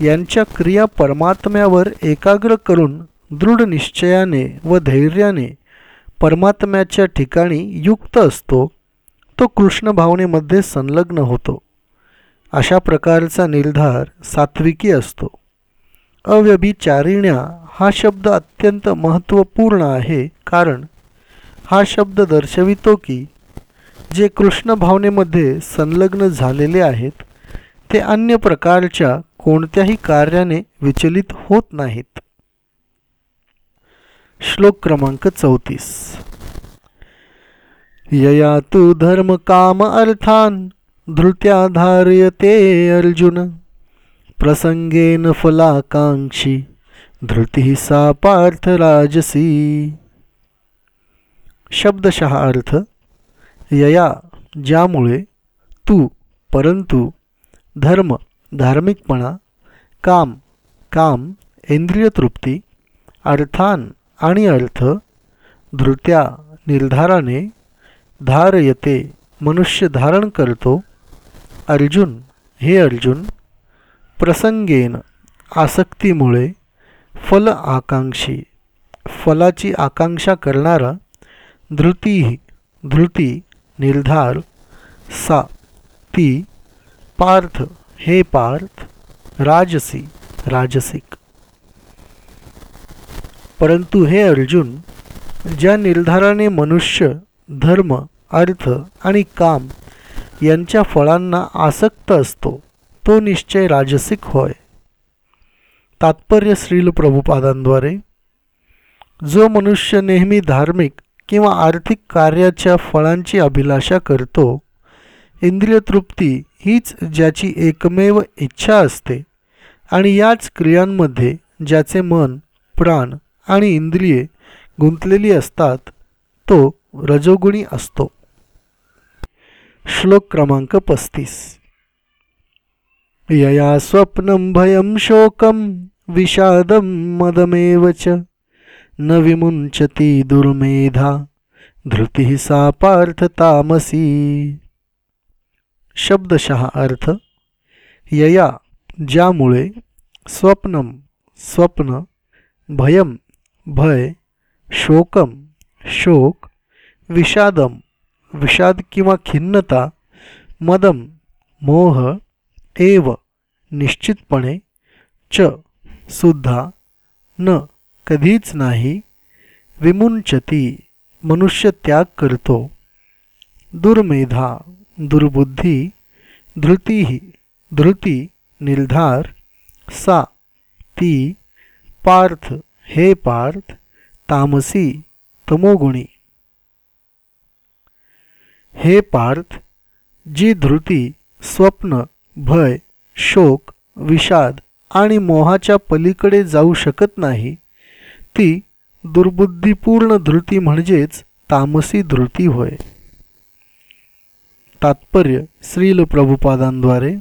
S1: यांच्या क्रिया परमात्म्यावर एकाग्र करून दृढ निश्चयाने व धैर्याने परमात्म्याच्या ठिकाणी युक्त असतो तो कृष्ण भावनेमध्ये संलग्न होतो. अशा प्रकारचा निर्धार सात्विकी असतो. अव्यभिचारिण्या हा शब्द अत्यंत महत्त्वपूर्ण आहे. कारण हा शब्द दर्शवितो की जे कृष्ण भावनेमध्ये संलग्न झालेले आहेत ते अन्य प्रकारच्या कोणत्याही कार्याने विचलित होत नाहीत. श्लोक क्रमांक चौतीस. यया तू धर्म काम अर्थान धृत्या धार्यते अर्जुन। प्रसंगेन फलाकांक्षी धृती सा पार्थ राजसी। शब्दशः अर्थ यया ज्यामुळे तू परंतु धर्म धार्मिकपणा काम काम इंद्रिय तृप्ती अर्थान आणि अर्थ धृत्या निर्धाराने धारयते मनुष्य धारण करतो अर्जुन हे अर्जुन प्रसंगेन आसक्तीमुळे फल आकांक्षी फलाची आकांक्षा करणारा धृती धृती निर्धार सा ती पार्थ हे पार्थ राजसी राजसिक. परंतु हे अर्जुन ज्या निर्धाराने मनुष्य धर्म अर्थ आणि काम यांच्या फळांना आसक्त असतो तो निश्चय राजसिक होय. तात्पर्य श्रील प्रभुपादांद्वारे जो मनुष्य नेहमी धार्मिक किंवा आर्थिक कार्याच्या फळांची अभिलाषा करतो इंद्रिय तृप्ती हीच ज्याची एकमेव इच्छा असते आणि याच क्रियांमध्ये ज्याचे मन प्राण आणि इंद्रिये गुंतलेली असतात तो रजोगुणी असतो. श्लोक क्रमांक पस्तीस. यया स्वप्नं भयं शोकं, विषादं मदमेव च। न विमुंचती दुर्मेधा, धृती सा पार्थ तामसी शब्दशः अर्थ, यया ज्यामुळे स्वप्नम स्वप्न भयम भय शोकम शोक विषादम विषाद किंवा खिन्नता मदम मोह, एव। निश्चितपणे च सुद्धा न कधीच नाही विमुंचती मनुष्य त्याग करतो. दुर्मेधा दुर्बुद्धी धृतीही धृती निर्धार सा ती पार्थ हे पार्थ तामसी तमोगुणी. हे पार्थ जी धृती स्वप्न भय शोक विषाद आणि मोहाच्या पलीकडे जाऊ शकत नाही. ती दुर्बुद्धीपूर्ण धृती म्हणजेच तामसी धृती होय. तात्पर्य श्रील प्रभुपादांद्वारे.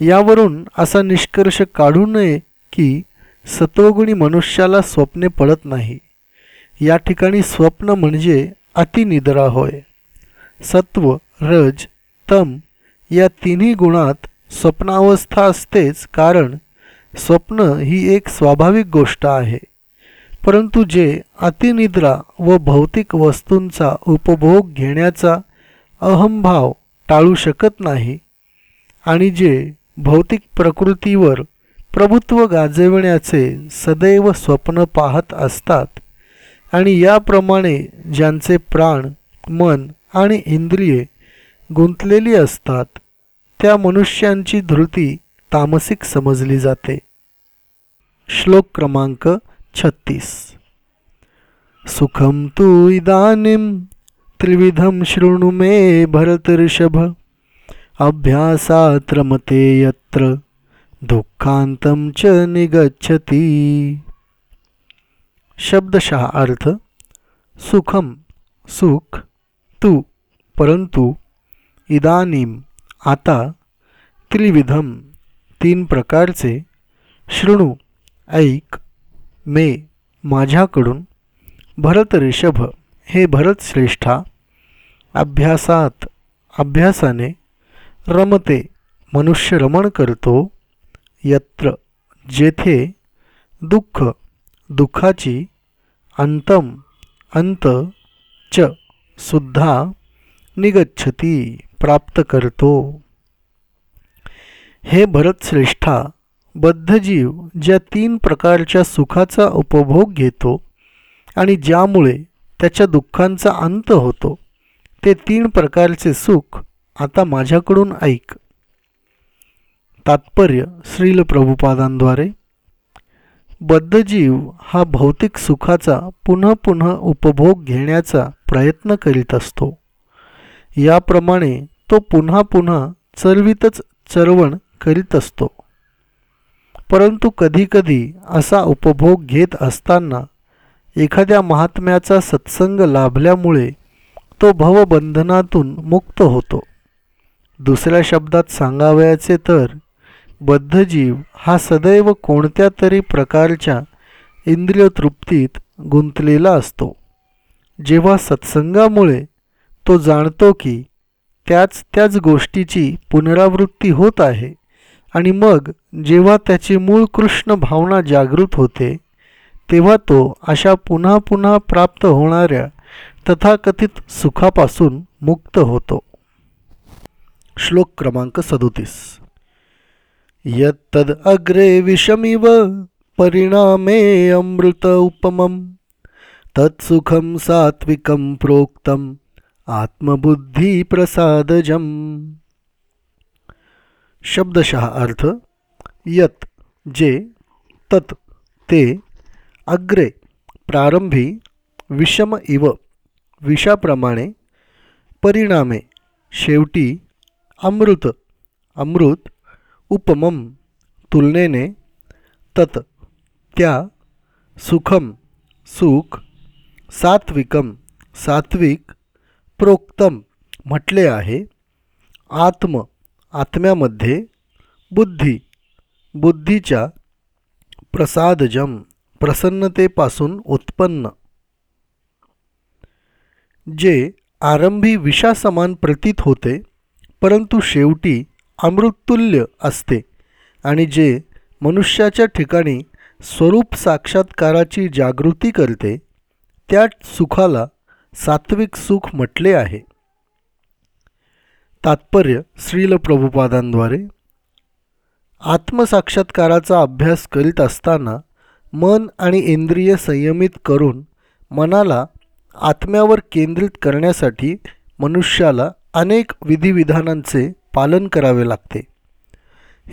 S1: यावरून असा निष्कर्ष काढू नये की सत्वगुणी मनुष्याला स्वप्ने पडत नाही. या ठिकाणी स्वप्न म्हणजे अतिनिद्रा होय. सत्व रज तम या तिन्ही गुणात स्वप्नावस्था असतेच कारण स्वप्न ही एक स्वाभाविक गोष्ट आहे. परंतु जे अतिनिद्रा व भौतिक वस्तूंचा उपभोग घेण्याचा अहंभाव टाळू शकत नाही आणि जे भौतिक प्रकृतीवर प्रभुत्व गाजविण्याचे सदैव स्वप्न पाहत असतात आणि याप्रमाणे ज्यांचे प्राण मन आणि इंद्रिये गुंतलेली असतात त्या मनुष्यांची धृती तामसिक समजली जाते. श्लोक क्रमांक छत्तीस. सुखम तू इदानीम त्रिविधम शृणु मे भरत ऋषभ अभ्यासात रमते यत्र दुःखांतम च निगच्छती। शब्दशः अर्थ सुखम सुख तू परंतु इदानीम आता त्रिविधम तीन प्रकारचे शृणू ऐक मे माझ्याकडून भरत ऋषभ हे भरत श्रेष्ठा अभ्यासात अभ्यासाने रमते मनुष्य रमण करतो यत्र जेथे दुःख दुःखाची अंतम अंत च सुद्धा निगच्छती. प्राप्त करतो. हे भरतश्रेष्ठा बद्धजीव ज्या तीन प्रकारच्या सुखाचा उपभोग घेतो आणि ज्यामुळे त्याच्या दुःखांचा अंत होतो ते तीन प्रकारचे सुख आता माझ्याकडून ऐक. तात्पर्य श्रील प्रभुपादांद्वारे. बद्धजीव हा भौतिक सुखाचा पुन्हा पुन्हा उपभोग घेण्याचा प्रयत्न करीत असतो. याप्रमाणे तो पुन्हा पुन्हा चरवीतच चरवण करीत असतो. परंतु कधीकधी असा उपभोग घेत असताना एखाद्या महात्म्याचा सत्संग लाभल्यामुळे तो भवबंधनातून मुक्त होतो. दुसऱ्या शब्दात सांगावयाचे तर बद्धजीव हा सदैव कोणत्या तरी प्रकारच्या इंद्रिय तृप्तीत गुंतलेला असतो. जेव्हा सत्संगामुळे तो जाणतो की त्याच त्याच गोष्टीची पुनरावृत्ती होत आहे. आणि मग जेव्हा त्याची मूळ कृष्ण भावना जागृत होते तेव्हा तो अशा पुन्हा पुन्हा प्राप्त होणाऱ्या तथाकथित सुखापासून मुक्त होतो. श्लोक क्रमांक सदोतीस. यत्तद अग्रे विषमिव परिणामे अमृत उपमम तत्सुखम सात्विकम प्रोक्तम। आत्मबुद्धिप्रसादजम। शब्दशः अर्थ, यत, जे, तत, ते, अग्रे, प्रारंभी, विषम इव, विषाप्रमाणे, परिणामे, शेवटी, अमृत अमृत उपमम तुलनेने, तत, त्या सुखम सुख सात्विकम सात्विक प्रोक्तम म्हटले आहे आत्म आत्म्यामध्ये बुद्धी बुद्धीच्या प्रसादजम प्रसन्नतेपासून उत्पन्न. जे आरंभी विषासमान प्रतीत होते परंतु शेवटी अमृततुल्य असते आणि जे मनुष्याच्या ठिकाणी स्वरूप साक्षात्काराची जागृती करते त्या सुखाला सात्विक सुख म्हटले आहे. तात्पर्य श्रील प्रभुपादांद्वारे. आत्मसाक्षात्काराचा अभ्यास करीत असताना मन आणि इंद्रिय संयमित करून मनाला आत्म्यावर केंद्रित करण्यासाठी मनुष्याला अनेक विधिविधानांचे पालन करावे लागते.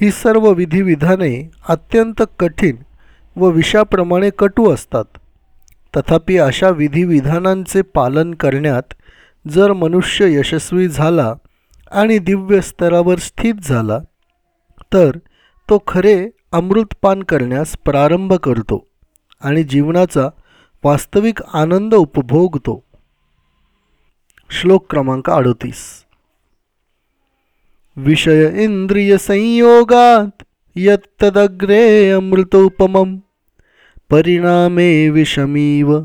S1: ही सर्व विधिविधाने अत्यंत कठीण व विषाप्रमाणे कटू असतात. तथापि अशा विधिविधानांचे पालन करण्यात जर मनुष्य यशस्वी झाला आणि दिव्य स्तरावर स्थित झाला तर तो खरे अमृतपान करण्यास प्रारंभ करतो आणि जीवनाचा वास्तविक आनंद उपभोगतो. श्लोक क्रमांक अडतीस. विषय इंद्रिय संयोगात यत्तदग्रे अमृतोपमम. परिणामे विषमीव।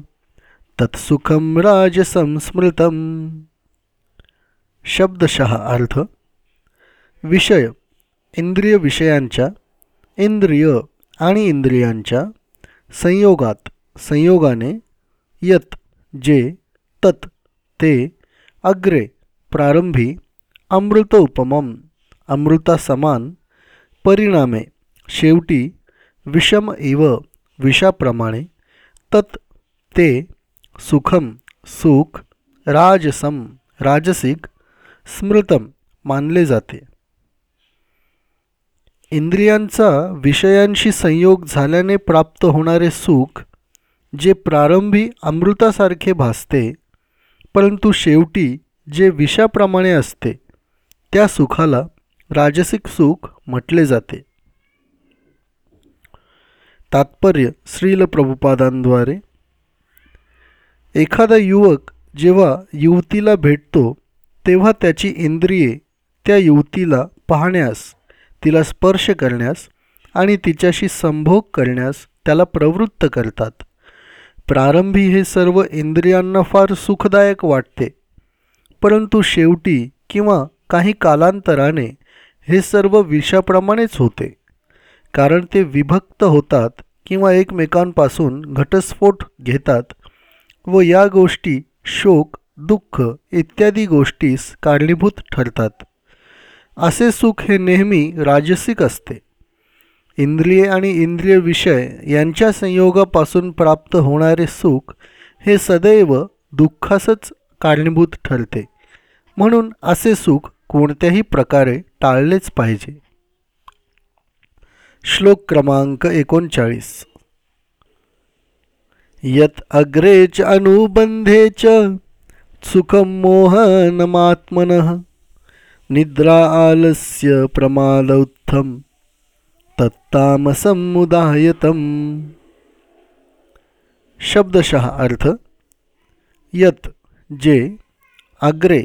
S1: तत्सुखम राजसंस्मृतम। शब्दशः अर्थ विषय इंद्रिय विषयांच्या इंद्रिय आणि इंद्रियांच्या संयोगात संयोगाने यत जे तत ते अग्रे प्रारंभी अमृत उपमम अमृतासमान परिणामे शेवटी विषम इव। विषाप्रमाणे तत् ते सुखम सुख राजसम राजसिक स्मृतम मानले जाते. इंद्रियांचा विषयांशी संयोग झाल्याने प्राप्त होणारे सुख जे प्रारंभी अमृतासारखे भासते परंतु शेवटी जे विषाप्रमाणे असते त्या सुखाला राजसिक सुख म्हटले जाते. तात्पर्य श्रील प्रभुपादांद्वारे. एखादा युवक जेव्हा युवतीला भेटतो तेव्हा त्याची इंद्रिये त्या युवतीला पाहण्यास तिला स्पर्श करण्यास आणि तिच्याशी संभोग करण्यास त्याला प्रवृत्त करतात. प्रारंभी हे सर्व इंद्रियांना फार सुखदायक वाटते. परंतु शेवटी किंवा काही कालांतराने हे सर्व विषाप्रमाणेच होते. कारण ते विभक्त होतात किंवा एकमेकांपासून घटस्फोट घेतात व या गोष्टी शोक दुःख इत्यादी गोष्टीस कारणीभूत ठरतात. असे सुख हे नेहमी राजसिक असते. इंद्रिये आणि इंद्रिय विषय यांच्या संयोगापासून प्राप्त होणारे सुख हे सदैव दुःखासच कारणीभूत ठरते. म्हणून असे सुख कोणत्याही प्रकारे टाळलेच पाहिजे. श्लोक क्रमांक एकोणचाळीस. यत अग्रे च अनुबंधे च सुखम मोहनमात्मन निद्रा आलस्य प्रमादौत्थम तत्तामसमुदायतम शब्दशः अर्थ यत जे अग्रे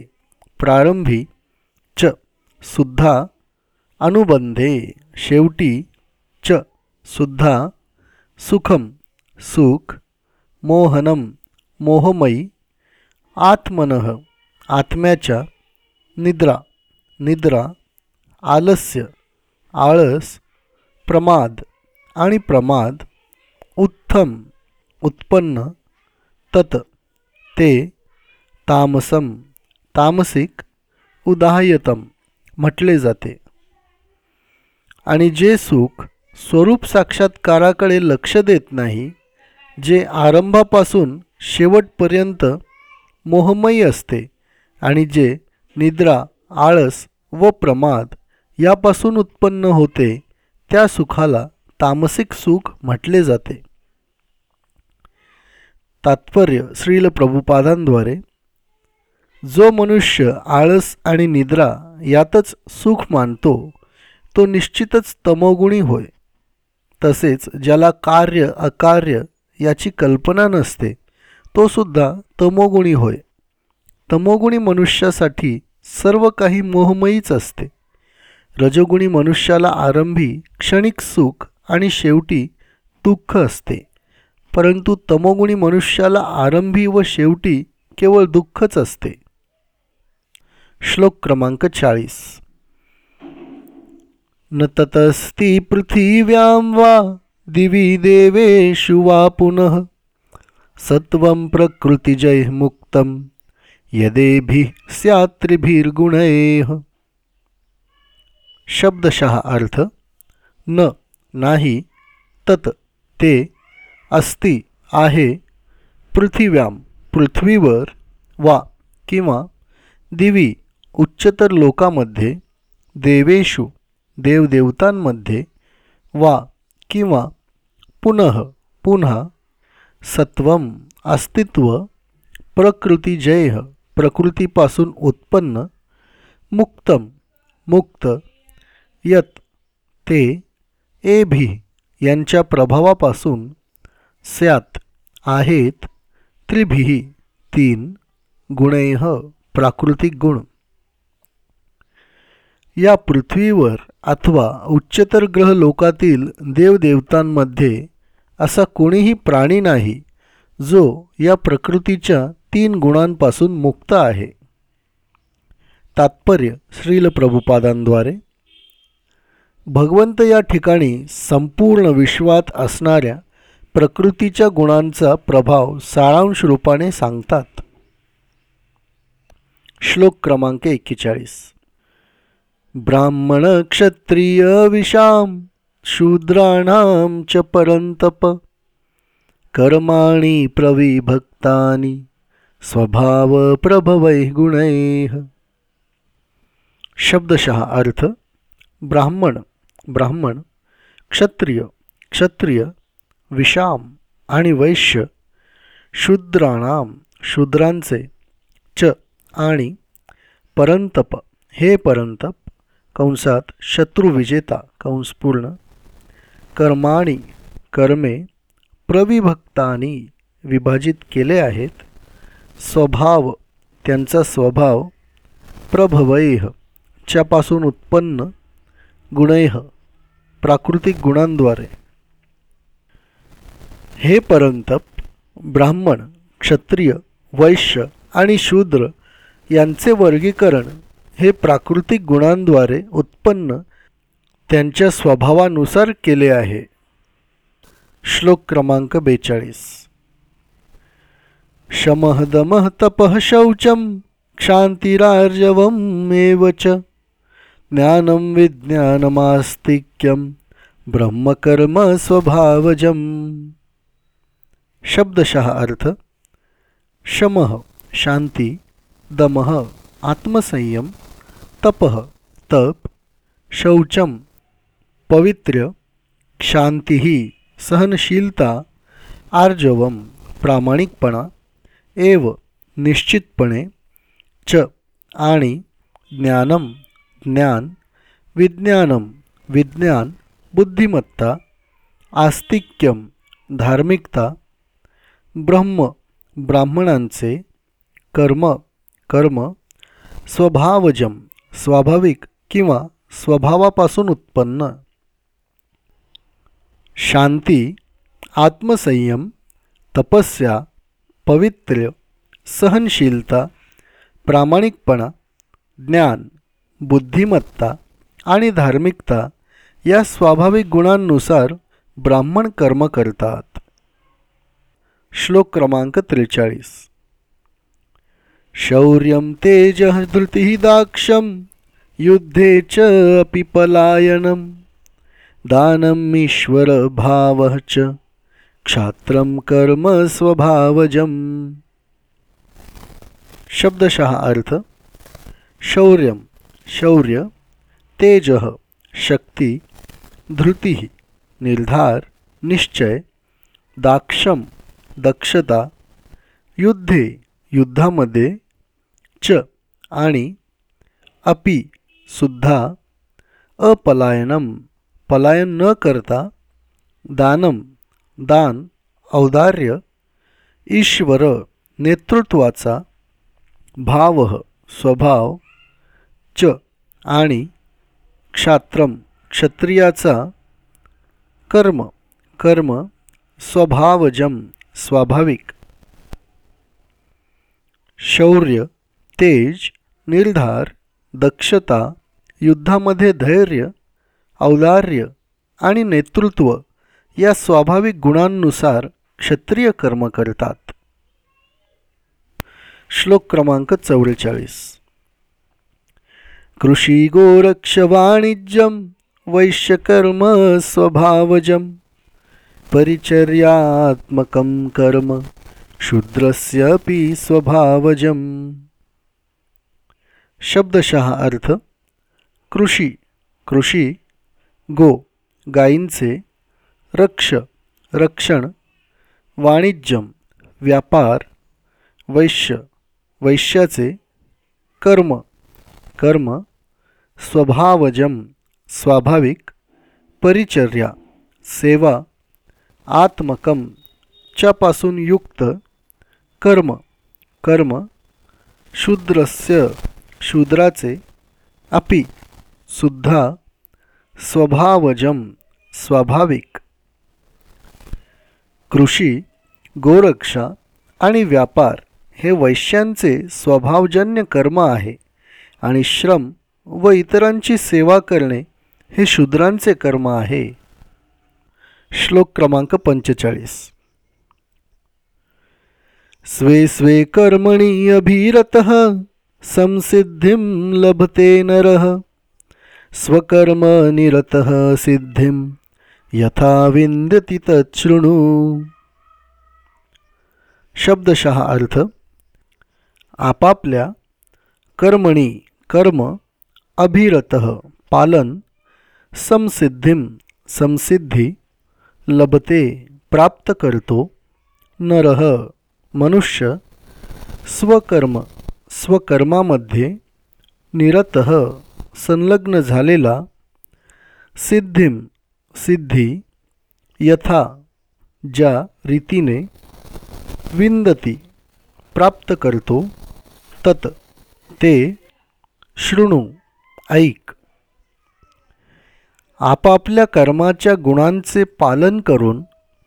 S1: प्रारंभी च सुद्धा अनुबंधे शेवटी च सुद्धा सुखम सुख मोहनम मोहमयी आत्मनः आत्म्याच्या निद्रा निद्रा आलस्य आळस प्रमाद आणि प्रमाद उत्तम उत्पन्न तत ते तामसम तामसिक उदाहयतम म्हटले जाते. आणि जे सुख स्वरूप साक्षात्काराकडे लक्ष देत नाही जे आरंभापासून शेवटपर्यंत मोहमयी असते आणि जे निद्रा आळस व प्रमाद यापासून उत्पन्न होते त्या सुखाला तामसिक सुख म्हटले जाते. तात्पर्य श्रील प्रभुपादांद्वारे जो मनुष्य आळस आणि निद्रा यातच सुख मानतो तो निश्चितच तमोगुणी होय. तसेच ज्याला कार्य अकार्य याची कल्पना नसते तो सुद्धा तमोगुणी होय. तमोगुणी मनुष्यासाठी सर्व काही मोहमयीच असते. रजोगुणी मनुष्याला आरंभी क्षणिक सुख आणि शेवटी दुःख असते. परंतु तमोगुणी मनुष्याला आरंभी व शेवटी केवळ दुःखच असते. श्लोक क्रमांक चाळीस. न ततस्ति पृथिव्यां वा दिवि देवेषु वा पुनः। सत्वं प्रकृतिजैर्मुक्तं यदेभिः स्यात्रिभिर्गुणैः। शब्दशः अर्थ न नाही तत ते अस्ति आहे पृथिव्याम पृथ्वीवर वा किंवा दिवी उच्चतर लोकामध्ये देवेषु देवदेवतांमध्ये वा किंवा पुनः पुन्हा सत्वम अस्तित्व प्रकृतीजय प्रकृतीपासून उत्पन्न मुक्तम मुक्त यत ते एभी यांच्या प्रभावापासून स्यात आहेत त्रिभी तीन गुणैह प्राकृतिक गुण. या पृथ्वीवर अथवा उच्चतर ग्रह लोकातील देवदेवतांमध्ये असा कोणीही प्राणी नाही जो या प्रकृतीच्या तीन गुणांपासून मुक्त आहे. तात्पर्य श्रील प्रभुपादांद्वारे. भगवंत या ठिकाणी संपूर्ण विश्वात असणाऱ्या प्रकृतीच्या गुणांचा प्रभाव सारांश रूपाने सांगतात. श्लोक क्रमांक एक्केचाळीस. ब्राह्मण क्षत्रिय विषाम शूद्राणां च परन्तप कर्माणि प्रविभक्तानि स्वभावप्रभवैः गुणैः। शब्दशः अर्थ ब्राह्मण ब्राह्मण क्षत्रिय क्षत्रिय विषाम आणि वैश्य शूद्राणाम शूद्रांचे च आणि परंतप हे परंतप कंसात शत्रुविजेता कंस पूर्ण. कर्माणी कर्मे प्रविभक्तानी विभाजित केले आहेत. स्वभाव त्यांचा स्वभाव प्रभवैह च्यापासून उत्पन्न गुणैह प्राकृतिक गुणांद्वारे. हे परंतप ब्राह्मण क्षत्रिय वैश्य आणि शूद्र यांचे वर्गीकरण हे प्राकृतिक गुणांद्वारे उत्पन्न त्यांच्या स्वभावानुसार केले आहे. श्लोक क्रमांक बेचाळीस. शमः तपः शौचं क्षान्तिरार्जवम् एव च ज्ञानं विज्ञानमास्तिक्यं ब्रह्मकर्म स्वभावजम। शब्दशः अर्थ शमः शांती दमः आत्मसंयम तपः तप शौचम पवित्र क्षांती सहनशीलता आर्जवम प्रामाणिकपणा एव निश्चितपणे च आणि ज्ञानम ज्ञान विज्ञानम विज्ञान बुद्धिमत्ता आस्तिक्यम धार्मिकता ब्रह्म ब्राह्मणांचे कर्म कर्म स्वभावजम स्वाभाविक किंवा स्वभावापासून उत्पन्न. शांती आत्मसंयम तपस्या पवित्र्य सहनशीलता प्रामाणिकपणा ज्ञान बुद्धिमत्ता आणि धार्मिकता या स्वाभाविक गुणांनुसार ब्राह्मण कर्म करतात. श्लोक क्रमांक त्रेचाळीस. शौर्यं तेज धृती दाक्षं युद्धे च अपि पलायनं दानम् ईश्वरभावः च क्षात्रं कर्म स्वभावजम्। शब्दशः अर्थ शौर्यं शौर्य तेज शक्ती धृती निर्धार निश्चय दाक्षम दक्षता युद्धे युद्धामध्ये च आणि अपि सुद्धा अपलायनम. पलायन न करता दानम दान औदार्य ईश्वर नेतृत्वाचा भाव स्वभाव च आणि क्षात्रम क्षत्रियाचा कर्म कर्म स्वभावजम स्वाभाविक. शौर्य तेज निर्धार दक्षता युद्धामध्ये धैर्य औदार्य आणि नेतृत्व या स्वाभाविक गुणांनुसार क्षत्रिय कर्म करतात. श्लोक क्रमांक चौवेचाळीस. कृषिगोरक्षवाणिज्यं वैश्यकर्म स्वभावजं परिचर्यात्मकं कर्म. शूद्रस्यपि स्वभावजम। शब्दशः अर्थ कृषी कृषी गो गायींचे रक्ष रक्षण वाणिज्यम व्यापार वैश्य वैश्याचे कर्म कर्म स्वभावजम स्वाभाविक परिचर्या सेवा आत्मकम च्यापासून युक्त कर्म. कर्म शूद्रस्य शूद्राचे अपि सुद्धा स्वभावजम स्वाभाविक. कृषी गोरक्षा आणि व्यापार हे वैश्यांचे स्वभावजन्य कर्म आहे आणि श्रम व इतरांची सेवा करणे हे शूद्रांचे कर्म आहे. श्लोक क्रमांक पंचेचाळीस. स्वे स्वे कर्मणी अभिरत संसिद्धिं लभते नर। स्वकर्म निरत सिद्धिं यथा विंदती शब्दशः अर्थ आपापल्या कर्मणी कर्म अभिरत पालन समसिद्धीम समसिद्धी लभते प्राप्त करतो नरह मनुष्य स्वकर्म स्वकर्मामध्ये निरत संलग्न झालेला सिद्धीम सिद्धी यथा ज्या रीतीने विंदती प्राप्त करतो तत ते शृणू ऐक. आपापल्या कर्माच्या गुणांचे पालन करून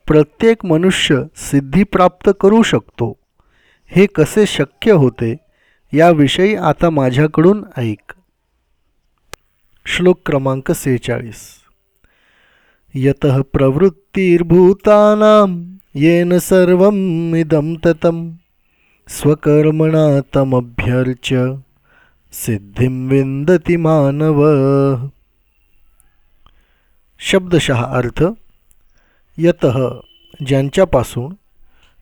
S1: प्रत्येक मनुष्य सिद्धी प्राप्त करू शकतो. हे कसे शक्य होते याविषयी आता माझ्याकडून ऐक. श्लोक क्रमांक सेहेचाळीस. यत प्रवृत्तीर्भूतानां येन सर्वमिदं ततं स्वकर्मणा तमभ्यर्च्य सिद्धिं विंदती मानव। शब्दशः अर्थ यत ज्यांच्यापासून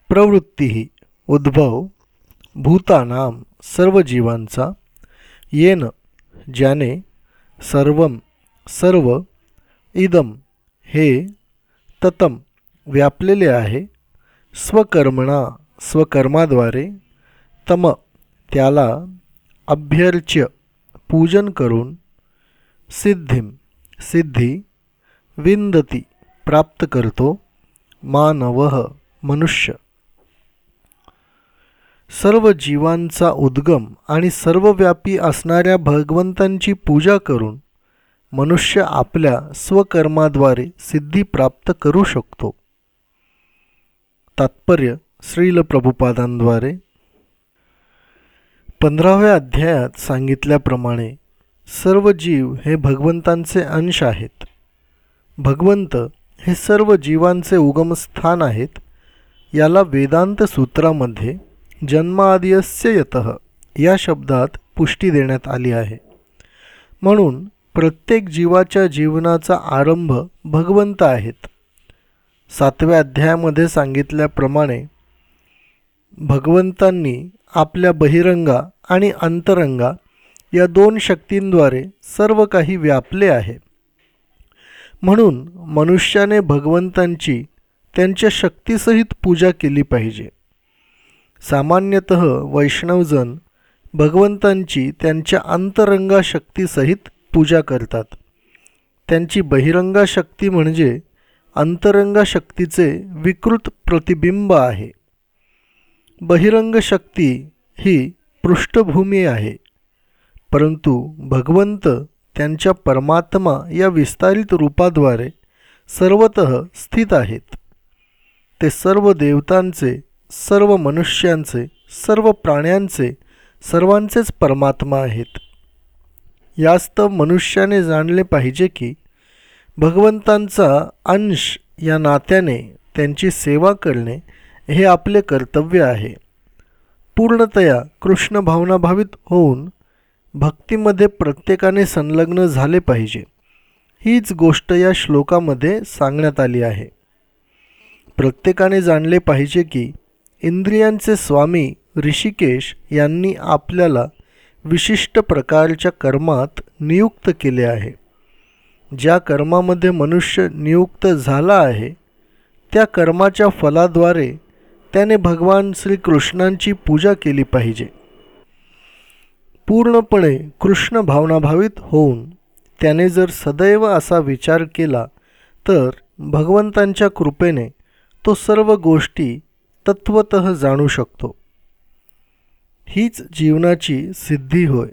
S1: प्रवृत्ती उद्भव भूतानाम सर्व जीवांचा येन ज्याने सर्व सर्व इदम हे ततम व्यापलेले आहे स्वकर्मणा स्वकर्माद्वारे तम त्याला अभ्यर्च्य पूजन करून सिद्धिम सिद्धी विंदती. प्राप्त करतो मानव मनुष्य. सर्व जीवांचा उद्गम आणि सर्वव्यापी असणाऱ्या भगवंतांची पूजा करून मनुष्य आपल्या स्वकर्माद्वारे सिद्धी प्राप्त करू शकतो. तात्पर्य श्रील प्रभुपादांद्वारे. पंधराव्या अध्यायात सांगितल्याप्रमाणे सर्व जीव हे भगवंतांचे अंश आहेत. भगवंत हे सर्व जीवांचे उगमस्थान आहेत. याला वेदांत सूत्रामध्ये जन्मादियस्य यत या शब्दात पुष्टी देण्यात आली आहे. म्हणून प्रत्येक जीवाच्या जीवनाचा आरंभ भगवंत आहेत. सातव्या अध्यायामध्ये सांगितल्याप्रमाणे भगवंतांनी आपल्या बहिरंगा आणि अंतरंगा या दोन शक्तींद्वारे सर्व काही व्यापले आहे. म्हणून मनुष्याने भगवंतांची त्यांच्या शक्तीसहित पूजा केली पाहिजे. सामान्यतः वैष्णवजन भगवंतांची त्यांच्या अंतरंगा शक्तीसहित पूजा करतात. त्यांची बहिरंगा शक्ती म्हणजे अंतरंगा शक्तीचे विकृत प्रतिबिंब आहे. बहिरंग शक्ती ही पृष्ठभूमी आहे. परंतु भगवंत त्यांच्या परमात्मा या विस्तारित रूपाद्वारे सर्वत स्थित आहेत. ते सर्व देवतांचे सर्व मनुष्यांचे सर्व प्राण्यांचे सर्वांचेच परमात्मा आहेत. यास्तव मनुष्याने जाणले पाहिजे की भगवंतांचा अंश या नात्याने त्यांची सेवा करणे हे आपले कर्तव्य आहे. पूर्णतया कृष्ण भावनाभावित होऊन भक्तीमध्ये प्रत्येकाने संलग्न झाले पाहिजे. हीच गोष्ट या श्लोकामध्ये सांगण्यात आली आहे. प्रत्येकाने जाणले पाहिजे की इंद्रियांचे स्वामी ऋषिकेश यांनी आपल्याला विशिष्ट प्रकारच्या कर्मात नियुक्त केले आहे. ज्या कर्मामध्ये मनुष्य नियुक्त झाला आहे त्या कर्माच्या फलाद्वारे त्याने भगवान श्रीकृष्णांची पूजा केली पाहिजे. पूर्णपणे कृष्ण भावनाभावित होऊन त्याने जर सदैव असा विचार केला तर भगवंतांच्या कृपेने तो सर्व गोष्टी तत्वत जाणू शकतो. हीच जीवनाची सिद्धी होय.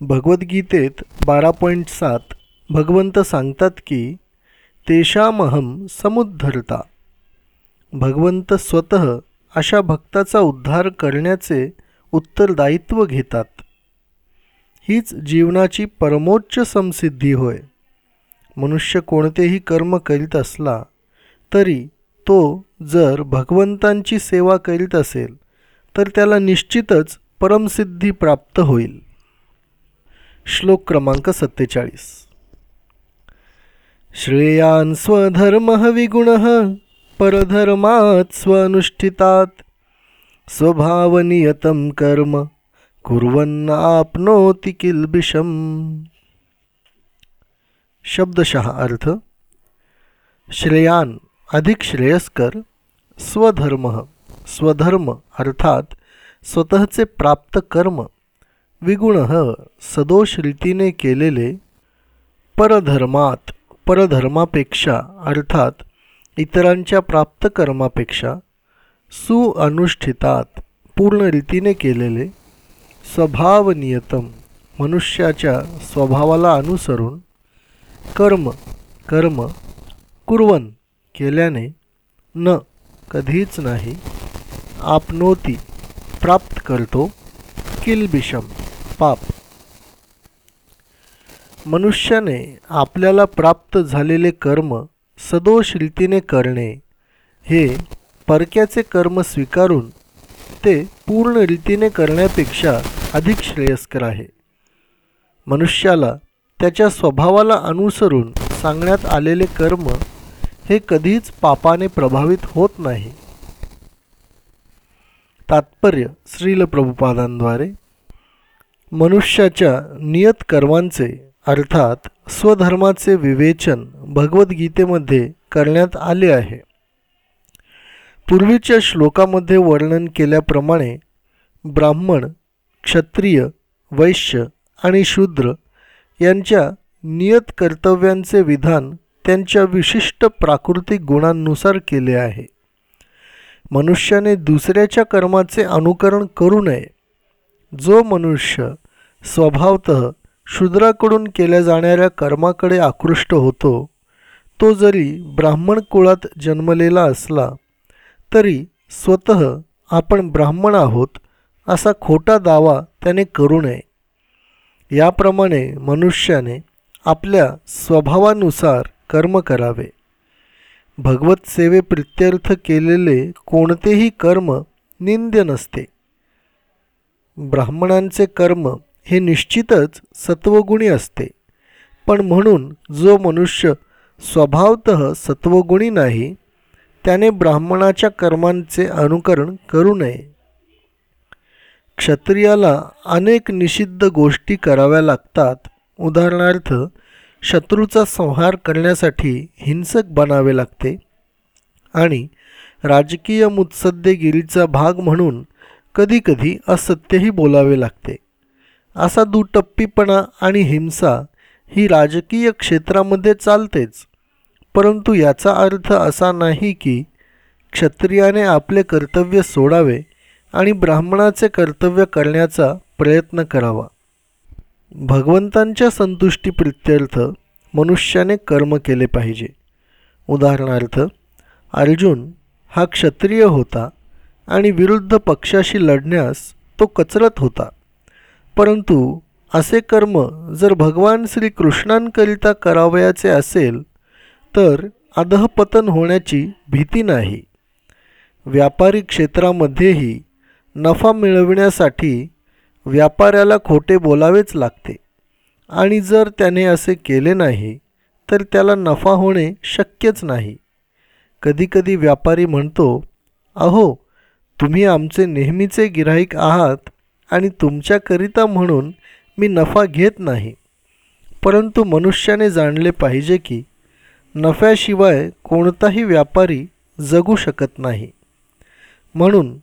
S1: भगवद्गीतेत बारा पॉईंट सात भगवंत सांगतात की तेषामहम समुद्धरता. भगवंत स्वतः अशा भक्ताचा उद्धार करण्याचे उत्तरदायित्व घेतात. हीच जीवनाची परमोच्च समसिद्धी होय. मनुष्य कोणतेही कर्म करीत असला तरी तो जर भगवंतांची सेवा करीत असेल तर त्याला निश्चितच परमसिद्धी प्राप्त होईल. श्लोक क्रमांक सत्तेचाळीस. श्रेयान स्वधर्म विगुण परधर्मात स्वनुष्ठितात स्वभावनियतम कर्म। कुर्वन्नाप्नोति किल्बिषम शब्दशः अर्थ श्रेयान अधिक श्रेयस्कर स्वधर्म स्वधर्म अर्थात स्वतःचे प्राप्त कर्म विगुण सदोष रीतीने केलेले परधर्मात परधर्मापेक्षा अर्थात इतरांच्या प्राप्त कर्मापेक्षा सुअनुष्ठितात पूर्ण रीतीने केलेले स्वभावनियतम मनुष्याच्या स्वभावाला अनुसरून कर्म कर्म कुर्वन केल्याने न कधीच नाही आपनोती प्राप्त करतो किलबिषम पाप. मनुष्याने आपल्याला प्राप्त झालेले कर्म सदोष रीतीने करणे हे परक्याचे कर्म स्वीकारून ते पूर्ण रीतीने करण्यापेक्षा अधिक श्रेयस्कर आहे. मनुष्याला त्याच्या स्वभावाला अनुसरून सांगण्यात आलेले कर्म हे कधीच पापाने प्रभावित होत नाही. तात्पर्य श्रील प्रभुपादांद्वारे. मनुष्याच्या नियत कर्मांचे अर्थात स्वधर्माचे विवेचन भगवद्गीतेमध्ये करण्यात आले आहे. पूर्वीच्या श्लोकामध्ये वर्णन केल्याप्रमाणे ब्राह्मण क्षत्रिय वैश्य आणि शूद्र यांच्या नियत कर्तव्यांचे विधान त्यांच्या विशिष्ट प्राकृतिक गुणांनुसार केले आहे. मनुष्याने दुसऱ्याच्या कर्माचे अनुकरण करू नये. जो मनुष्य स्वभावत शूद्राकडून केल्या जाणाऱ्या कर्माकडे आकृष्ट होतो तो जरी ब्राह्मण कुळात जन्मलेला असला तरी स्वतः आपण ब्राह्मण आहोत असा खोटा दावा त्याने करू नये. याप्रमाणे मनुष्याने आपल्या स्वभावानुसार कर्म करावे. भगवत सेवेप्रित्यर्थ केलेले कोणतेही कर्म निंद्य नसते. ब्राह्मणांचे कर्म हे निश्चितच सत्वगुणी असते पण म्हणून जो मनुष्य स्वभावत सत्वगुणी नाही त्याने ब्राह्मणाच्या कर्मांचे अनुकरण करू नये. क्षत्रियाला अनेक निषिद्ध गोष्टी कराव्या लागतात. उदाहरणार्थ शत्रूचा संहार करण्यासाठी हिंसक बनावे लागते आणि राजकीय मुत्सद्देगिरीचा भाग म्हणून कधीकधी असत्यही बोलावे लागते. असा दुटप्पीपणा आणि हिंसा ही राजकीय क्षेत्रामध्ये चालतेच. परंतु याचा अर्थ असा नाही की क्षत्रियाने आपले कर्तव्य सोडावे आणि ब्राह्मणाचे कर्तव्य करण्याचा प्रयत्न करावा. भगवंतांच्या संतुष्टीप्रित्यर्थ मनुष्याने कर्म केले पाहिजे. उदाहरणार्थ अर्जुन हा क्षत्रिय होता आणि विरुद्ध पक्षाशी लढण्यास तो कचरत होता. परंतु असे कर्म जर भगवान श्रीकृष्णांकरिता करावयाचे असेल तर अधःपतन होण्याची भीती नाही. व्यापारी क्षेत्रामध्येही नफा मिळविण्यासाठी व्यापाऱ्याला खोटे बोलावेच लागते. आणि जर त्याने असे केले नाही तर त्याला नफा होणे शक्यच नाही. कधीकधी व्यापारी म्हणतो अहो तुम्ही आमचे नेहमीचे गिराईक आहात आणि तुमच्याकरिता म्हणून मी नफा घेत नाही. परंतु मनुष्याने जाणले पाहिजे की नफ्याशिवाय कोणताही व्यापारी जगू शकत नाही. म्हणून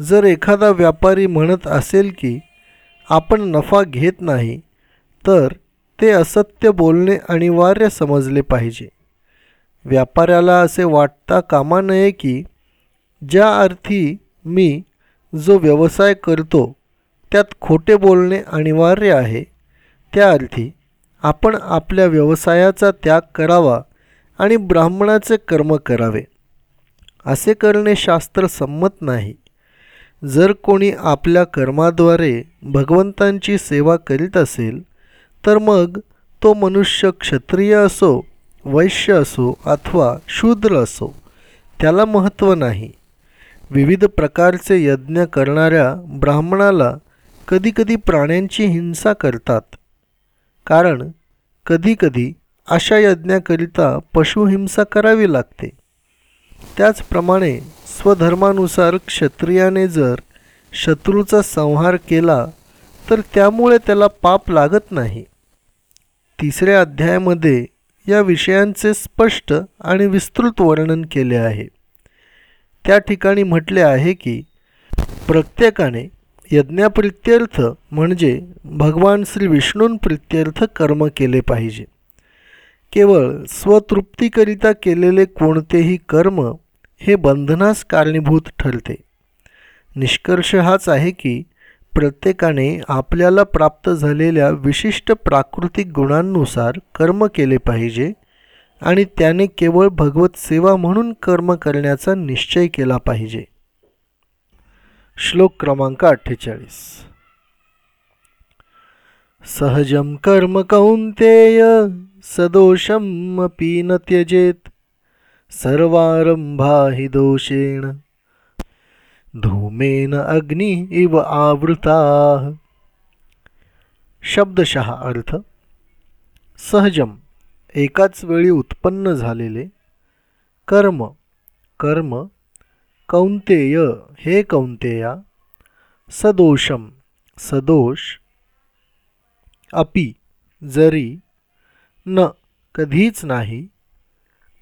S1: जर एखादा व्यापारी म्हणत असेल की आपण नफा घेत नाही तर ते असत्य बोलणे अनिवार्य समजले पाहिजे. व्यापाऱ्याला असे वाटता कामा नये की ज्या अर्थी मी जो व्यवसाय करतो त्यात खोटे बोलणे अनिवार्य आहे. त्या अर्थी आपण आपल्या व्यवसायाचा त्याग करावा आणि ब्राह्मणाचे कर्म करावे. असे करणे शास्त्रसंमत नाही. जर कोणी आपल्या कर्माद्वारे भगवंतांची सेवा करीत असेल तर मग तो मनुष्य क्षत्रिय असो वैश्य असो अथवा शूद्र असो त्याला महत्त्व नाही. विविध प्रकारचे यज्ञ करणाऱ्या ब्राह्मणाला कधीकधी प्राण्यांची हिंसा करतात. कारण कधीकधी अशा यज्ञाकरिता पशुहिंसा करावी लागते. त्याचप्रमाणे स्वधर्मानुसार क्षत्रियाने जर शत्रूचा संहार केला तर त्यामुळे त्याला पाप लागत नाही. तिसऱ्या अध्यायामध्ये या विषयांचे स्पष्ट आणि विस्तृत वर्णन केले आहे. त्या ठिकाणी म्हटले आहे की प्रत्येकाने यज्ञाप्रित्यर्थ म्हणजे भगवान श्री विष्णूंप्रित्यर्थ कर्म केले पाहिजे. केवळ स्वतृप्तीकरिता केलेले कोणतेही कर्म हे बंधनास कारणीभूत ठरते. निष्कर्ष हाच आहे की प्रत्येकाने आपल्याला प्राप्त झालेल्या विशिष्ट प्राकृतिक गुणांनुसार कर्म केले पाहिजे आणि त्याने केवळ भगवत सेवा म्हणून कर्म करण्याचा निश्चय केला पाहिजे. श्लोक क्रमांक अठ्ठेचाळीस. सहजम कर्म कौंतेय सदोषमपि न त्यजेत। सर्वारंभा हि दोषेण। धूमेन अग्नि इव आवृता। शब्दशः अर्थ सहजम एकाच वेळी उत्पन्न झालेले कर्म। कर्म कौंतेय हे कौंतेया सदोषम सदोष अपि जरी न कधीच नाही.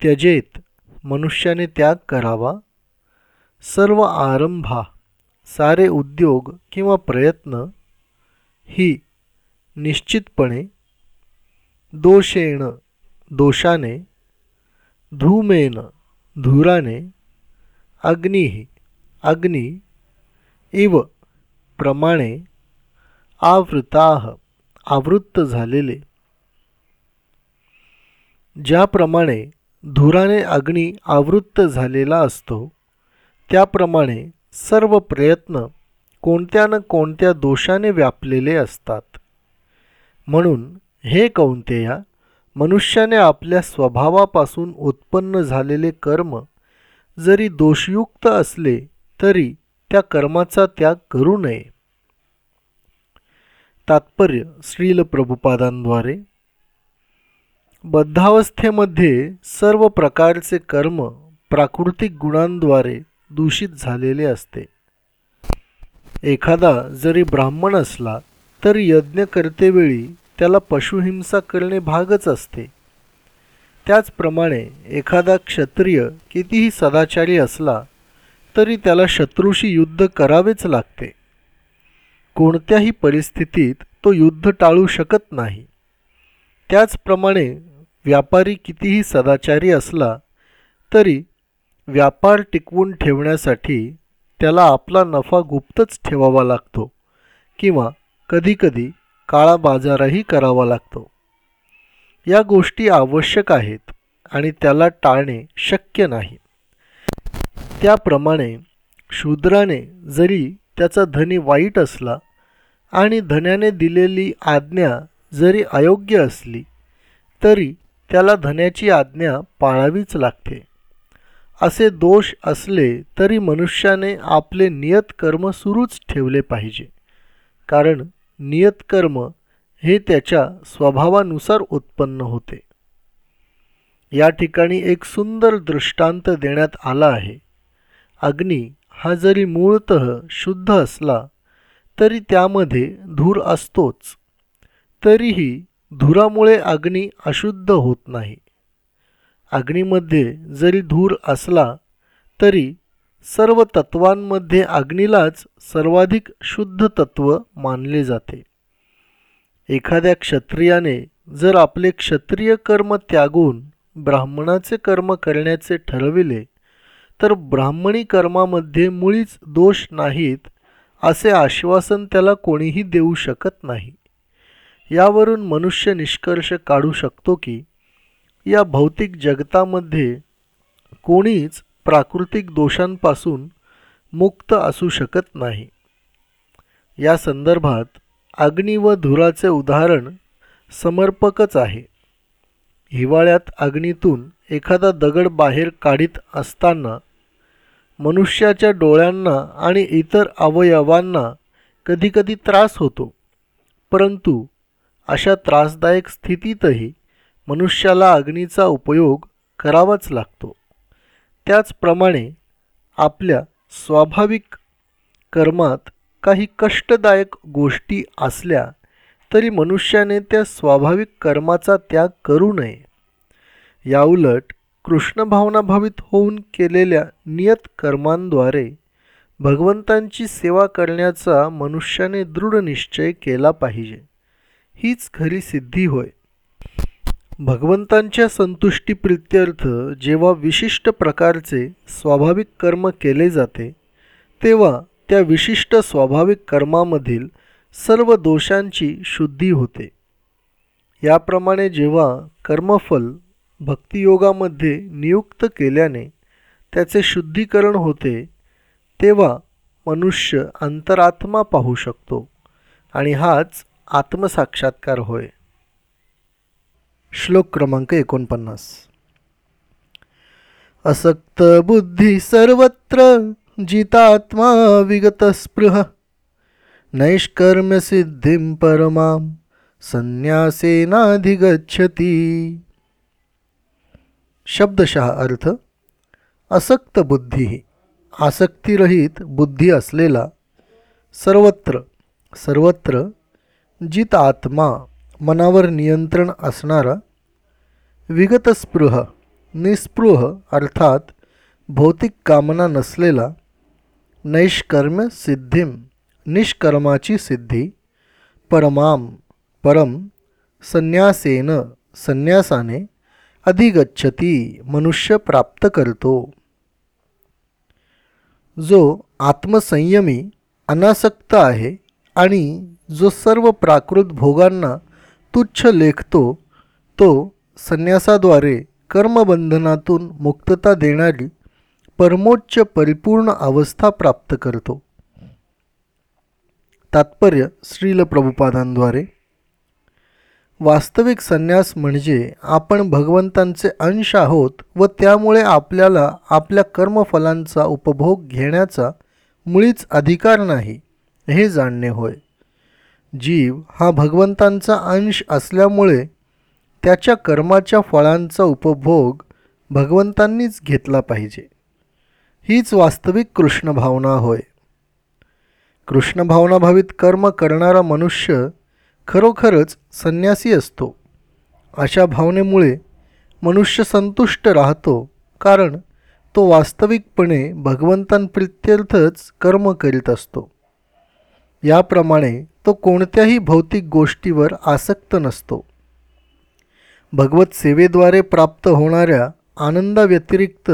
S1: त्यजेत मनुष्याने त्याग करावा. सर्व आरंभा सारे उद्योग किंवा प्रयत्न ही निश्चितपणे दोषेण दोषाने धूमेन धुराने अग्निही अग्नी इव प्रमाणे आवृताह आवृत्त झालेले. ज्याप्रमाणे धुराने अग्नी आवृत्त झालेला असतो त्याप्रमाणे सर्व प्रयत्न कोणत्या न कोणत्या दोषाने व्यापलेले असतात. म्हणून हे कौंतेया मनुष्याने आपल्या स्वभावापासून उत्पन्न झालेले कर्म जरी दोषयुक्त असले तरी त्या कर्माचा त्याग करू नये. तात्पर्य श्रील प्रभुपादांद्वारे. बद्धावस्थेमध्ये सर्व प्रकारचे कर्म प्राकृतिक गुणांद्वारे दूषित झालेले असते. एखादा जरी ब्राह्मण असला तरी यज्ञ करतेवेळी त्याला पशुहिंसा करणे भागच असते. त्याचप्रमाणे एखादा क्षत्रिय कितीही सदाचारी असला तरी त्याला शत्रूशी युद्ध करावेच लागते. कोणत्याही परिस्थितीत तो युद्ध टाळू शकत नाही. त्याचप्रमाणे व्यापारी कितीही सदाचारी असला तरी व्यापार टिकवून ठेवण्यासाठी त्याला आपला नफा गुप्तच ठेवावा लागतो किंवा कधीकधी काळा बाजारही करावा लागतो. या गोष्टी आवश्यक आहेत आणि त्याला टाळणे शक्य नाही. त्याप्रमाणे शूद्राने जरी त्याचा धनी वाईट असला आणि धन्याने दिलेली आज्ञा जरी अयोग्य असली तरी त्याला धन्याची आज्ञा पाळावीच लागते. असे दोष असले तरी मनुष्याने आपले नियतकर्म सुरूच ठेवले पाहिजे. कारण नियतकर्म हे त्याच्या स्वभावानुसार उत्पन्न होते. या ठिकाणी एक सुंदर दृष्टांत देण्यात आला आहे. अग्नी हा जरी मूळत शुद्ध असला तरी त्यामध्ये धूर असतोच. तरीही धुरामुळे अग्नी अशुद्ध होत नाही. अग्नीमध्ये जरी धूर असला तरी सर्व तत्वांमध्ये अग्नीलाच सर्वाधिक शुद्ध तत्व मानले जाते. एखाद्या क्षत्रियाने जर आपले क्षत्रिय कर्म त्यागून ब्राह्मणाचे कर्म करण्याचे ठरविले तर ब्राह्मणी कर्मामध्ये मुळीच दोष नाहीत असे आश्वासन त्याला कोणीही देऊ शकत नाही. यावरून मनुष्य निष्कर्ष काढू शकतो की या भौतिक जगतामध्ये कोणीच प्राकृतिक दोषांपासून मुक्त असू शकत नाही. या संदर्भात अग्नी व धुराचे उदाहरण समर्पकच आहे. हिवाळ्यात अग्नीतून एखादा दगड बाहेर काढीत असताना मनुष्याच्या डोळ्यांना आणि इतर अवयवांना कधीकधी त्रास होतो परंतु अशा त्रासदायक स्थितीतही मनुष्याला अग्नीचा उपयोग करावाच लागतो. त्याचप्रमाणे आपल्या स्वाभाविक कर्मात काही कष्टदायक गोष्टी असल्या तरी मनुष्याने त्या स्वाभाविक कर्माचा त्याग करू नये. याउलट कृष्णभावनाभावित होऊन केलेल्या नियत कर्मांद्वारे भगवंतांची सेवा करण्याचा मनुष्याने दृढ निश्चय केला पाहिजे. हीच खरी सिद्धी होय. भगवंतांच्या संतुष्टीप्रित्यर्थ जेव्हा विशिष्ट प्रकारचे स्वाभाविक कर्म केले जाते तेव्हा त्या विशिष्ट स्वाभाविक कर्मामधील सर्व दोषांची शुद्धी होते. याप्रमाणे जेव्हा कर्मफल भक्तियोगामध्ये नियुक्त केल्याने त्याचे शुद्धीकरण होते तेव्हा मनुष्य अंतरात्मा पाहू शकतो आणि हाच आत्मसाक्षात्कार होय. श्लोक क्रमांक एकोणपन्नास. असक्त बुद्धी सर्वत्र, जितात्मा विगतस्पृह. नैष्कर्म्यसिद्धिं परमां संन्यासेनाधिगच्छती. शब्दशः अर्थ, असक्त बुद्धी, आसक्तिरहित बुद्धी असलेला सर्वत्र सर्वत्र जित आत्मा मनावर नियंत्रण असणारा विगतस्पृह निस्पृह अर्थात भौतिक कामना नसलेला नैष्कर्म सिद्धीम निष्कर्माची सिद्धी परमाम परम संन्यासेन संन्यासाने अधिगच्छती मनुष्य प्राप्त करतो. जो आत्मसंयमी अनासक्त आहे आणि जो सर्व प्राकृत भोगांना तुच्छ लेखतो तो संन्यासाद्वारे कर्मबंधनातून मुक्तता देणारी परमोच्च परिपूर्ण अवस्था प्राप्त करतो. तात्पर्य श्रील प्रभुपादांद्वारे. वास्तविक संन्यास म्हणजे आपण भगवंतांचे अंश आहोत व त्यामुळे आपल्याला आपल्या कर्मफलांचा उपभोग घेण्याचा मुळीच अधिकार नाही हे जाणणे होय. जीव हा भगवंतांचा अंश असल्यामुळे त्याच्या कर्माच्या फळांचा उपभोग भगवंतांनीच घेतला पाहिजे. हीच वास्तविक कृष्ण भावना होय. कृष्ण भावनाभावित कर्म करणारा मनुष्य खरोखरच संन्यासी असतो. अशा भावनेमुळे मनुष्य संतुष्ट राहतो कारण तो वास्तविकपणे भगवंतांप्रित्यर्थच कर्म करीत असतो. याप्रमाणे तो कोणत्याही भौतिक गोष्टीवर आसक्त नसतो. भगवत सेवेद्वारे प्राप्त होणाऱ्या आनंदाव्यतिरिक्त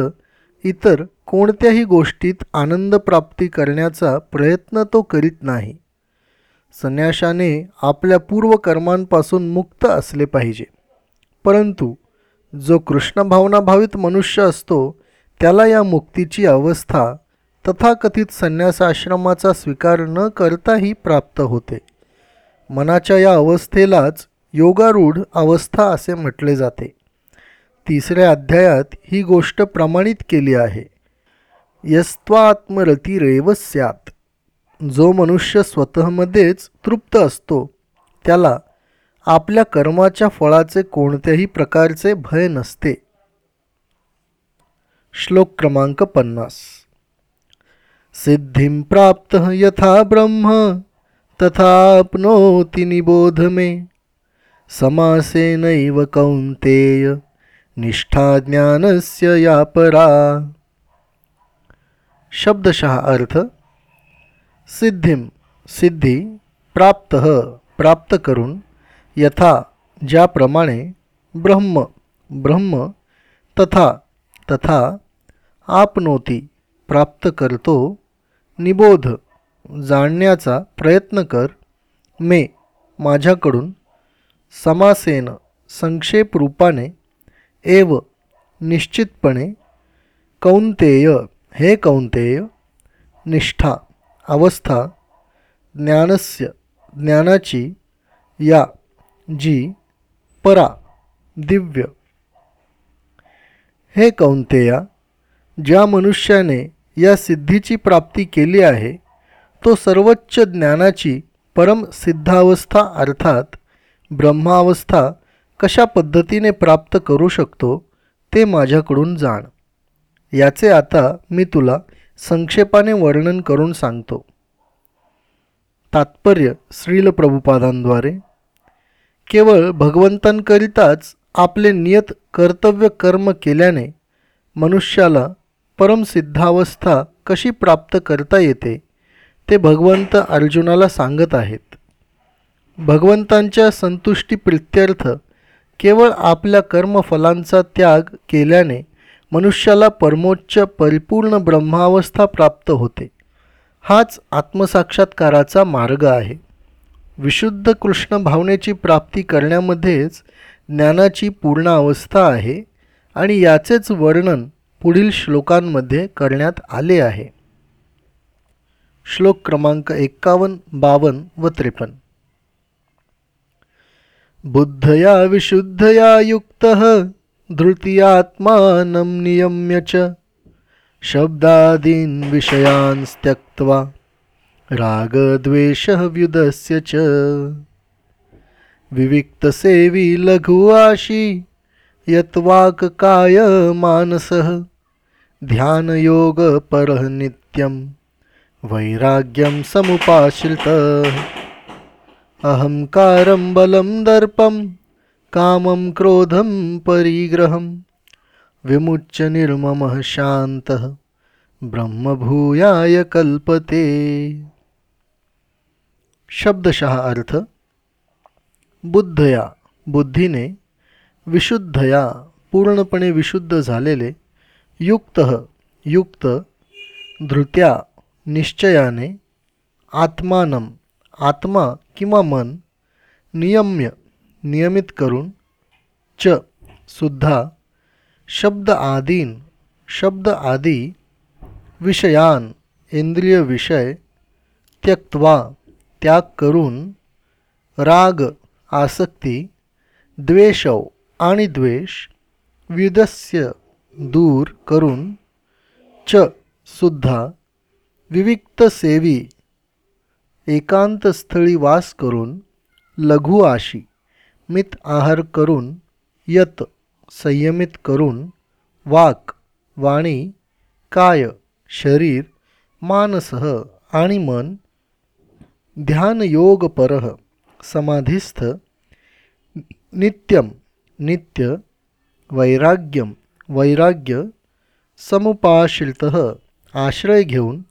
S1: इतर कोणत्याही गोष्टीत आनंद प्राप्ती करण्याचा प्रयत्न तो करीत नाही. संन्याशाने आपल्या पूर्वकर्मांपासून मुक्त असले पाहिजे. परंतु जो कृष्णभावनाभावित मनुष्य असतो त्याला या मुक्तीची अवस्था तथाकथित संन्यासाश्रमाचा स्वीकार न करताही प्राप्त होते. मनाच्या या अवस्थेलाच योगारूढ अवस्था असे म्हटले जाते. तिसऱ्या अध्यायात ही गोष्ट प्रमाणित केली आहे. यस्त्वात्मरतिरेव स्यात. जो मनुष्य स्वतःमध्येच तृप्त असतो त्याला आपल्या कर्माच्या फळाचे कोणत्याही प्रकारचे भय नसते. श्लोक क्रमांक पन्नास. सिद्धिं प्राप्त यथा ब्रह्म तथाप्नोति निबोध मे। समासेनैव कौन्तेय, निष्ठा ज्ञानस्य या परा शब्दशः अर्थ सिद्धिम सिद्धी प्राप्त प्राप्त करून यथा ज्याप्रमाणे ब्रह्म ब्रह्म तथा तथा आपनोती प्राप्त करतो निबोध जाणण्याचा प्रयत्न कर मे माझ्याकडून समासेन संक्षेप रूपाने एव निश्चितपणे कौंतेय हे कौंतेय निष्ठा अवस्था ज्ञानस्य ज्ञानाची या जी परा दिव्य. हे कौंतेया ज्या मनुष्याने या सिद्धीची प्राप्ती केली आहे तो सर्वोच्च ज्ञानाची परम सिद्धावस्था अर्थात ब्रह्मावस्था कशा पद्धतीने प्राप्त करू शकतो ते माझ्याकडून जाण. याचे आता मी तुला संक्षेपाने वर्णन करून सांगतो. तात्पर्य श्रील प्रभुपादांद्वारे. केवळ भगवंतांकरिताच आपले नियत कर्तव्य कर्म केल्याने मनुष्याला परमसिद्धावस्था कशी प्राप्त करता येते ते भगवंत अर्जुनाला सांगत आहेत. भगवंतांच्या संतुष्टी प्रित्यर्थ केवळ आपल्या कर्मफलांचा त्याग केल्याने मनुष्याला परमोच्च परिपूर्ण ब्रह्मावस्था प्राप्त होते. हाच आत्मसाक्षात्काराचा मार्ग आहे. विशुद्ध कृष्ण भावनेची प्राप्ती करण्यामध्येच ज्ञानाची पूर्ण अवस्था आहे आणि याचेच वर्णन पुढील श्लोकांमध्ये करण्यात आले आहे. श्लोक क्रमांक एक्कावन्न बावन्न व त्रेपन्न. बुद्धया विशुद्धया युक्तः धृतीयात्मानं नियम्य च शब्दादीन् विषयान् त्यक्त्वा रागद्वेषः व्युदस्य च। विविक्तसेवी लघु आशी यत्वाक काय मानसः? ध्यानयोगपरः नित्यं वैराग्यं समुपाश्रितः। अहंकारं बलं दर्पं कामं क्रोधं परिग्रहं विमुच्य निर्ममः शान्तः। ब्रह्मभूयाय कल्पते। शब्दशः अर्थ बुद्धया बुद्धीने विशुद्धया पूर्णपणे विशुद्ध झालेले युक्त युक्त धृत्या निश्चयाने आत्मानम आत्मा किंवा मन नियम्य नियमित करून च सुद्धा शब्द आदीन शब्द आदी विषयान इंद्रिय विषय त्यक्त्वा त्याग करून राग आसक्ती द्वेषव आणि द्वेष विदस्य दूर करून च सुद्धा विविक्त सेवी एकांतस्थळी वास करून लघु आशी मित आहार करून यत संयमित करून वाक वाणी काय शरीर मानसह आणि मन ध्यानयोगपरः समाधिस्थ नित्यम नित्य वैराग्यम वैराग्य समुपाशिलत आश्रय घेऊन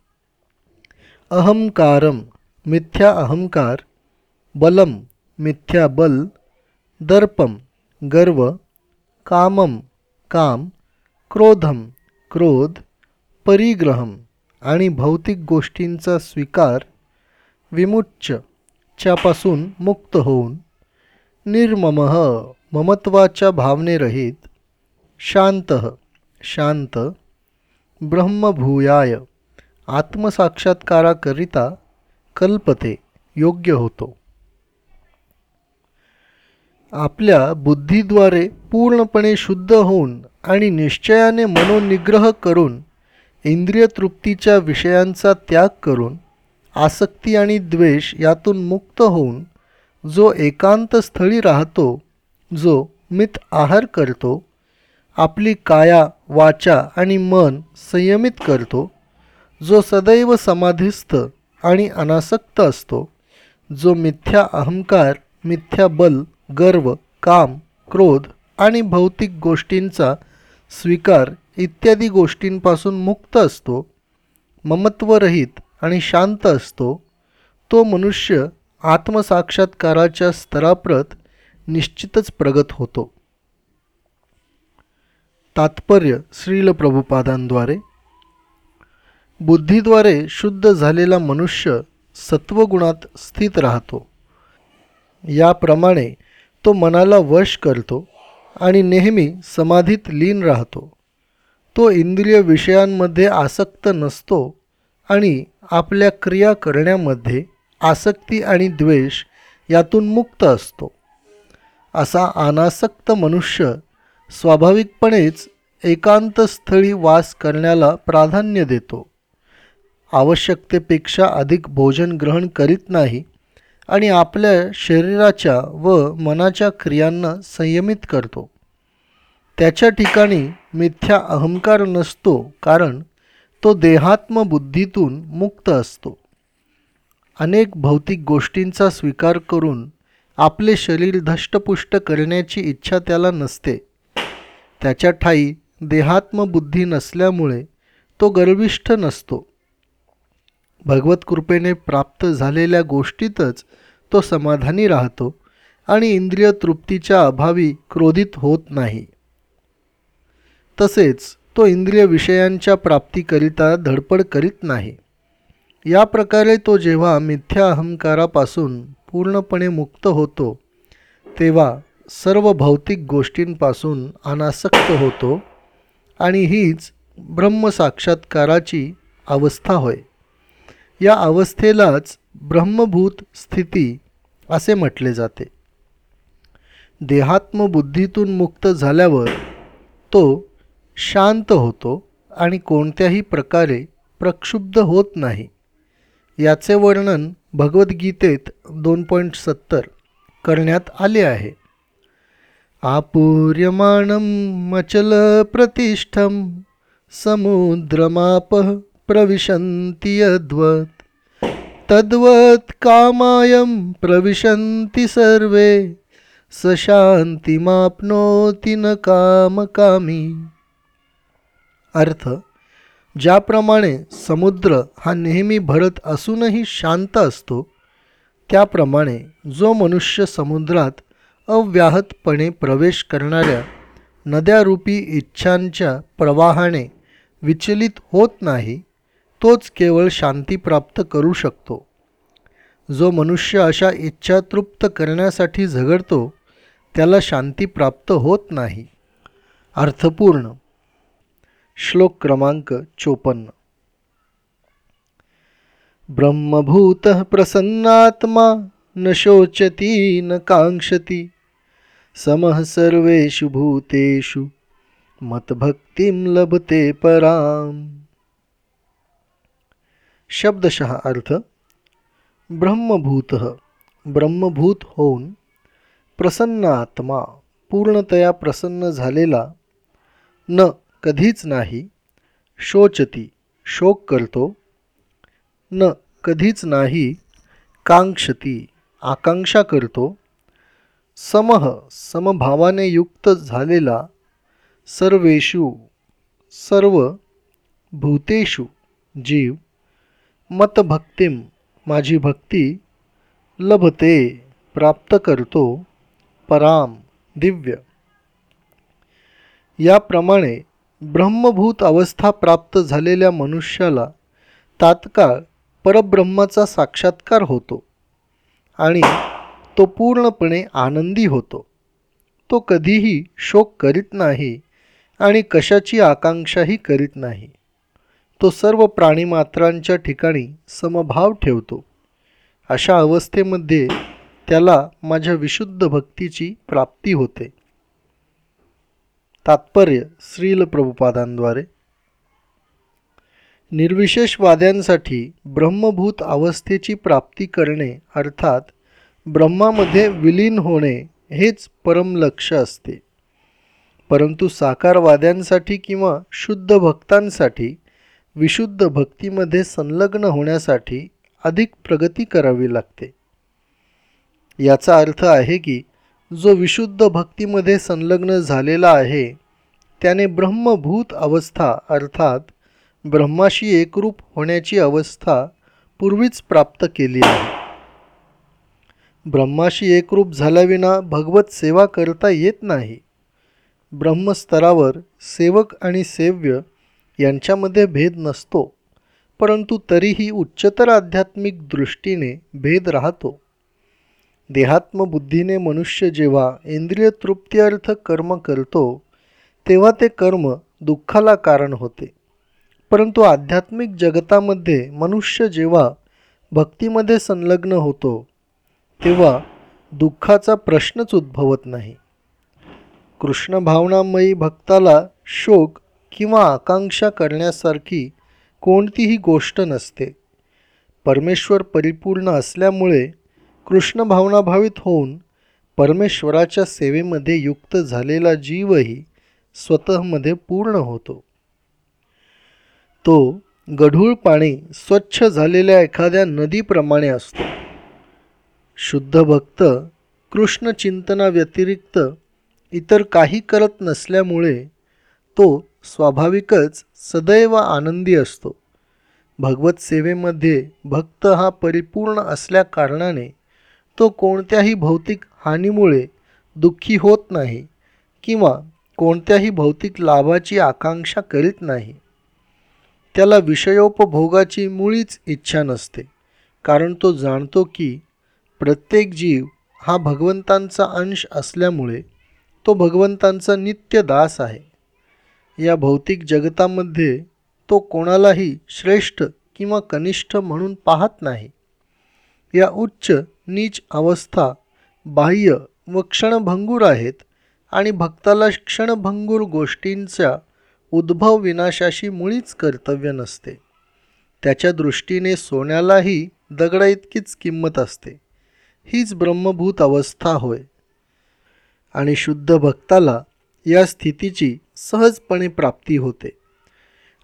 S1: अहंकारम मिथ्या अहंकार बलम मिथ्या बल दर्पम गर्व कामम काम क्रोधम क्रोध परिग्रहम आणि भौतिक गोष्टींचा स्वीकार विमुच्च च्यापासून मुक्त होऊन निर्ममः. ममत्वाच्या भावनेरहित शांत शांत ब्रह्मभूयाय आत्मसाक्षात्काराकरिता कल्पते योग्य होतो. आपल्या बुद्धीद्वारे पूर्णपणे शुद्ध होऊन आणि निश्चयाने मनोनिग्रह करून इंद्रिय तृप्तीच्या विषयांचा त्याग करून आसक्ती आणि द्वेष यातून मुक्त होऊन जो एकांत स्थळी राहतो जो मित आहार करतो आपली काया वाचा आणि मन संयमित करतो जो सदैव समाधिस्थ आणि अनासक्त असतो जो मिथ्या अहंकार मिथ्या बल गर्व काम क्रोध आणि भौतिक गोष्टींचा स्वीकार इत्यादी गोष्टींपासून मुक्त असतो ममत्वरहित आणि शांत असतो तो मनुष्य आत्मसाक्षात्काराच्या स्तराप्रत निश्चितच प्रगत होतो. तात्पर्य श्रील प्रभुपादांद्वारे बुद्धीद्वारे शुद्ध झालेला मनुष्य सत्वगुणात स्थित राहतो. याप्रमाणे तो मनाला वश करतो आणि नेहमी समाधीत लीन राहतो. तो इंद्रिय विषयांमध्ये आसक्त नसतो आणि आपल्या क्रिया करण्यामध्ये आसक्ती आणि द्वेष यातून मुक्त असतो. असा अनासक्त मनुष्य स्वाभाविकपणेच एकांतस्थळी वास करण्याला प्राधान्य देतो. आवश्यकतेपेक्षा अधिक भोजन ग्रहण करीत नाही आणि आपल्या शरीराच्या व मनाच्या क्रियांना संयमित करतो. त्याच्या ठिकाणी मिथ्या अहंकार नसतो कारण तो देहात्मबुद्धीतून मुक्त असतो. अनेक भौतिक गोष्टींचा स्वीकार करून आपले शरीर धष्टपुष्ट करण्याची इच्छा त्याला नसते. त्याच्या ठाई देहात्मबुद्धी नसल्यामुळे तो गर्विष्ठ नसतो. भगवत कृपेने प्राप्त झालेल्या गोष्टीतच तो समाधानी राहतो आणि इंद्रिय तृप्तीच्या अभावी क्रोधित होत नाही. तसेच तो इंद्रिय विषयांच्या प्राप्तीकरिता धडपड करीत नाही. या प्रकारे तो जेव्हा मिथ्या अहंकारापासून पूर्णपणे मुक्त होतो तेव्हा सर्व भौतिक गोष्टींपासून अनासक्त होतो आणि हीच ब्रह्मसाक्षात्काराची अवस्था होय. या अवस्थेलाच ब्रह्मभूत स्थिती असे म्हटले जाते. देहात्मबुद्धीतून मुक्त झाल्यावर तो शांत होतो आणि कोणत्याही प्रकारे प्रक्षुब्ध होत नाही. याचे वर्णन भगवद्गीतेत दोन पॉईंट सत्तर करण्यात आले आहे. आपूर्यमाणं अचल प्रतिष्ठम समुद्रमाप प्रविशन्ति यद्वत् तद्वत् कामायं प्रविशन्ति सर्वे स शांतिमापनोति न कामकामी। अर्थ ज्याप्रमाणे समुद्र हा नेहमी भरत असूनही शांत असतो त्याप्रमाणे जो मनुष्य समुद्रात अव्याहतपणे प्रवेश करणाऱ्या नद्यारूपी इच्छांच्या प्रवाहाने विचलित होत नाही तोच केवळ शांती प्राप्त करू शकतो. जो मनुष्य अशा इच्छा तृप्त करण्यासाठी झगडतो त्याला शांती प्राप्त होत नाही. अर्थपूर्ण श्लोक क्रमांक चोपन्न. ब्रह्मभूत प्रसन्नात्मा न शोचती न कांक्षती समः सर्वेषु भूतेषु मतभक्तिं लभते पराम। शब्दशः अर्थ ब्रह्मभूत ब्रह्मभूत होऊन प्रसन्न आत्मा पूर्णतया प्रसन्न झालेला न कधीच नाही. शोचती शोक करतो. न कधीच नाही. कांक्षती आकांक्षा करतो. समह समभावाने युक्त झालेला सर्वेषु सर्व भूतेषु जीव मतभक्तीम माझी भक्ती लभते प्राप्त करतो पराम दिव्य. याप्रमाणे ब्रह्मभूत अवस्था प्राप्त झालेल्या मनुष्याला तात्काळ परब्रह्माचा साक्षात्कार होतो आणि तो पूर्णपणे आनंदी होतो. तो कधीही शोक करीत नाही आणि कशाची आकांक्षाही करीत नाही. तो सर्व प्राणीमात्रांच्या ठिकाणी समभाव ठेवतो. अशा अवस्थेमध्ये त्याला माझ्या विशुद्ध भक्तीची प्राप्ती होते. तात्पर्य श्रील प्रभुपादांद्वारे. निर्विशेषवाद्यांसाठी ब्रह्मभूत अवस्थेची प्राप्ती करणे अर्थात ब्रह्मामध्ये विलीन होणे हेच परम लक्ष असते. परंतु साकारवाद्यांसाठी किंवा शुद्ध भक्तांसाठी विशुद्ध भक्तीमध्ये संलग्न होण्यासाठी अधिक प्रगती करावी लागते. याचा अर्थ आहे की जो विशुद्ध भक्तीमध्ये संलग्न झालेला आहे त्याने ब्रह्मभूत अवस्था अर्थात ब्रह्माशी एकरूप होण्याची अवस्था पूर्वीच प्राप्त केली आहे. ब्रह्माशी एकरूप झाल्याविना भगवत सेवा करता येत नाही. ब्रह्मस्तरावर सेवक आणि सेव्य यांच्यामध्ये भेद नसतो परंतु तरीही उच्चतर आध्यात्मिक दृष्टीने भेद राहतो. देहात्मबुद्धीने मनुष्य जेव्हा इंद्रिय तृप्त्यर्थ कर्म करतो तेव्हा ते कर्म दुःखाला कारण होते. परंतु आध्यात्मिक जगतामध्ये मनुष्य जेव्हा भक्तीमध्ये संलग्न होतो तेव्हा दुःखाचा प्रश्नच उद्भवत नाही. कृष्ण भावनामयी भक्ताला शोक किंवा आकांक्षा करण्यासारखी कोणतीही गोष्ट नसते. परमेश्वर परिपूर्ण असल्यामुळे कृष्ण भावनाभावित होऊन परमेश्वराच्या सेवेमध्ये युक्त झालेला जीवही स्वतःमध्ये पूर्ण होतो. तो गढूळ पाणी स्वच्छ झालेल्या एखाद्या नदीप्रमाणे असतो. शुद्ध भक्त कृष्ण चिंतनाव्यतिरिक्त इतर काही करत नसल्यामुळे तो स्वाभाविकच सदैव आनंदी असतो. भगवत सेवेमध्ये भक्त हा परिपूर्ण असल्या कारणाने तो कोणत्याही भौतिक हानीमुळे दुःखी होत नाही किंवा कोणत्याही भौतिक लाभाची आकांक्षा करीत नाही. त्याला विषयोपभोगाची मुळीच इच्छा नसते कारण तो जाणतो की प्रत्येक जीव हा भगवंतांचा अंश असल्यामुळे तो भगवंतांचा नित्य दास आहे. या भौतिक जगतामध्ये तो कोणालाही श्रेष्ठ किंवा कनिष्ठ म्हणून पाहत नाही. या उच्च नीच अवस्था बाह्य व क्षणभंगूर आहेत आणि भक्ताला क्षणभंगूर गोष्टींच्या उद्भव विनाशाशी मुळीच कर्तव्य नसते. त्याच्या दृष्टीने सोन्यालाही दगडा इतकीच किंमत असते. हीच ब्रह्मभूत अवस्था होय. आणि शुद्ध भक्ताला या स्थितीची सहजपणे प्राप्ती होते.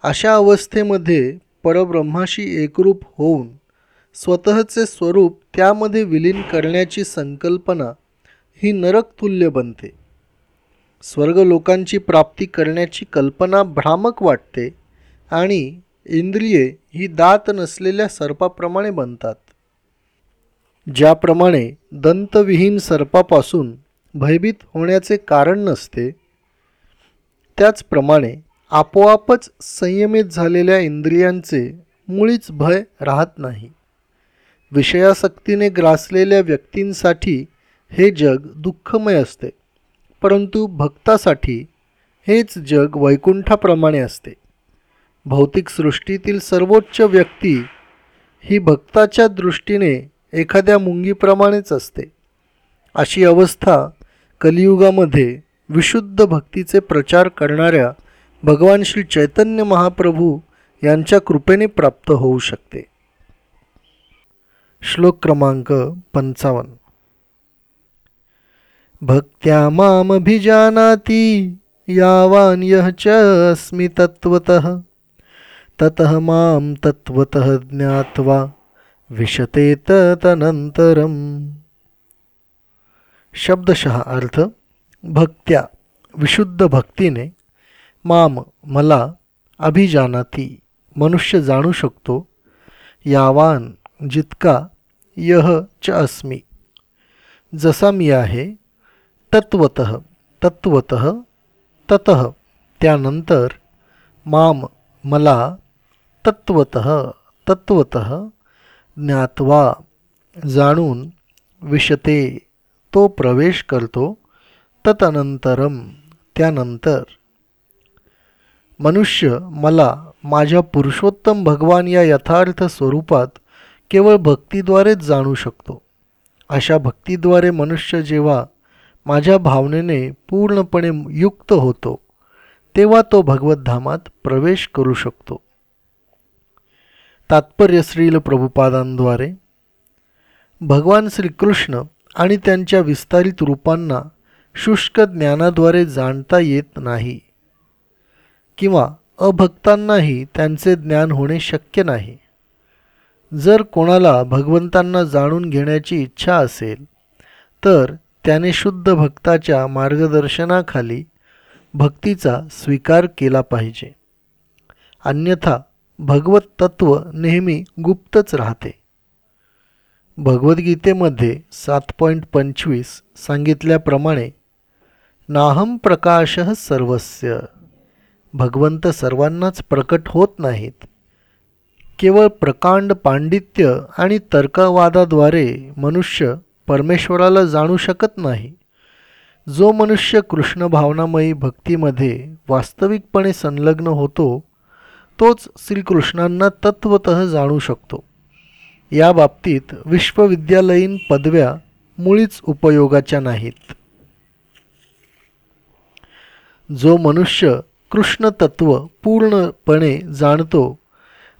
S1: अशा अवस्थेमध्ये परब्रह्माशी एकरूप होऊन स्वतःचे स्वरूप त्यामध्ये विलीन करण्याची संकल्पना ही नरकतुल्य बनते. स्वर्ग लोकांची प्राप्ती करण्याची कल्पना भ्रामक वाटते आणि इंद्रिये ही दात नसलेल्या सर्पाप्रमाणे बनतात. ज्याप्रमाणे दंतविहीन सर्पापासून भयभीत होण्याचे कारण नसते त्याचप्रमाणे आपोआपच संयमित झालेल्या इंद्रियांचे मुळीच भय राहत नाही. विषयासक्तीने ग्रासलेल्या व्यक्तींसाठी हे जग दुःखमय असते परंतु भक्तासाठी हेच जग वैकुंठाप्रमाणे असते. भौतिक सृष्टीतील सर्वोच्च व्यक्ती ही भक्ताच्या दृष्टीने एखाद्या मुंगीप्रमाणेच असते. अशी अवस्था कलियुगामध्ये विशुद्ध भक्तीचे प्रचार करणाऱ्या भगवान श्री चैतन्य महाप्रभू यांच्या कृपेने प्राप्त होऊ शकते. श्लोक क्रमांक पंचावन्न. भक्त्या मामभिजानाती यावान यः च अस्मि तत्त्वतः ततः मां तत्त्वतः ज्ञात्वा विशते तदनंतरम शब्दशः अर्थ भक्त्या विशुद्ध भक्तीने माम मला अभिजानाती मनुष्य जाणू शकतो यावान जितका यह च अस्मी। जसा मी आहे तत्वत तत्वत तत। त्यानंतर माम मला तत्वत तत्वत ज्ञात्वा जाणून विशते तो प्रवेश करतो तदनंतरम त्यानंतर। मनुष्य मला माझ्या पुरुषोत्तम भगवान या यथार्थ स्वरूपात केवळ भक्तीद्वारेच जाणू शकतो. अशा भक्तीद्वारे मनुष्य जेव्हा माझ्या भावनेने पूर्णपणे युक्त होतो तेव्हा तो भगवद्धामात प्रवेश करू शकतो. तात्पर्य श्रील प्रभुपादांद्वारे भगवान श्रीकृष्ण आणि त्यांच्या विस्तारित रूपांना शुष्क ज्ञानाद्वारे जाणता येत नाही किंवा अभक्तांनाही त्यांचे ज्ञान होणे शक्य नाही. जर कोणाला भगवंतांना जाणून घेण्याची इच्छा असेल तर त्याने शुद्ध भक्ताच्या मार्गदर्शनाखाली भक्तीचा स्वीकार केला पाहिजे. अन्यथा भगवत तत्व नेहमी गुप्तच राहते. भगवद्गीतेमध्ये सात पॉईंट पंचवीस सांगितल्याप्रमाणे नाहम प्रकाश सर्वस्य. भगवंत सर्वांनाच प्रकट होत नाहीत. केवळ प्रकांड पांडित्य आणि तर्कवादाद्वारे मनुष्य परमेश्वराला जाणू शकत नाही. जो मनुष्य कृष्ण भावनामयी भक्तीमध्ये वास्तविकपणे संलग्न होतो तोच श्रीकृष्णांना तत्वत जाणू शकतो. या बाबतीत विश्वविद्यालयीन पदव्या मुळीच उपयोगाच्या नाहीत. जो मनुष्य कृष्ण तत्व पूर्णपणे जाणतो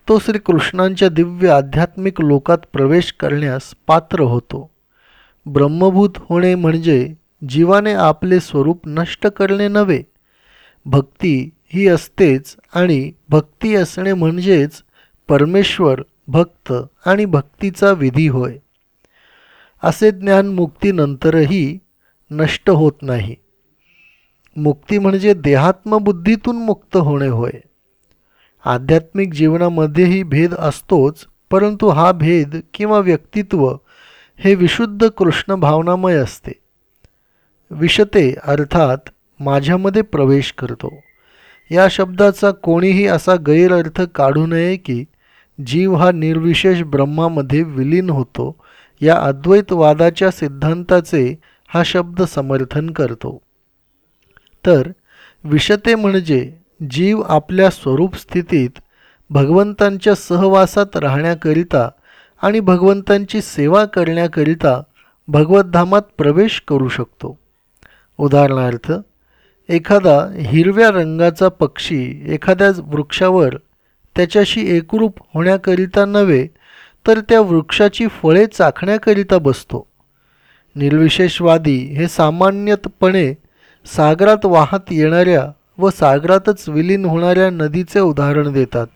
S1: तो श्रीकृष्णांच्या दिव्य आध्यात्मिक लोकात प्रवेश करण्यास पात्र होतो. ब्रह्मभूत होणे म्हणजे जीवाने आपले स्वरूप नष्ट करणे नव्हे. भक्ती ही असतेच आणि भक्ती असणे म्हणजेच परमेश्वर भक्त आणि भक्तीचा विधी होय. असे ज्ञान मुक्तीनंतरही नष्ट होत नाही. मुक्ती म्हणजे देहात्मबुद्धीतून मुक्त होणे होय. आध्यात्मिक जीवनामध्येही भेद असतोच परंतु हा भेद किंवा व्यक्तित्व हे विशुद्ध कृष्ण भावनामय असते. विषते अर्थात माझ्यामध्ये प्रवेश करतो. या शब्दाचा कोणीही असा गैरअर्थ काढू नये की जीव हा निर्विशेष ब्रह्मामध्ये विलीन होतो या अद्वैतवादाच्या सिद्धांताचे हा शब्द समर्थन करतो. तर विषते म्हणजे जीव आपल्या स्वरूप स्थितीत भगवंतांच्या सहवासात राहण्याकरिता आणि भगवंतांची सेवा करण्याकरिता भगवद्धामात प्रवेश करू शकतो. उदाहरणार्थ एखादा हिरव्या रंगाचा पक्षी एखाद्या वृक्षावर त्याच्याशी एकरूप होण्याकरिता नव्हे तर त्या वृक्षाची फळे चाखण्याकरिता बसतो. निर्विशेषवादी हे सामान्यतपणे सागरात वाहत येणाऱ्या व सागरातच विलीन होणाऱ्या नदीचे उदाहरण देतात.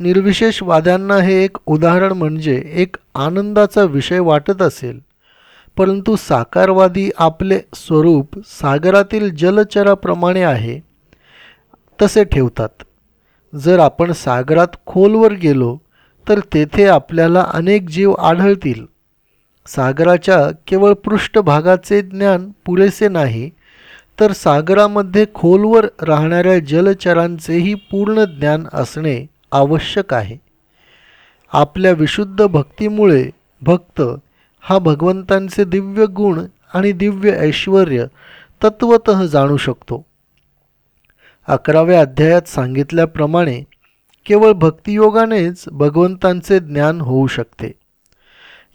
S1: निर्विशेषवाद्यांना हे एक उदाहरण म्हणजे एक आनंदाचा विषय वाटत असेल. परंतु साकारवादी आपले स्वरूप सागरातील जलचराप्रमाणे आहे. तसे ठेवतात. जर आपण सागरात खोलवर गेलो तर तेथे आपल्याला अनेक जीव आढळतील. सागराच्या केवळ पृष्ठभागाचे ज्ञान पुरेसे नाही तर सागरामध्ये खोलवर राहणाऱ्या जलचरांचेही पूर्ण ज्ञान असणे आवश्यक आहे. आपल्या विशुद्ध भक्तीमुळे भक्त हा भगवंतांचे दिव्य गुण आणि दिव्य ऐश्वर तत्वत जाणू शकतो. अकराव्या अध्यायात सांगितल्याप्रमाणे केवळ भक्तियोगानेच भगवंतांचे ज्ञान होऊ शकते.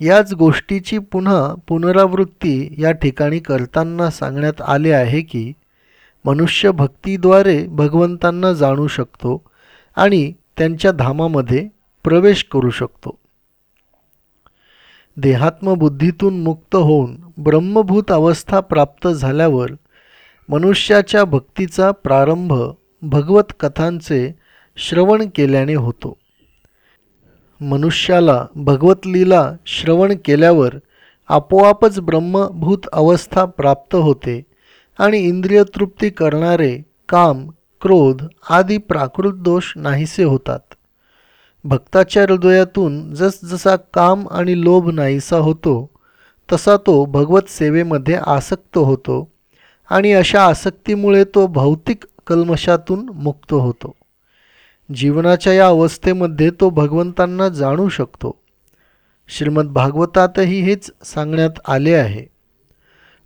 S1: याच गोष्टीची पुन्हा पुनरावृत्ती या ठिकाणी करताना सांगण्यात आले आहे की मनुष्य भक्तीद्वारे भगवंतांना जाणू शकतो आणि त्यांच्या धामामध्ये प्रवेश करू शकतो. देहात्मबुद्धीतून मुक्त होऊन ब्रह्मभूत अवस्था प्राप्त झाल्यावर मनुष्याच्या भक्तीचा प्रारंभ भगवत कथांचे श्रवण केल्याने होतो. मनुष्याला भगवत लीला श्रवण केल्यावर आपोआपच ब्रह्मभूत अवस्था प्राप्त होते आणि इंद्रिय तृप्ती करणारे काम क्रोध आदी प्राकृत दोष नाहीसे होतात. भक्ताच्या हृदयातून जसजसा काम आणि लोभ नाहीसा होतो तसा तो भगवत सेवेमध्ये आसक्त होतो आणि अशा आसक्तीमुळे तो भौतिक कल्मशातून मुक्त होतो. जीवनाच्या या अवस्थेमध्ये तो भगवंतांना जाणू शकतो. श्रीमद भागवतातही हेच सांगण्यात आले आहे.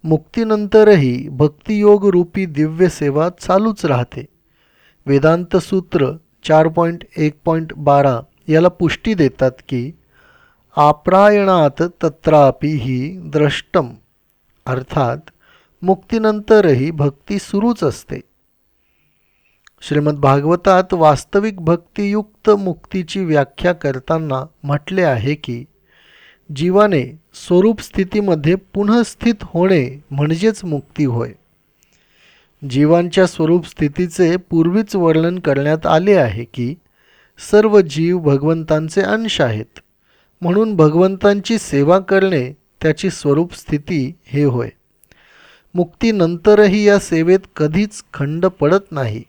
S1: मुक्तीनंतरही भक्तियोग रूपी दिव्य सेवा चालूच राहते. वेदांत सूत्र चार पॉईंट एक पॉईंट बारा याला पुष्टी देतात की आप्रायणात तत्रापी ही द्रष्टम. अर्थात मुक्तीनंतरही भक्ती सुरूच असते. श्रीमद भागवतात वास्तविक भक्तियुक्त मुक्तीची व्याख्या करताना म्हटले आहे की जीवाने स्वरूप स्थितीमध्ये पुनःस्थित होणे म्हणजेच मुक्ती होय. जीवांच्या स्वरूप स्थितीचे पूर्वीच वर्णन करण्यात आले आहे की सर्व जीव भगवंतांचे अंश आहेत. म्हणून भगवंतांची सेवा करणे त्याची स्वरूप स्थिती हे होय. मुक्तीनंतरही या सेवेत कधीच खंड पडत नाही.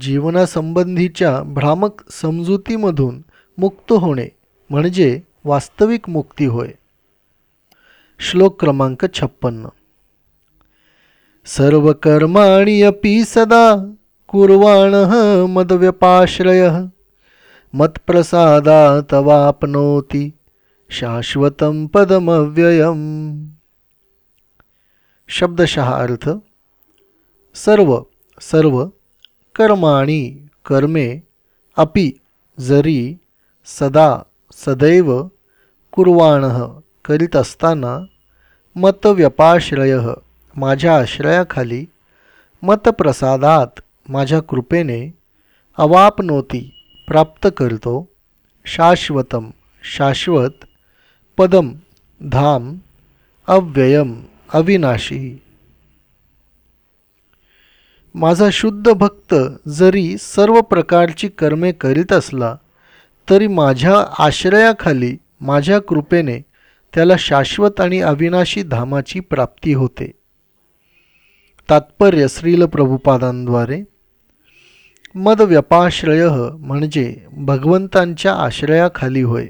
S1: जीवनासंबंधीच्या भ्रामक समजुतीमधून मुक्त होणे म्हणजे वास्तविक मुक्ती होय. श्लोक क्रमांक छप्पन्न. सर्व कर्माणी अपि सदा कुर्वाण मदव्यपाश्रय मत्प्रसादा तवापनोती शाश्वतं पदमव्ययम। शब्दशः अर्थ सर्व सर्व कर्माणी कर्मे अपि जरी सदा सदैव कुर्वाण करीत असताना मतव्यपाश्रय माझ्या आश्रयाखाली मतप्रसादात माझ्या कृपेने अवापनोती प्राप्त करतो शाश्वतम शाश्वत पदम धाम अव्ययम अविनाशी। माझा शुद्ध भक्त जरी सर्व प्रकारची कर्मे करीत असला तरी माझ्या आश्रयाखाली माझ्या कृपेने त्याला शाश्वत आणि अविनाशी धामाची प्राप्ती होते. तात्पर्य श्रील प्रभुपादांद्वारे मदव्यपाश्रय म्हणजे भगवंतांच्या आश्रयाखाली होय.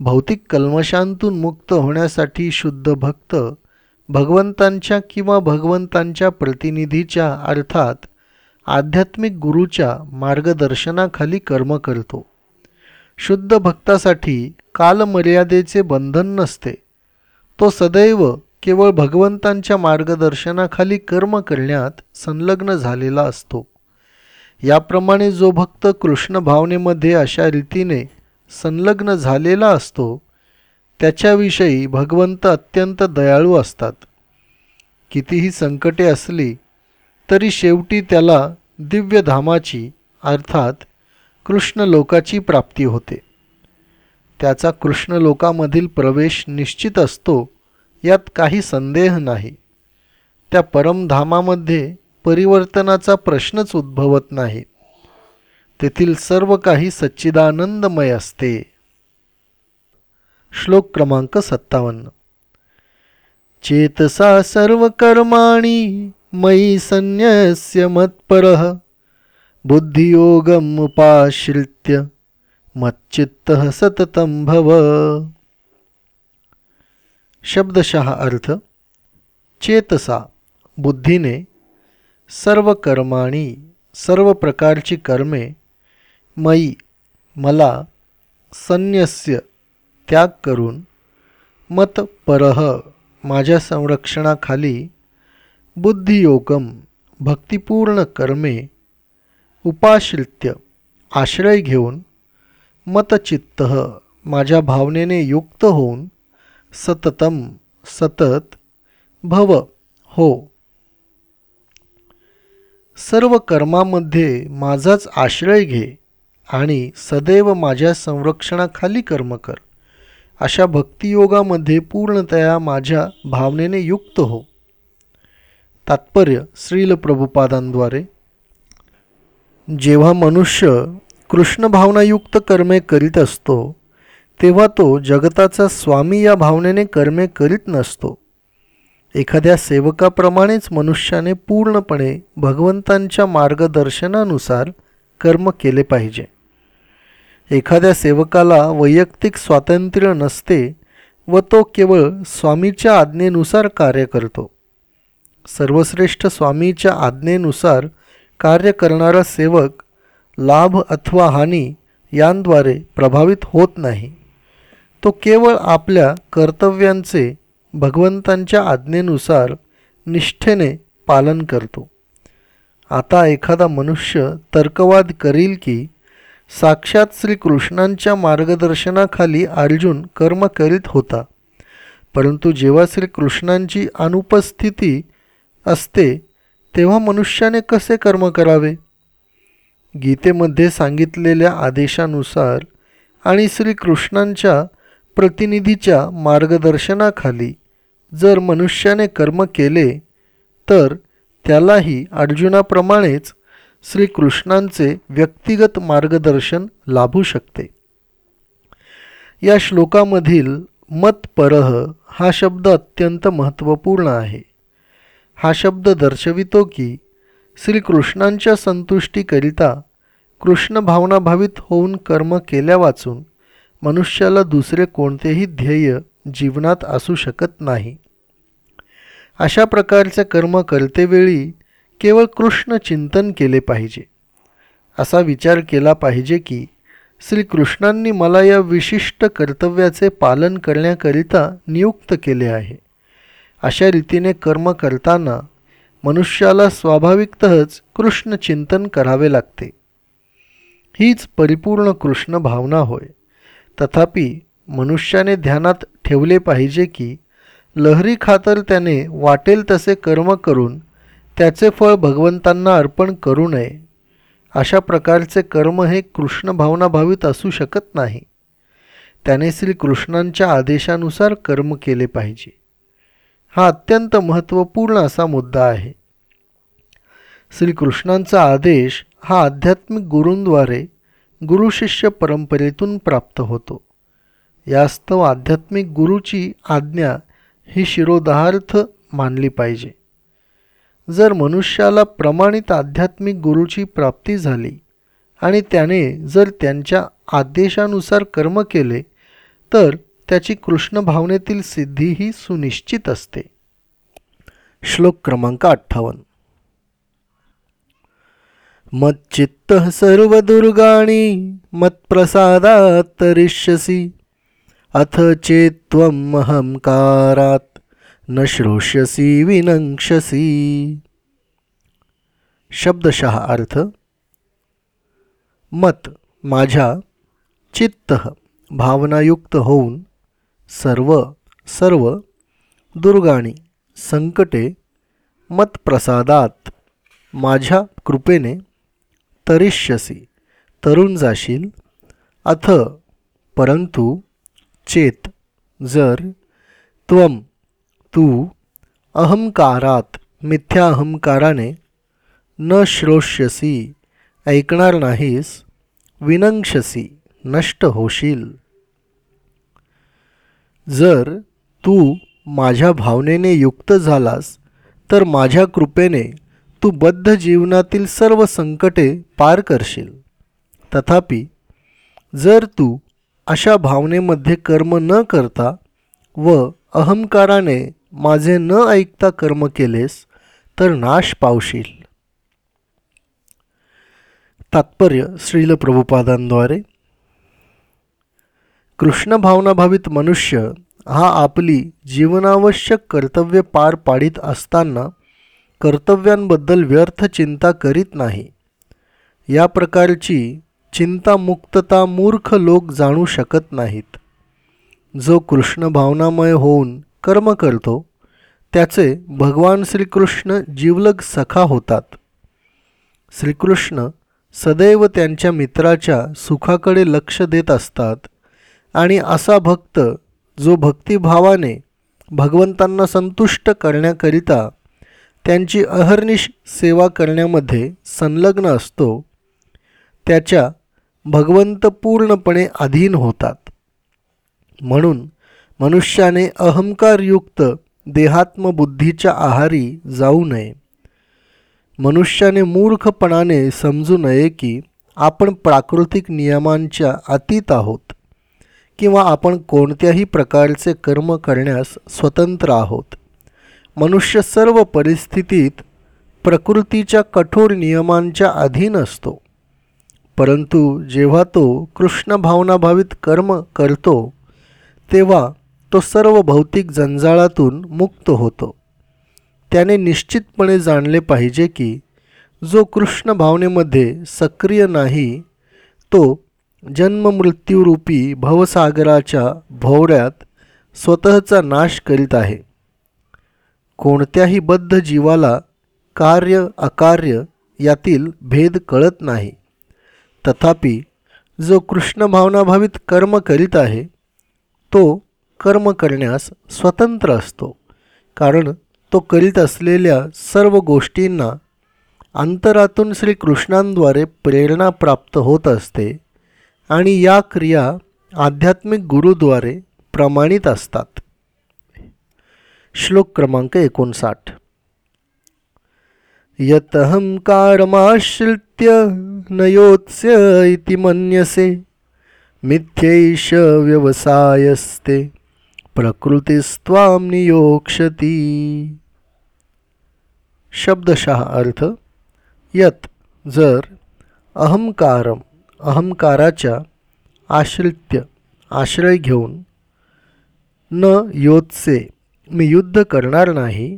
S1: भौतिक कल्मशांतून मुक्त होण्यासाठी शुद्ध भक्त भगवंतांच्या किंवा भगवंतांच्या प्रतिनिधीच्या अर्थात आध्यात्मिक गुरूच्या मार्गदर्शनाखाली कर्म करतो. शुद्ध भक्तासाठी कालमर्यादेचे बंधन नसते. तो सदैव केवळ भगवंतांच्या मार्गदर्शनाखाली कर्म करण्यात संलग्न झालेला असतो. याप्रमाणे जो भक्त कृष्ण भावनेमध्ये अशा रीतीने संलग्न झालेला असतो त्याच्याविषयी भगवंत अत्यंत दयाळू असतात. कितीही संकटे असली तरी शेवटी त्याला दिव्यधामाची अर्थात कृष्णलोकाची प्राप्ती होते. त्याचा कृष्णलोकामधील प्रवेश निश्चित असतो यात काही संदेह नाही. त्या परमधामामध्ये परिवर्तनाचा प्रश्नच उद्भवत नाही. तेथील सर्व काही सच्चिदानंदमय असते. श्लोक क्रमांक सत्तावन्न. चेतसा सर्व कर्माणी मयी संन्यस्य मत्पर बुद्धियोगमुपाश्रित्य मच्चित्त सततं भव। शब्दशः अर्थ चेतसा बुद्धीने सर्व कर्माणी सर्व प्रकारची कर्मे मयी मला संन्यस्य त्याग करून मत परह माझ्या संरक्षणाखाली बुद्धियोगम भक्तिपूर्ण कर्मे उपाश्रित्य आश्रय घेऊन मतचित्त माझ्या भावनेने युक्त होऊन सततम सतत भव हो. सर्व कर्मामध्ये माझाच आश्रय घे आणि सदैव माझ्या संरक्षणाखाली कर्म कर. अशा भक्तियोगामध्ये पूर्णतया माझ्या भावनेने युक्त हो. तात्पर्य श्रील प्रभुपादांद्वारे. जेव्हा मनुष्य कृष्ण भावनायुक्त कर्मे करीत असतो तेव्हा तो जगताचा स्वामी या भावनेने कर्मे करीत नसतो. एखाद्या सेवकाप्रमाणेच मनुष्याने पूर्णपणे भगवंतांच्या मार्गदर्शनानुसार कर्म केले पाहिजे. एखाद्या सेवकाला वैयक्तिक स्वातंत्र्य नसते व तो केवळ स्वामीच्या आज्ञेनुसार कार्य करतो. सर्वश्रेष्ठ स्वामीच्या आज्ञेनुसार कार्य करणारा सेवक लाभ अथवा हानी यांद्वारे प्रभावित होत नाही. तो केवळ आपल्या कर्तव्यांचे भगवंतांच्या आज्ञेनुसार निष्ठेने पालन करतो. आता एखादा मनुष्य तर्कवाद करील की साक्षात श्रीकृष्णांच्या मार्गदर्शनाखाली अर्जुन कर्म करीत होता. परंतु जेव्हा श्रीकृष्णांची अनुपस्थिती असते तेव्हा मनुष्याने कसे कर्म करावे? गीतेमध्ये सांगितलेल्या आदेशानुसार आणि श्रीकृष्णांच्या प्रतिनिधीच्या मार्गदर्शनाखाली जर मनुष्याने कर्म केले तर त्यालाही अर्जुनाप्रमाणेच श्रीकृष्णांचे व्यक्तिगत मार्गदर्शन लाभू शकते. या श्लोकामधील मतपरह हा शब्द अत्यंत महत्त्वपूर्ण आहे. हा शब्द दर्शवितो की श्रीकृष्णांच्या संतुष्टीकरिता कृष्ण भावनाभावित होऊन कर्म केल्या वाचून मनुष्याला दुसरे कोणतेही ध्येय जीवनात असू शकत नाही. अशा प्रकारचे कर्म करतेवेळी केवळ कृष्ण चिंतन केले पाहिजे. असा विचार केला पाहिजे की श्रीकृष्णांनी मला या विशिष्ट कर्तव्याचे पालन करण्याकरिता नियुक्त केले आहे. अशा रीतीने कर्म करताना मनुष्याला स्वाभाविकतच कृष्ण चिंतन करावे लागते. हीच परिपूर्ण कृष्ण भावना होय. तथापि मनुष्याने ध्यानात ठेवले पाहिजे की लहरी खातर त्याने वाटेल तसे कर्म करून त्याचे फळ भगवंतांना अर्पण करू नये. अशा प्रकारचे कर्म हे कृष्ण भावनाभावित असू शकत नाही. त्याने श्रीकृष्णांच्या आदेशानुसार कर्म केले पाहिजे. हा अत्यंत महत्त्वपूर्ण असा मुद्दा आहे. श्रीकृष्णांचा आदेश हा आध्यात्मिक गुरूंद्वारे गुरुशिष्य परंपरेतून प्राप्त होतो. यास्तव आध्यात्मिक गुरुची आज्ञा ही शिरोधार्थ मानली पाहिजे. जर मनुष्याला प्रमाणित आध्यात्मिक गुरुची प्राप्ती झाली आणि त्याने जर त्यांच्या आदेशानुसार कर्म केले तर त्याची कृष्ण भावनेतील सिद्धी ही सुनिश्चित असते. श्लोक क्रमांक अठ्ठावन्न. मच्चित्त सर्व दुर्गाणी मत्प्रसादात तरिष्यसी अथ चेत्त्वमहंकारात न श्रोष्यसी विनंक्षसी शब्दशः अर्थ मत माझ्या चित्त भावनायुक्त होऊन सर्व सर्व दुर्गाणी संकटे मतप्रसादात माझ्या कृपेने तरिष्यसी तरुण जाशील अथ परंतु चेत जर त्वम तू अहंकारात मिथ्या अहंकाराने न श्रोष्यसी ऐकणार नाहीस विनंक्षसी नष्ट होशील. जर तू माझ्या भावनेने युक्त झालास तर माझ्या कृपेने तू बद्ध जीवनातील सर्व संकटे पार करशील. तथापि जर तू अशा भावनेमध्ये कर्म न करता व अहंकाराने माझे न ऐकता कर्म केलेस तर नाश पावशील. तात्पर्य श्रील प्रभुपादांद्वारे. कृष्ण भावनाभावित मनुष्य हा आपली जीवनावश्यक कर्तव्य पार पाडित असताना कर्तव्यांबद्दल व्यर्थ चिंता करीत नाही. या प्रकारची चिंतामुक्तता मूर्ख लोक जाणू शकत नाहीत. जो कृष्ण भावनामय होऊन कर्म करतो त्याचे भगवान श्रीकृष्ण जीवलग सखा होतात. श्रीकृष्ण सदैव त्यांच्या मित्राच्या सुखाकडे लक्ष देत असतात आणि असा भक्त जो भक्तिभावाने भगवंतांना संतुष्ट करण्याकरिता त्यांची अहर्निश सेवा करण्यामध्ये संलग्न असतो त्याच्या भगवंत पूर्णपणे अधीन होतात. म्हणून मनुष्याने अहंकारयुक्त देहात्मबुद्धीच्या आहारी जाऊ नये. मनुष्याने मूर्खपणाने समजू नये की आपण प्राकृतिक नियमांच्या अतीत आहोत किंवा आपण कोणत्याही प्रकारचे कर्म करण्यास स्वतंत्र आहोत. मनुष्य सर्व परिस्थितीत प्रकृतीच्या कठोर नियमांच्या अधीन असतो. परंतु जेव्हा तो कृष्ण भावनाभावित कर्म करतो तेव्हा तो सर्व भौतिक जंजाळातून मुक्त होतो. त्याने निश्चितपणे जाणले पाहिजे की जो कृष्ण भावनेमध्ये सक्रिय नाही तो जन्ममृत्यूरूपी भवसागराच्या भोवऱ्यात स्वतःचा नाश करीत आहे. कोणत्याही बद्ध जीवाला कार्य अकार्य यातील भेद कळत नाही. तथापि जो कृष्ण भावनाभावित कर्म करीत आहे तो कर्म करण्यास स्वतंत्र असतो. कारण तो करीत असलेल्या सर्व गोष्टींना अंतरातून श्रीकृष्णांद्वारे प्रेरणा प्राप्त होत असते आणि या क्रिया आध्यात्मिक गुरुद्वारे प्रमाणित असतात. श्लोक क्रमांक एकोणसाठ. यतहंकारमाश्रित्य नयोत्स्य इति मन्यसे। मिथ्यैष व्यवसायस्ते प्रकृतीस्त्वां नियोक्षती। शब्दशः अर्थ यत जर अहंकारम अहंकाराच्या आश्रित्य आश्रय घेऊन न योत्से मी युद्ध करणार नाही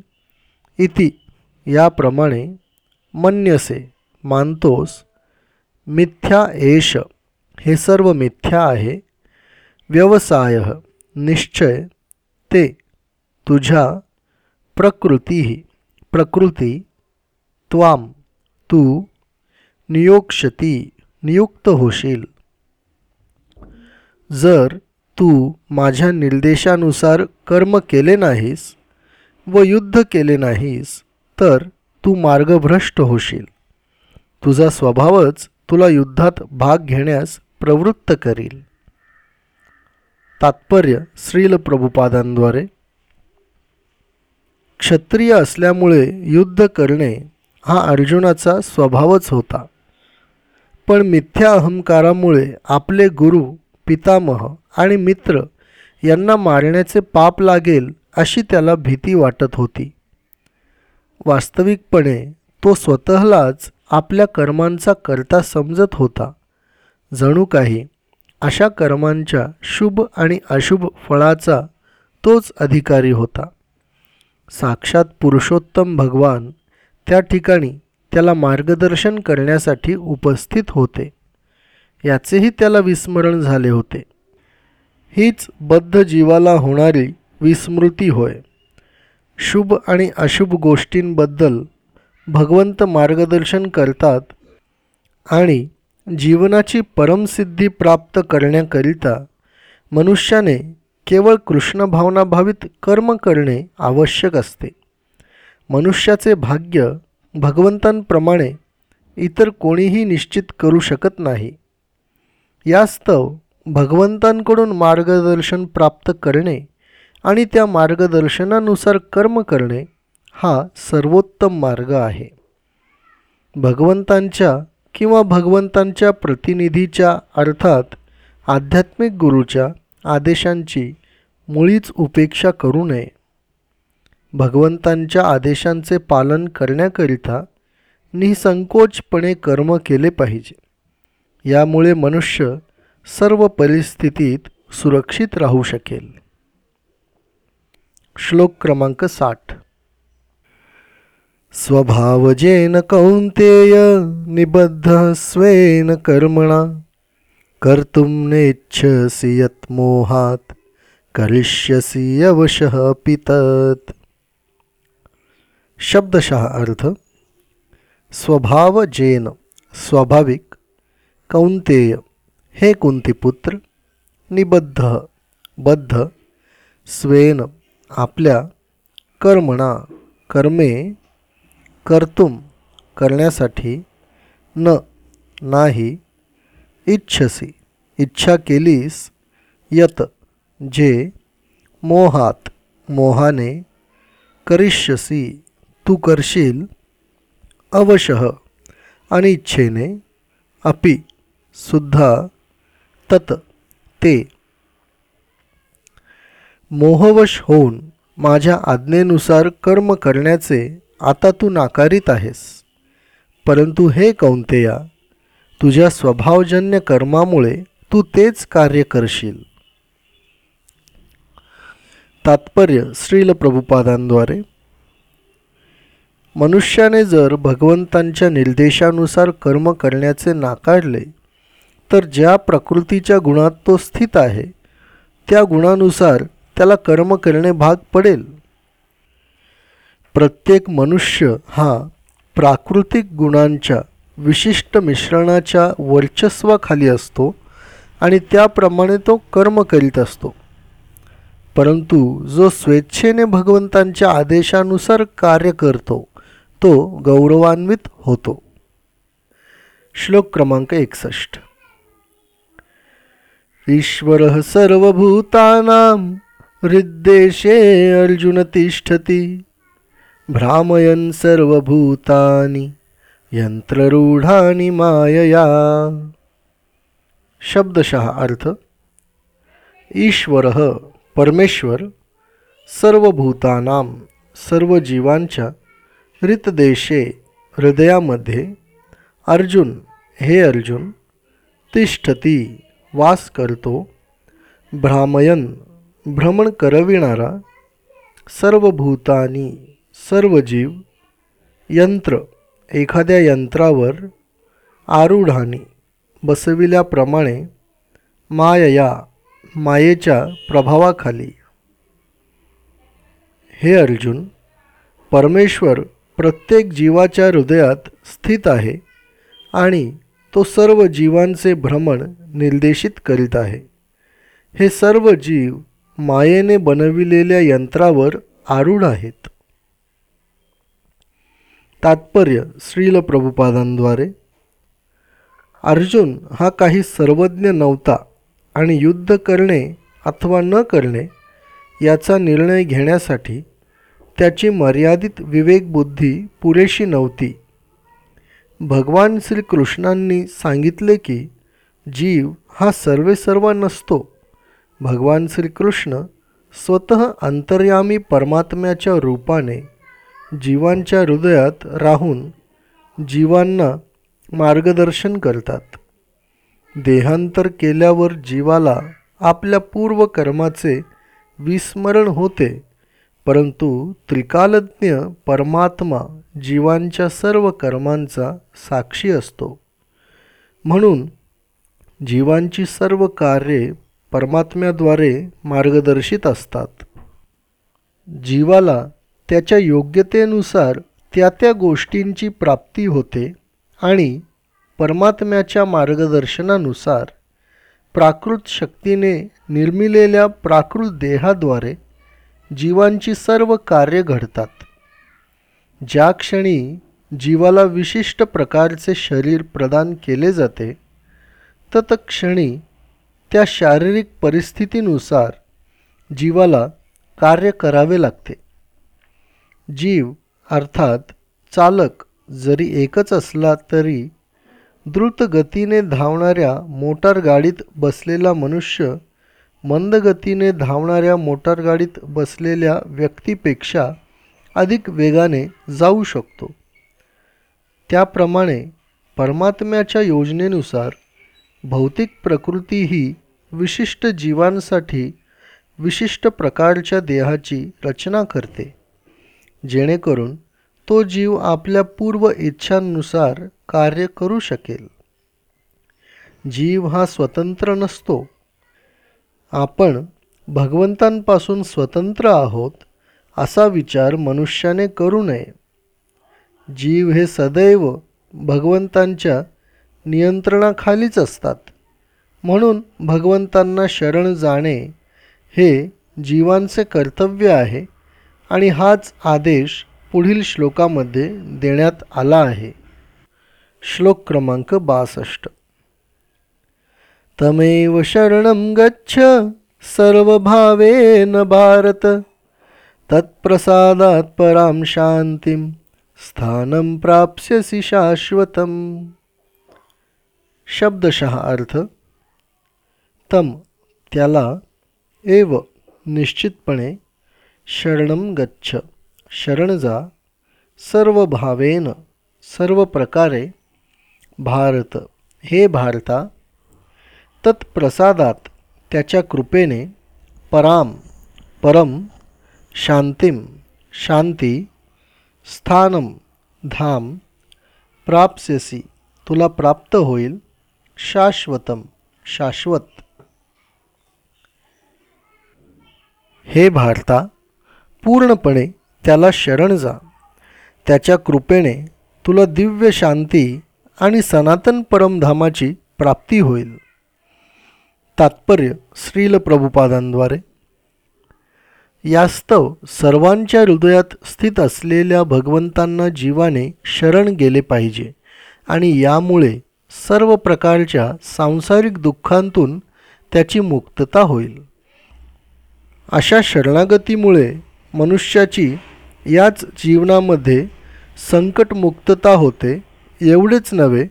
S1: इति याप्रमाणे मन्यसे मानतोस मिथ्या एष हे सर्व मिथ्या आहे. व्यवसाय निश्चय ते तुझ्या प्रकृती. प्रकृती त्वाम तू नियोक्षती नियुक्त होशील. जर तू माझ्या निर्देशानुसार कर्म केले नाहीस व युद्ध केले नाहीस तर तू मार्गभ्रष्ट होशील. तुझा स्वभावच तुला युद्धात भाग घेण्यास प्रवृत्त करील. तात्पर्य श्रील प्रभुपादांद्वारे. क्षत्रिय असल्यामुळे युद्ध करणे हा अर्जुनाचा स्वभावच होता. पण मिथ्या अहंकारामुळे आपले गुरु पितामह आणि मित्र यांना मारण्याचे पाप लागेल अशी त्याला भीती वाटत होती. वास्तविकपणे तो स्वतःलाच आपल्या कर्मांचा करता समजत होता. जणू काही अशा कर्मांच्या शुभ आणि अशुभ फळाचा तोच अधिकारी होता. साक्षात पुरुषोत्तम भगवान त्या ठिकाणी त्याला मार्गदर्शन करण्यासाठी उपस्थित होते. याचेही त्याला विस्मरण झाले होते. हीच बद्ध जीवाला होणारी विस्मृती होय. शुभ आणि अशुभ गोष्टींबद्दल भगवंत मार्गदर्शन करतात आणि जीवनाची परमसिद्धी प्राप्त करण्याकरिता मनुष्याने केवळ कृष्णभावनाभावित कर्म करणे आवश्यक असते. मनुष्याचे भाग्य भगवंतांप्रमाणे इतर कोणीही निश्चित करू शकत नाही. यास्तव भगवंतांकडून मार्गदर्शन प्राप्त करणे आणि त्या मार्गदर्शनानुसार कर्म करणे हा सर्वोत्तम मार्ग आहे. भगवंतांच्या किंवा भगवंतांच्या प्रतिनिधीच्या अर्थात आध्यात्मिक गुरूच्या आदेशांची मुळीच उपेक्षा करू नये. भगवंतांच्या आदेशांचे पालन करण्याकरिता निसंकोचपणे कर्म केले पाहिजे. यामुळे मनुष्य सर्व परिस्थितीत सुरक्षित राहू शकेल. श्लोक क्रमांक साठ. स्वभावजेन कौंतेय निबद्ध स्वेन कर्मणा। कर्तुम नेच्छसि यत् मोहात करिष्यसि अवशः पितत। शब्दशः अर्थ स्वभावजेन स्वाभाविक कौंतेय हे कुंतीपुत्र निबद्ध बद्ध स्वेन आपल्या कर्मणा कर्मे कर्तुम करण्यासाठी न नाही इच्छसी. इच्छा केलीस यत जे मोहात मोहाने करिष्यसी. तू करशील अवशः. आणि इच्छेने अपि सुद्धा तत ते. मोहवश होऊन माझ्या आज्ञेनुसार कर्म करण्याचे आता तू नाकारित आहेस. परंतु हे कौंतेया तुझ्या स्वभावजन्य कर्मामुळे तू तेच कार्य करशील. तात्पर्य श्रील प्रभुपादांद्वारे मनुष्याने जर भगवंतांच्या निर्देशानुसार कर्म करण्याचे नाकारले तर ज्या प्रकृतीच्या गुणात तो स्थित आहे त्या गुणानुसार त्याला कर्म करणे भाग पडेल. प्रत्येक मनुष्य हा प्राकृतिक गुणांच्या विशिष्ट मिश्रणाच्या वर्चस्वाखाली असतो आणि त्याप्रमाणे तो कर्म करीत असतो. परंतु जो स्वेच्छेने भगवंतांच्या आदेशानुसार कार्य करतो तो गौरवान्वित होतो. श्लोक क्रमांक एकसष्ट. ईश्वर सर्वभूतानां हृद्देशे अर्जुन तिष्ठती। भ्रामयन् सर्वभूतानि यंत्ररूढानि मायया। शब्दशः अर्थ ईश्वर परमेश्वर सर्व भूतानाम सर्व जीवांच्या रितदेशे हृदयामध्ये अर्जुन हे अर्जुन तिष्ठती वास करतो भ्रामयन भ्रमण करविणारा सर्व भूतानी सर्व जीव यंत्र एखाद्या यंत्रावर आरूढाने बसविल्याप्रमाणे मायया मायेच्या प्रभावाखाली. हे अर्जुन परमेश्वर प्रत्येक जीवाच्या हृदयात स्थित आहे आणि तो सर्व जीवांचे भ्रमण निर्देशित करीत आहे. हे सर्व जीव मायेने बनविलेल्या यंत्रावर आरूढ आहेत. तात्पर्य श्रील प्रभुपादांद्वारे. अर्जुन हा काही सर्वज्ञ नव्हता आणि युद्ध करणे अथवा न करणे याचा निर्णय घेण्यासाठी त्याची मर्यादित विवेकबुद्धी पुरेशी नव्हती. भगवान श्रीकृष्णांनी सांगितले की जीव हा सर्वेसर्वा नसतो. भगवान श्रीकृष्ण स्वतः अंतर्यामी परमात्म्याच्या रूपाने जीवांच्या हृदयात राहून जीवांना मार्गदर्शन करतात. देहांतर केल्यावर जीवाला आपल्या पूर्वकर्माचे विस्मरण होते परंतु त्रिकालज्ञ परमात्मा जीवांच्या सर्व कर्मांचा साक्षी असतो. म्हणून जीवांची सर्व कार्ये परमात्म्याद्वारे मार्गदर्शित असतात. जीवाला त्याच्या योग्यतेनुसार त्या त्या गोष्टींची प्राप्ती होते आणि परमात्म्याच्या मार्गदर्शनानुसार प्राकृत शक्तीने निर्मिलेल्या प्राकृत देहाद्वारे जीवांची सर्व कार्य घडतात. ज्या क्षणी जीवाला विशिष्ट प्रकारचे शरीर प्रदान केले जाते तत्क्षणी त्या शारीरिक परिस्थितीनुसार जीवाला कार्य करावे लागते. जीव अर्थात चालक जरी एकच असला तरी द्रुत गतीने धावणाऱ्या मोटारगाडीत बसलेला मनुष्य मंदगतीने धावणाऱ्या मोटारगाडीत बसलेल्या व्यक्तीपेक्षा अधिक वेगाने जाऊ शकतो. त्याप्रमाणे परमात्म्याच्या योजनेनुसार भौतिक प्रकृती ही विशिष्ट जीवांसाठी विशिष्ट प्रकारच्या देहाची रचना करते. जेणेकरून तो जीव आपल्या पूर्व इच्छांनुसार कार्य करू शकेल. जीव हा स्वतंत्र नसतो. आपण भगवंतांपासून स्वतंत्र आहोत असा विचार मनुष्याने करू नये. जीव हे सदैव भगवंतांच्या नियंत्रणाखालीच असतात. म्हणून भगवंतांना शरण जाणे हे जीवांचे कर्तव्य आहे. आणि हाच आदेश पुढील श्लोकामध्ये देण्यात आला आहे. श्लोक क्रमांक बासष्ट. तमेव शरणं गच्छ सर्वभावेन भारत तत्प्रसादात परां शांतीम स्थानं प्राप्स्यसि शाश्वतम. शब्दशः अर्थ तम त्याला एव निश्चितपणे शरणं गच्छ. शरण जा. सर्व भावेन सर्व प्रकारे भारत. हे भारता तत्प्रसादात त्याच्या कृपेने पराम परम शांतीम शांती स्थानम धाम प्राप्स्यसी तुला प्राप्त होईल शाश्वतम शाश्वत. हे भारता पूर्णपणे त्याला शरण जा. त्याच्या कृपेने तुला दिव्य शांती आणि सनातन परमधामाची प्राप्ती होईल. तात्पर्य श्रील प्रभुपादांद्वारे. यास्तव सर्वांच्या हृदयात स्थित असलेल्या भगवंतांना जीवाने शरण गेले पाहिजे आणि यामुळे सर्व प्रकारच्या सांसारिक दुःखांतून त्याची मुक्तता होईल. अशा शरणागतीमुळे मनुष्याची याच जीवनामध्ये संकटमुक्तता होते एवढेच नव्हे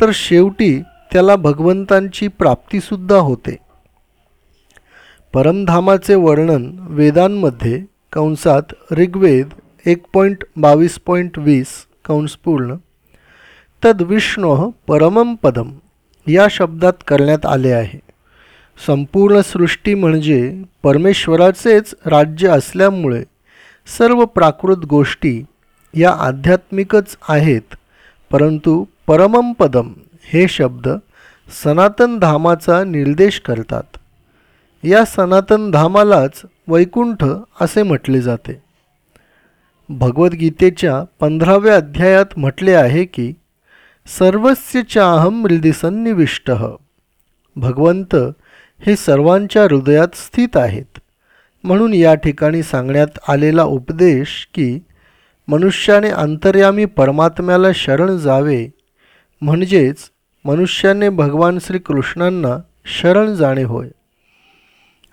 S1: तर शेवटी त्याला भगवंतांची प्राप्तीसुद्धा होते. परमधामाचे वर्णन वेदांमध्ये कंसात ऋग्वेद एक पॉईंट बावीस पॉईंट वीस कंसपूर्ण तद्विष्णो परमम पदम या शब्दात करण्यात आले आहे. संपूर्ण सृष्टी म्हणजे परमेश्वराचेच राज्य असल्यामुळे सर्व प्राकृत गोष्टी या आध्यात्मिकच आहेत. परंतु परमंपदम हे शब्द सनातन धामाचा निर्देश करतात. या सनातन धामालाच वैकुंठ असे म्हटले जाते. भगवद्गीतेच्या पंधराव्या अध्यायात म्हटले आहे की सर्वस्य चाहम हृदिसन्निविष्ट भगवंत हे सर्वांच्या हृदयात स्थित आहेत. म्हणून या ठिकाणी सांगण्यात आलेला उपदेश की मनुष्याने अंतर्यामी परमात्म्याला शरण जावे म्हणजेच मनुष्याने भगवान श्रीकृष्णांना शरण जाणे होय.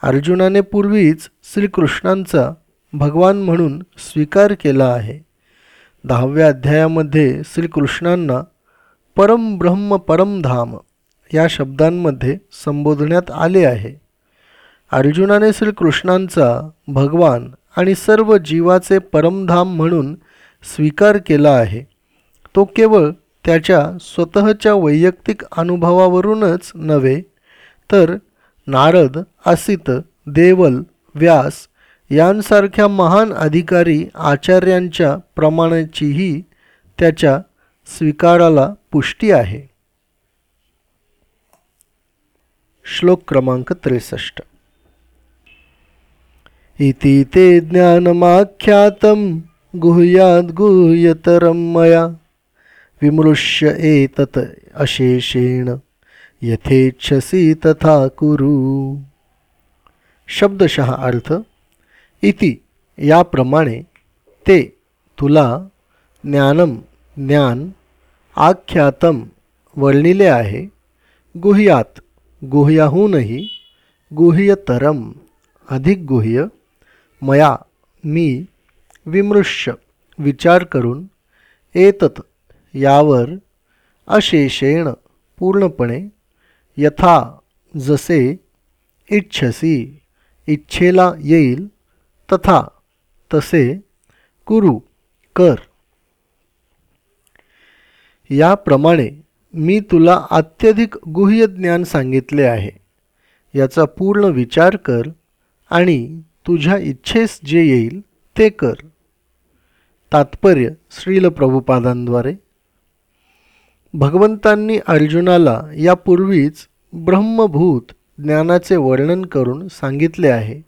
S1: अर्जुनाने पूर्वीच श्रीकृष्णांचा भगवान म्हणून स्वीकार केला आहे. दहाव्या अध्यायामध्ये श्रीकृष्णांना परम ब्रह्म परमधाम या शब्दांमध्ये संबोधण्यात आले आहे. अर्जुनाने श्रीकृष्णांचा भगवान आणि सर्व जीवाचे परमधाम म्हणून स्वीकार केला आहे. तो केवळ त्याच्या स्वतःच्या वैयक्तिक अनुभवावरूनच नव्हे तर नारद असित देवल व्यास यांसारख्या महान अधिकारी आचार्यांच्या प्रमाणाचीही त्याच्या स्वीकाराला पुष्टी आहे. श्लोक क्रमांक त्रेसष्ट. इति ते ज्ञानमाख्यातं गुह्याद् गुह्यतरं मया. विमृश्य एतत् अशेषेण यथेच्छसी तथा कुरु. शब्दशः अर्थ इति याप्रमाणे ते तुला ज्ञानम ज्ञान आख्यातम वर्णिले आहे गुह्यात गुह्याहूनही गुह्यतरम अधिक गुह्य मया मी विमृश्य विचार करून एतत यावर अशेषेण पूर्णपणे यथा जसे इच्छसी इच्छेला येईल तथा तसे कुरु कर. याप्रमाणे मी तुला अत्यधिक गुह्य ज्ञान सांगितले आहे. याचा पूर्ण विचार कर आणि तुझ्या इच्छेस जे येईल ते कर. तात्पर्य श्रील प्रभुपादांद्वारे. भगवंतांनी अर्जुनाला यापूर्वीच ब्रह्मभूत ज्ञानाचे वर्णन करून सांगितले आहे.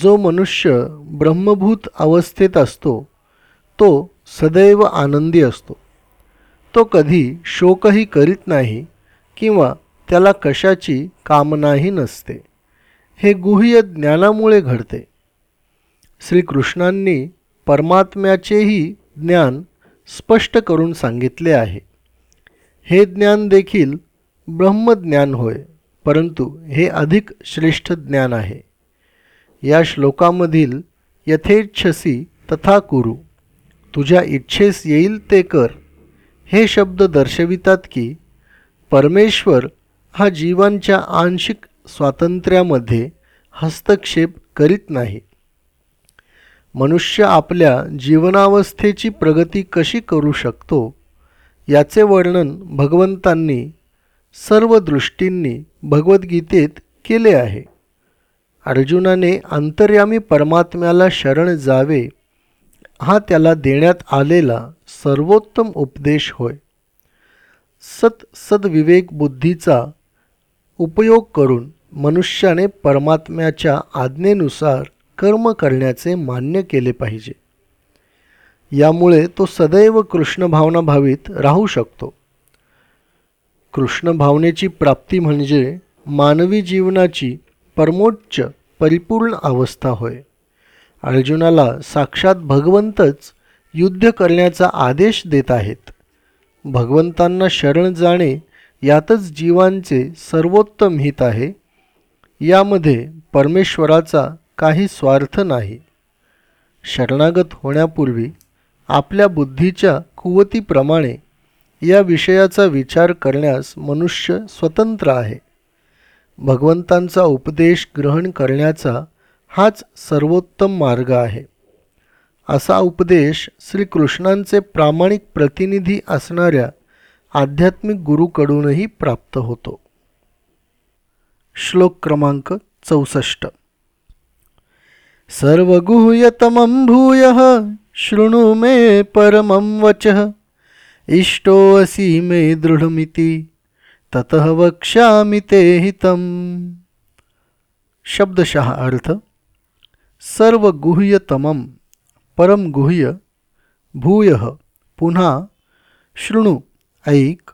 S1: जो मनुष्य ब्रह्मभूत अवस्थेत असतो तो सदैव आनंदी असतो. तो कधी शोकही करीत नाही किंवा त्याला कशाची कामनाही नसते. हे गुह्य ज्ञानामुळे घडते. श्रीकृष्णांनी परमात्म्याचेही ज्ञान स्पष्ट करून सांगितले आहे. हे ज्ञान देखील ब्रह्मज्ञान होय परंतु हे अधिक श्रेष्ठ ज्ञान आहे. या श्लोकामधील यथेच्छसी तथा कुरु तुझ्या इच्छेस येईल ते कर. हे शब्द दर्शवितात की परमेश्वर हा जीवांच्या आंशिक स्वातंत्र्यामध्ये हस्तक्षेप करीत नाही. मनुष्य आपल्या जीवनावस्थेची प्रगती कशी करू शकतो याचे वर्णन भगवंतांनी सर्व दृष्टींनी भगवद्गीतेत केले आहे. अर्जुनाने अंतर्यामी परमात्म्याला शरण जावे हा त्याला देण्यात आलेला सर्वोत्तम उपदेश होय. सत सद्विवेक बुद्धीचा उपयोग करून मनुष्याने परमात्म्याच्या आज्ञेनुसार कर्म करण्याचे मान्य केले पाहिजे. यामुळे तो सदैव कृष्ण भावना भावीत राहू शकतो. कृष्ण भावनेची प्राप्ती म्हणजे मानवी जीवनाची परमोच्च परिपूर्ण अवस्था होय. अर्जुनाला साक्षात भगवंतच युद्ध करण्याचा आदेश देत आहेत. भगवंतांना शरण जाणे यातच जीवांचे सर्वोत्तम हित आहे. यामध्ये परमेश्वराचा काही स्वार्थ नाही. शरणागत होण्यापूर्वी आपल्या बुद्धीच्या कुवतीप्रमाणे या विषयाचा विचार करण्यास मनुष्य स्वतंत्र आहे. भगवंतांचा उपदेश ग्रहण करण्याचा हाच सर्वोत्तम मार्ग आहे. असा उपदेश श्रीकृष्णांचे प्रामाणिक प्रतिनिधी असणाऱ्या आध्यात्मिक गुरुकडूनही प्राप्त होतो. श्लोक क्रमांक चौसष्ट. सर्वगुह्यतमं भूय शृणु मे परमं वच इष्टोऽसि मे दृढमिति ततः वक्ष्यामि ते हितम। शब्दशः अर्थ सर्वगुह्यतमम। परमगुह्य भूय पुन्हा शृणू ऐक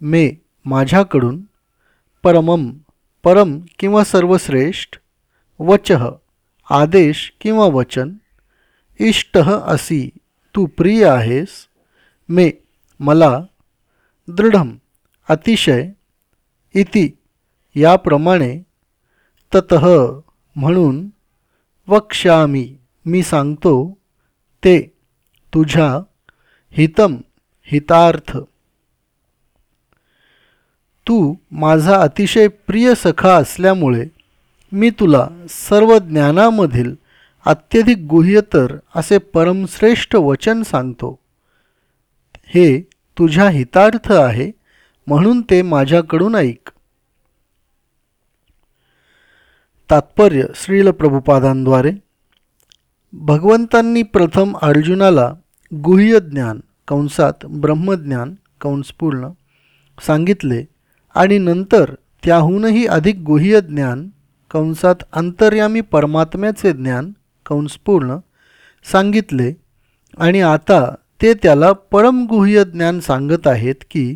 S1: मे माझ्याकडून परमम परम किंवा सर्वश्रेष्ठ वच आदेश किंवा वचन इष्ट असी तू प्रिय आहेस मे मला दृढम अतिशय इति याप्रमाणे तत म्हणून वक्ष्यामी मी सांगतो ते तुझ्या हितम हितार्थ. तू माझा अतिशय प्रिय सखा असल्यामुळे मी तुला सर्व ज्ञानामधील अत्यधिक गुह्यतर असे परमश्रेष्ठ वचन सांगतो. हे तुझ्या हितार्थ आहे म्हणून ते माझ्याकडून ऐक. तात्पर्य श्रील प्रभुपादांद्वारे भगवंतांनी प्रथम अर्जुनाला गुह्य ज्ञान कंसात ब्रह्मज्ञान कंसपूर्ण सांगितले आणि नंतर त्याहूनही अधिक गुह्य ज्ञान कंसात अंतर्यामी परमात्म्याचे ज्ञान कंसपूर्ण सांगितले आणि आता ते त्याला परमगुह्य ज्ञान सांगत आहेत की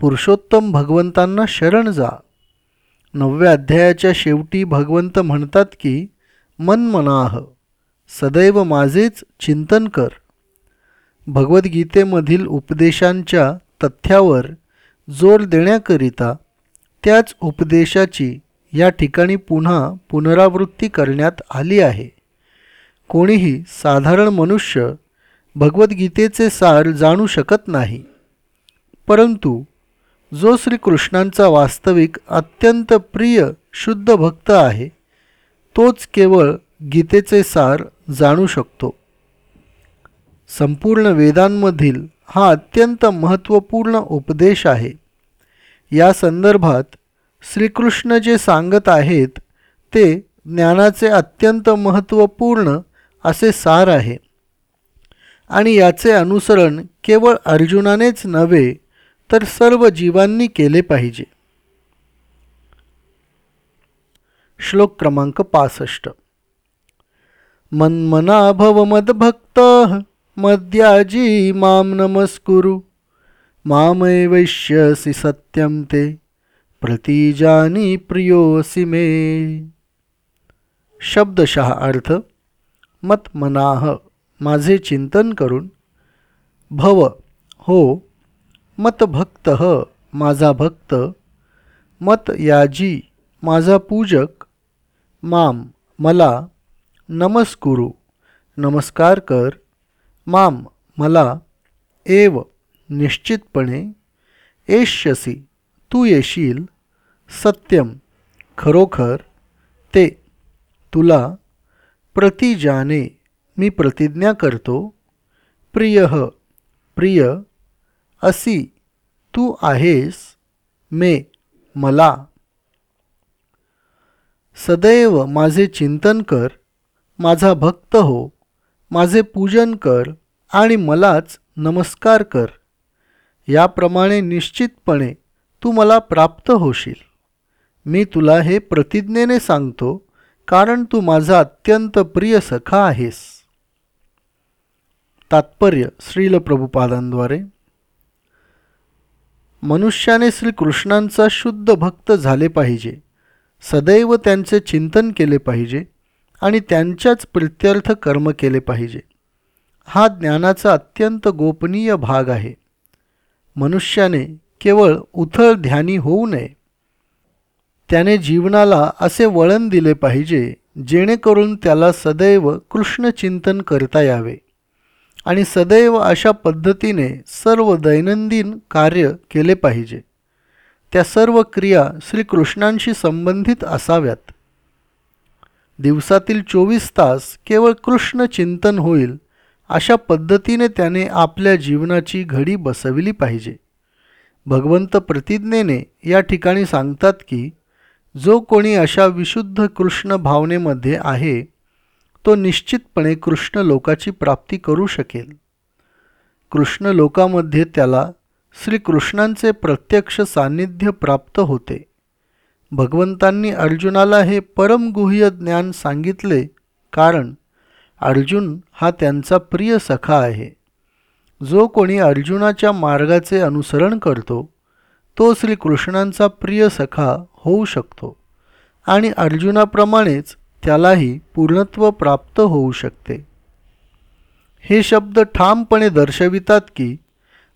S1: पुरुषोत्तम भगवंतांना शरण जा. नवव्या अध्यायाच्या शेवटी भगवंत म्हणतात की मनमनाह सदैव माझेच चिंतन कर. भगवद्गीतेमधील उपदेशांच्या तथ्यावर जोर देण्याकरिता त्याच उपदेशाची या ठिकाणी पुन्हा पुनरावृत्ती करण्यात आली आहे. कोणीही साधारण मनुष्य भगवद्गीतेचे सार जाणू शकत नाही. परंतु जो श्रीकृष्णांचा वास्तविक अत्यंत प्रिय शुद्ध भक्त आहे तोच केवळ गीतेचे सार जाणू शकतो. संपूर्ण वेदांमधील हा अत्यंत महत्त्वपूर्ण उपदेश आहे. या संदर्भात श्रीकृष्ण जे सांगत आहेत ते ज्ञानाचे अत्यंत महत्त्वपूर्ण असे सार आहे. आणि याचे अनुसरण केवळ अर्जुनानेच नव्हे तर सर्व जीवांनी केले पाहिजे. श्लोक क्रमांक पासष्ट. मन्मना भव मदभक्त मद्याजी माम नमस्कुरु। मामैवैश्यसि सत्यं ते प्रतिजानी प्रियोसि मे। शब्दशः अर्थ मत मनाह माझे चिंतन करून। भव हो मतभक्त माझा भक्त। मत याजी माझा पूजक। माम मला नमस्कुरु। नमस्कार कर। माम, मला, एव, निश्चितपणे, एष्यसी, तू येशील, सत्यम, खरोखर, ते, तुला, प्रतिजाने, मी प्रतिज्ञा करतो, प्रिय प्रिय, असी, तू आहेस, मे, मला। सदैव माझे चिंतन कर। माझा भक्त हो माझे पूजन कर आणि मलाच नमस्कार कर. याप्रमाणे निश्चितपणे तू मला प्राप्त होशील. मी तुला हे प्रतिज्ञेने सांगतो कारण तू माझा अत्यंत प्रिय सखा आहेस. तात्पर्य श्रील प्रभुपादांद्वारे मनुष्याने श्रीकृष्णांचा शुद्ध भक्त झाले पाहिजे. सदैव त्यांचे चिंतन केले पाहिजे. आणि त्यांच्याच प्रित्यर्थ कर्म केले पाहिजे. हा ज्ञानाचा अत्यंत गोपनीय भाग आहे. मनुष्याने केवळ उथळ ध्यानी होऊ नये. त्याने जीवनाला असे वळण दिले पाहिजे जेणेकरून त्याला सदैव कृष्णचिंतन करता यावे आणि सदैव अशा पद्धतीने सर्व दैनंदिन कार्य केले पाहिजे. त्या सर्व क्रिया श्रीकृष्णांशी संबंधित असाव्यात. दिवसातील चोवीस तास केवळ कृष्ण चिंतन होईल अशा पद्धतीने त्याने आपल्या जीवनाची घडी बसविली पाहिजे. भगवंत प्रतिज्ञेने या ठिकाणी सांगतात की जो कोणी अशा विशुद्ध कृष्ण भावनेमध्ये आहे तो निश्चितपणे कृष्ण लोकाची प्राप्ती करू शकेल. कृष्ण लोकामध्ये त्याला श्रीकृष्णांचे प्रत्यक्ष सान्निध्य प्राप्त होते. भगवंतांनी अर्जुनाला हे परमगुह्य ज्ञान सांगितले कारण अर्जुन हा त्यांचा प्रिय सखा आहे. जो कोणी अर्जुनाच्या मार्गाचे अनुसरण करतो तो श्रीकृष्णांचा प्रिय सखा होऊ शकतो आणि अर्जुनाप्रमाणेच त्यालाही पूर्णत्व प्राप्त होऊ शकते. हे शब्द ठामपणे दर्शवितात की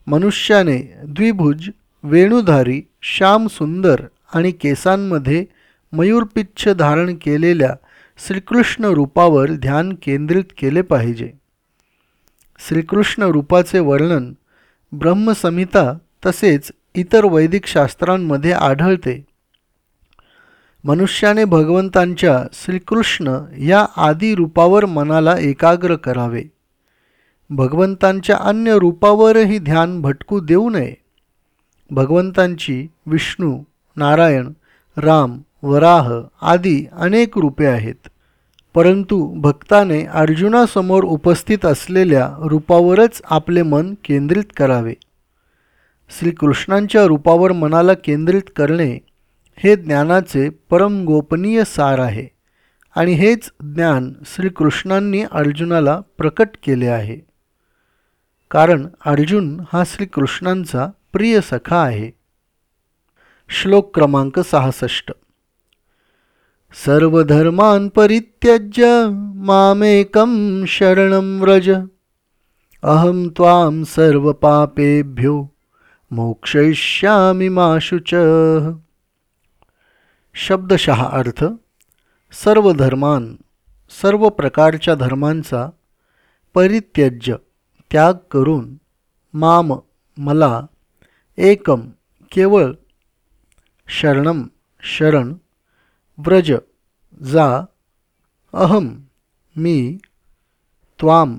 S1: मनुष्याने द्विभुज वेणुधारी श्याम सुंदर आणि केसांमध्ये मयूरपिच्छ धारण केलेल्या श्रीकृष्ण रूपावर ध्यान केंद्रित केले पाहिजे. श्रीकृष्ण रूपाचे वर्णन ब्रह्मसंहिता तसेच इतर वैदिक शास्त्रांमध्ये आढळते. मनुष्याने भगवंतांच्या श्रीकृष्ण या आदी रूपावर मनाला एकाग्र करावे. भगवंतांच्या अन्य रूपावरही ध्यान भटकू देऊ नये. भगवंतांची विष्णू नारायण राम वराह आदी अनेक रूपे आहेत. परंतु भक्ताने अर्जुनासमोर उपस्थित असलेल्या रूपावरच आपले मन केंद्रित करावे. श्रीकृष्णांच्या रूपावर मनाला केंद्रित करणे हे ज्ञानाचे परम गोपनीय सार आहे आणि हेच ज्ञान श्रीकृष्णांनी अर्जुनाला प्रकट केले आहे. कारण अर्जुन हा श्रीकृष्णांचा प्रिय सखा आहे. श्लोक क्रमांक सहासष्ट. सर्वधर्मान परित्यज्य मामेकं शरणं व्रज. अहम त्वां सर्व पापेभ्यो मोक्षयिष्यामि मा शब्दशः अर्थ सर्व धर्मान सर्व प्रकारच्या धर्मांचा परित्यज्य त्याग करून माम मला एकम केवळ शरणम शरण व्रज जा अहम मी त्वाम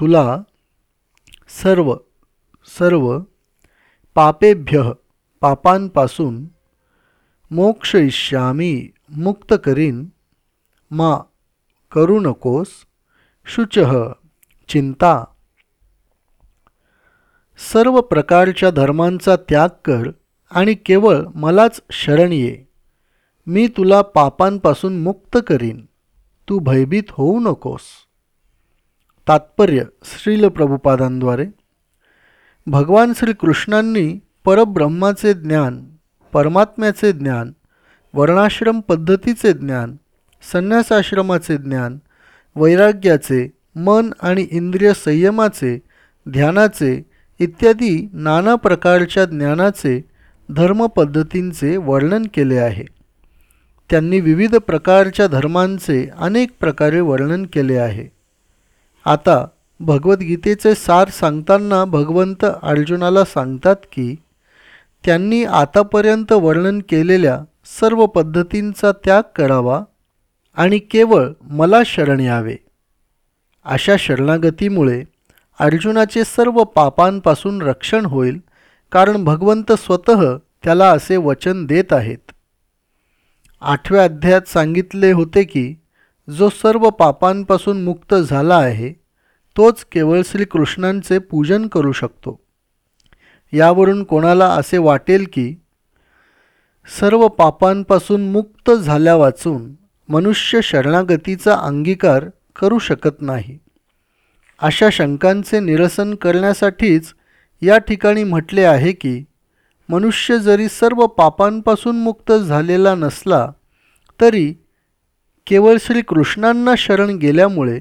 S1: तुला सर्व सर्व पापेभ्य पापांपासून मोक्षयिष्यामी मुक्त करीन मा करू नकोस शुचः चिंता। सर्व प्रकारच्या धर्मांचा त्याग कर आणि केवळ मलाच शरण ये. मी तुला पापांपासून मुक्त करीन. तू भयभीत होऊ नकोस. तात्पर्य श्रील प्रभुपादांद्वारे. भगवान श्रीकृष्णांनी परब्रह्माचे ज्ञान परमात्म्याचे ज्ञान वर्णाश्रम पद्धतीचे ज्ञान संन्यासाश्रमाचे ज्ञान वैराग्याचे मन आणि इंद्रिय संयमाचे ध्यानाचे इत्यादी नाना प्रकारच्या ज्ञानाचे धर्मपद्धतींचे वर्णन केले आहे. त्यांनी विविध प्रकारच्या धर्मांचे अनेक प्रकारे वर्णन केले आहे. आता भगवद्गीतेचे सार सांगताना भगवंत अर्जुनाला सांगतात की त्यांनी आतापर्यंत वर्णन केलेल्या सर्व पद्धतींचा त्याग करावा आणि केवळ मला शरण यावे. अशा शरणागतीमुळे अर्जुनाचे सर्व पापांपासून रक्षण होईल कारण भगवंत स्वतः त्याला असे वचन देत आहेत. आठव्या अध्यायात सांगितले होते की जो सर्व पापांपासून मुक्त झाला आहे तोच केवळ श्रीकृष्णांचे पूजन करू शकतो. यावरून कोणाला असे वाटेल की सर्व पापांपासून मुक्त झाल्या वाचून मनुष्य शरणागतीचा अंगीकार करू शकत नाही. अशा शंकांचे निरसन करण्यासाठीच या ठिकाणी म्हटले आहे की मनुष्य जरी सर्व पापांपासून मुक्त झालेला नसला तरी केवळ श्रीकृष्णांना शरण गेल्यामुळे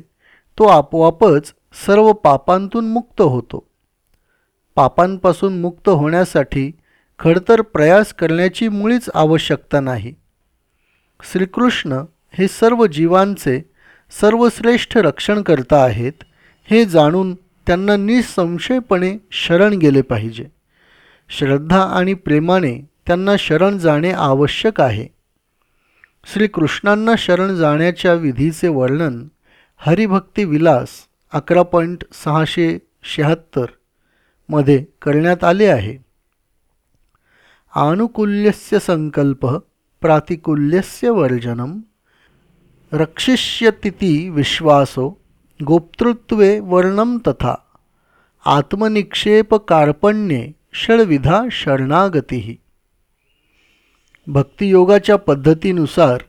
S1: तो आपोआपच सर्व पापांतून मुक्त होतो. पापांपासून मुक्त होण्यासाठी खडतर प्रयास करण्याची मुळीच आवश्यकता नाही. श्रीकृष्ण हे सर्व जीवांचे सर्वश्रेष्ठ रक्षणकर्ता आहेत हे जाणून त्यांना निसंशयपणे शरण गेले पाहिजे. श्रद्धा आणि प्रेमाने त्यांना शरण जाणे आवश्यक आहे. श्रीकृष्णांना शरण जाण्याच्या विधीचे वर्णन हरिभक्ती विलास अकरा पॉईंट सहाशे शहात्तरमध्ये करण्यात आले आहे. आनुकूल्यस्य संकल्प प्रातिकूल्यस्य वर्जनम रक्षिष्यतिती विश्वासो गोप्तृत्वे वर्णम तथा आत्मनिक्षेप कार्पण्ये षडविधा शरणागती. भक्तियोगाच्या पद्धतीनुसार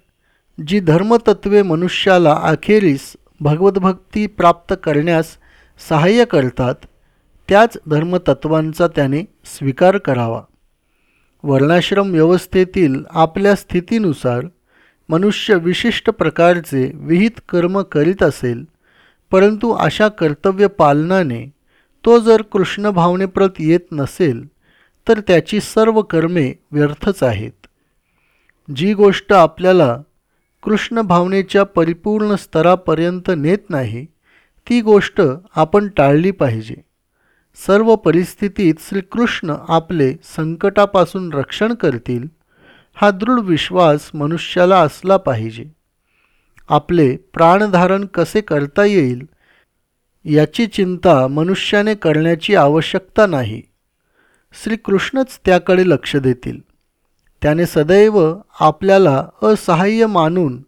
S1: जी धर्मतत्वे मनुष्याला अखेरीस भगवतभक्ती प्राप्त करण्यास सहाय्य करतात त्याच धर्मतत्वांचा त्याने स्वीकार करावा. वर्णाश्रम व्यवस्थेतील आपल्या स्थितीनुसार मनुष्य विशिष्ट प्रकारचे विहित कर्म करीत असेल परंतु अशा कर्तव्य पालनाने तो जर कृष्ण भावनेप्रत येत नसेल तर त्याची सर्व कर्मे व्यर्थच आहेत. जी गोष्ट आपल्याला कृष्ण भावनेच्या परिपूर्ण स्तरापर्यंत नेत नाही ती गोष्ट आपण टाळली पाहिजे. सर्व परिस्थितीत श्रीकृष्ण आपले संकटापासून रक्षण करतील हा दृढ विश्वास मनुष्याला असला पाहिजे. आपले प्राणधारण कसे करता येईल याची चिंता मनुष्याने करण्याची आवश्यकता नाही. श्रीकृष्णच त्याकडे लक्ष देतील. त्याने सदैव आपल्याला असहाय्य मानून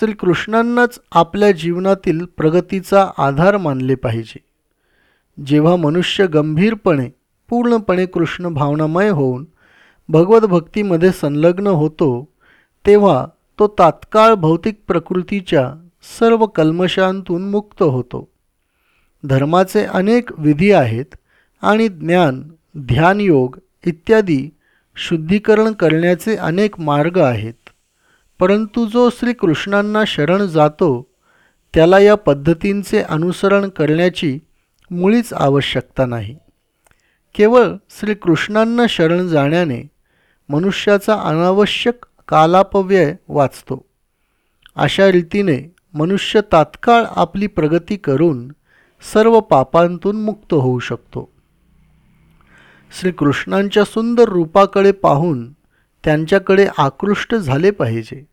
S1: श्रीकृष्णांनाच आपल्या जीवनातील प्रगतीचा आधार मानले पाहिजे. जेव्हा मनुष्य गंभीरपणे पूर्णपणे कृष्ण भावनामय होऊन भगवत भक्तीमध्ये संलग्न होतो तेव्हा तो तात्काळ भौतिक प्रकृतीच्या सर्व कल्मशांतून मुक्त होतो. धर्माचे अनेक विधी आहेत आणि ज्ञान ध्यानयोग इत्यादी शुद्धीकरण करण्याचे अनेक मार्ग आहेत. परंतु जो श्रीकृष्णांना शरण जातो त्याला या पद्धतींचे अनुसरण करण्याची मुळीच आवश्यकता नाही. केवळ श्रीकृष्णांना शरण जाण्याने मनुष्याचा अनावश्यक कालापव्यय वाचतो. अशा रीतीने मनुष्य तात्काळ आपली प्रगती करून सर्व पापांतून मुक्त होऊ शकतो. श्रीकृष्णांच्या सुंदर रूपाकडे पाहून त्यांच्याकडे आकृष्ट झाले पाहिजे.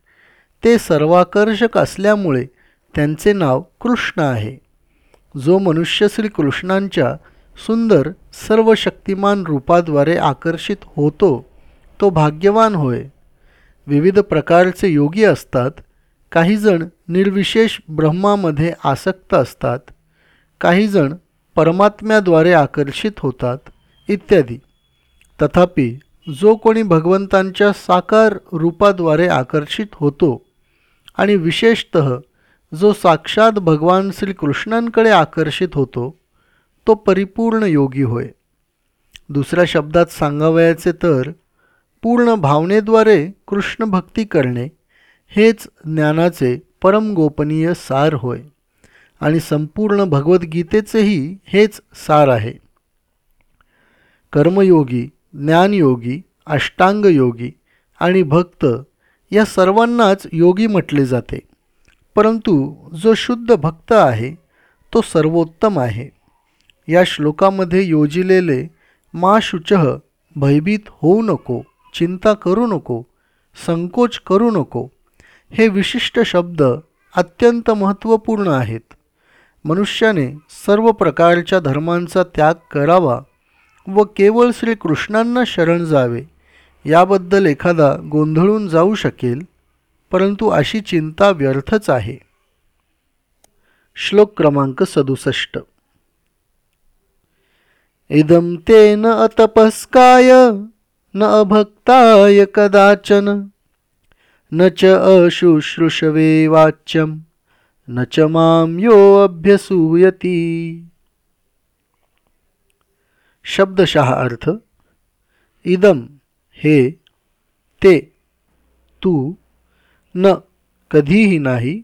S1: ते सर्वाकर्षक असल्यामुळे त्यांचे नाव कृष्ण आहे. जो मनुष्य श्रीकृष्णांच्या सुंदर सर्व शक्तिमान रूपाद्वारे आकर्षित होतो तो भाग्यवान होय. विविध प्रकारचे योगी असतात. काहीजण निर्विशेष ब्रह्मामध्ये आसक्त असतात. काहीजण परमात्म्याद्वारे आकर्षित होतात इत्यादी. तथापि जो कोणी भगवंतांच्या साकार रूपाद्वारे आकर्षित होतो आणि विशेषत जो साक्षात भगवान श्रीकृष्णांकडे आकर्षित होतो तो परिपूर्ण योगी होय. दुसऱ्या शब्दात सांगावयाचे तर पूर्ण भावनेद्वारे कृष्ण भक्ती करणे हेच ज्ञानाचे परमगोपनीय सार होय. आणि संपूर्ण भगवद्गीतेचेही हेच सार आहे. कर्मयोगी ज्ञानयोगी अष्टांगयोगी आणि भक्त या सर्वांनाच योगी म्हटले जाते. परंतु जो शुद्ध भक्त आहे तो सर्वोत्तम आहे. या श्लोकामध्ये योजिलेले माशुचः भयभीत होऊ नको. चिंता करू नको संकोच करू नको. हे विशिष्ट शब्द अत्यंत महत्त्वपूर्ण आहेत. मनुष्याने सर्व प्रकारच्या धर्मांचा त्याग करावा व केवळ श्रीकृष्णांना शरण जावे याबद्दल एखादा गोंधळून जाऊ शकेल परंतु अशी चिंता व्यर्थच आहे. श्लोक क्रमांक सदुसष्ट. इदम तेन अतपस्काय न अभक्ताय कदाचन न च अशुश्रूषवे वाच्यं न च मां यो अभ्यसूयती शब्दशः अर्थ इदम हे ते तू न कधीही नाही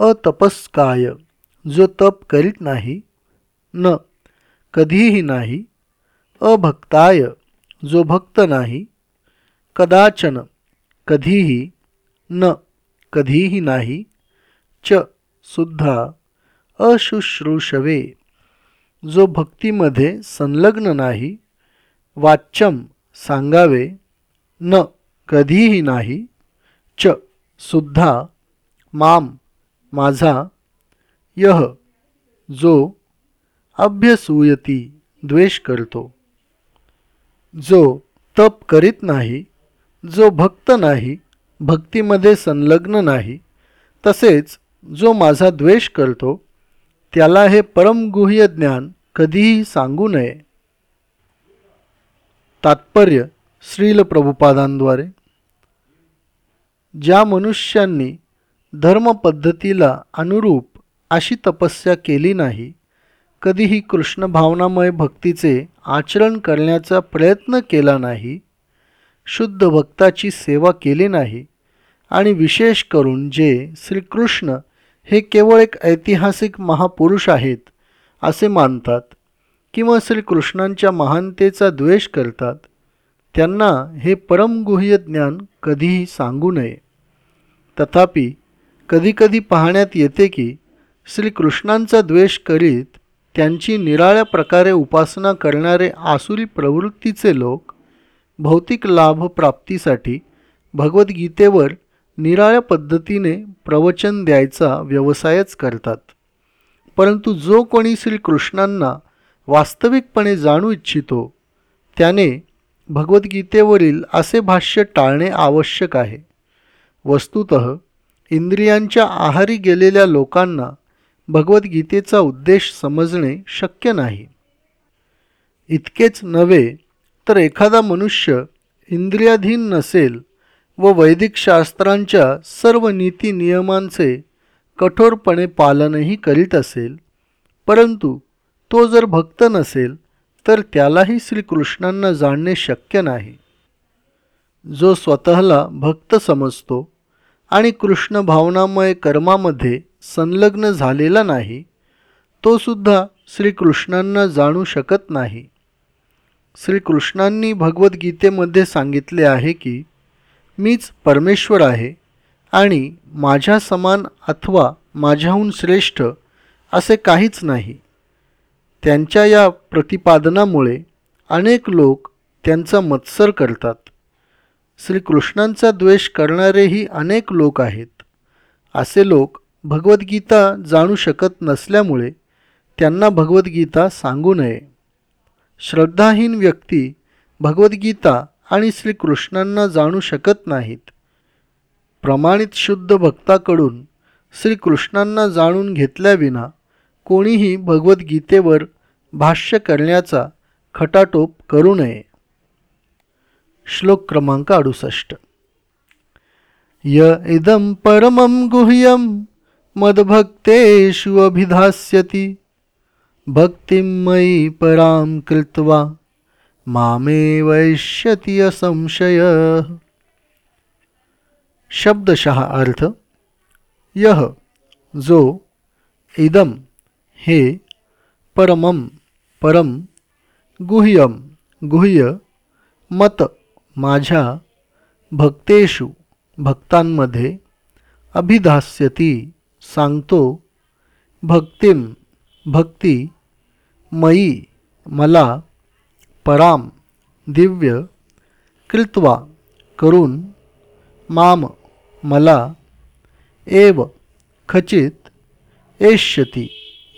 S1: अतपस्काय जो तप करीत नाही न कधीही नाही अभक्ताय जो भक्त नाही कदाचन कधीही न कधीही नाही च सुद्धा अशुश्रूषवे. जो भक्तीमध्ये संलग्न नाही वाच्यम सांगावे न कधीही नाही च सुद्धा माम माझा यह जो अभ्यसूयती द्वेष करतो. जो तप करीत नाही जो भक्त नाही भक्तीमध्ये संलग्न नाही तसेच जो माझा द्वेष करतो त्याला हे परमगुह्य ज्ञान कधीही सांगू नये. तात्पर्य श्रील प्रभुपादांद्वारे. ज्या मनुष्यांनी धर्मपद्धतीला अनुरूप अशी तपस्या केली नाही कधीही कृष्ण भावनामय भक्तीचे आचरण करण्याचा प्रयत्न केला नाही शुद्ध भक्ताची सेवा केली नाही आणि विशेष करून जे श्रीकृष्ण हे केवळ एक ऐतिहासिक महापुरुष आहेत असे मानतात किंवा श्रीकृष्णांच्या महानतेचा द्वेष करतात त्यांना हे परमगुह्य ज्ञान कधीही सांगू नये. तथापि कधीकधी पाहण्यात येते की श्रीकृष्णांचा द्वेष करीत त्यांची निराळ्या प्रकारे उपासना करणारे आसुरी प्रवृत्तीचे लोक भौतिक लाभ प्राप्तीसाठी भगवद्गीतेवर निराळ्या पद्धतीने प्रवचन द्यायचा व्यवसायच करतात. परंतु जो कोणी श्रीकृष्णांना वास्तविकपणे जाणू इच्छितो त्याने भगवद्गीतेवरील असे भाष्य टाळणे आवश्यक आहे. वस्तुत इंद्रियांच्या आहारी गेलेल्या लोकांना भगवद्गीतेचा उद्देश समजणे शक्य नाही. इतकेच नव्हे तर एखादा मनुष्य इंद्रियाधीन नसेल व वैदिक शास्त्रांच्या सर्व नीती नियमांचे कठोरपणे पालनही करीत असेल परंतु तो जर भक्त नसेल तर त्यालाही श्रीकृष्णांना जाणणे शक्य नाही. जो स्वतःला भक्त समजतो आणि कृष्ण भावनामय कर्मामध्ये संलग्न झालेला नाही तो सुद्धा श्रीकृष्णांना जाणू शकत नाही. श्रीकृष्णांनी भगवद्गीतेमध्ये सांगितले आहे की मीच परमेश्वर आहे आणि माझ्या समान अथवा माझ्याहून श्रेष्ठ असे काहीच नाही. त्यांच्या या प्रतिपादनामुळे अनेक लोक त्यांचा मत्सर करतात. श्रीकृष्णांचा द्वेष करणारेही अनेक लोक आहेत. असे लोक भगवद्गीता जाणू शकत नसल्यामुळे त्यांना भगवद्गीता सांगू नये. श्रद्धाहीन व्यक्ती भगवद्गीता आणि श्रीकृष्णांना जाणू शकत नाहीत. प्रमाणित शुद्ध भक्ताकडून श्रीकृष्णांना जाणून घेतल्याविना कोणीही भगवद्गीतेवर भाष्य करण्याचा खटाटोप करू नये. श्लोक क्रमांक अडुसष्ट. य इदं परमं गुह्यं मद्भक्तेषु अभिधास्यति। भक्तिं मयि परां कृत्वा मामेवैष्यति असंशय। शब्दशः अर्थ यह जो इदम हे परमम परम गुह्यम गुह्य मत माझ्या भक्तेषु भक्तांमध्ये अभिधास्यती। सांगतो भक्तिम भक्ती मयी मला पराम दिव्य कृत्वा करून माम मला एव खचित एष्यती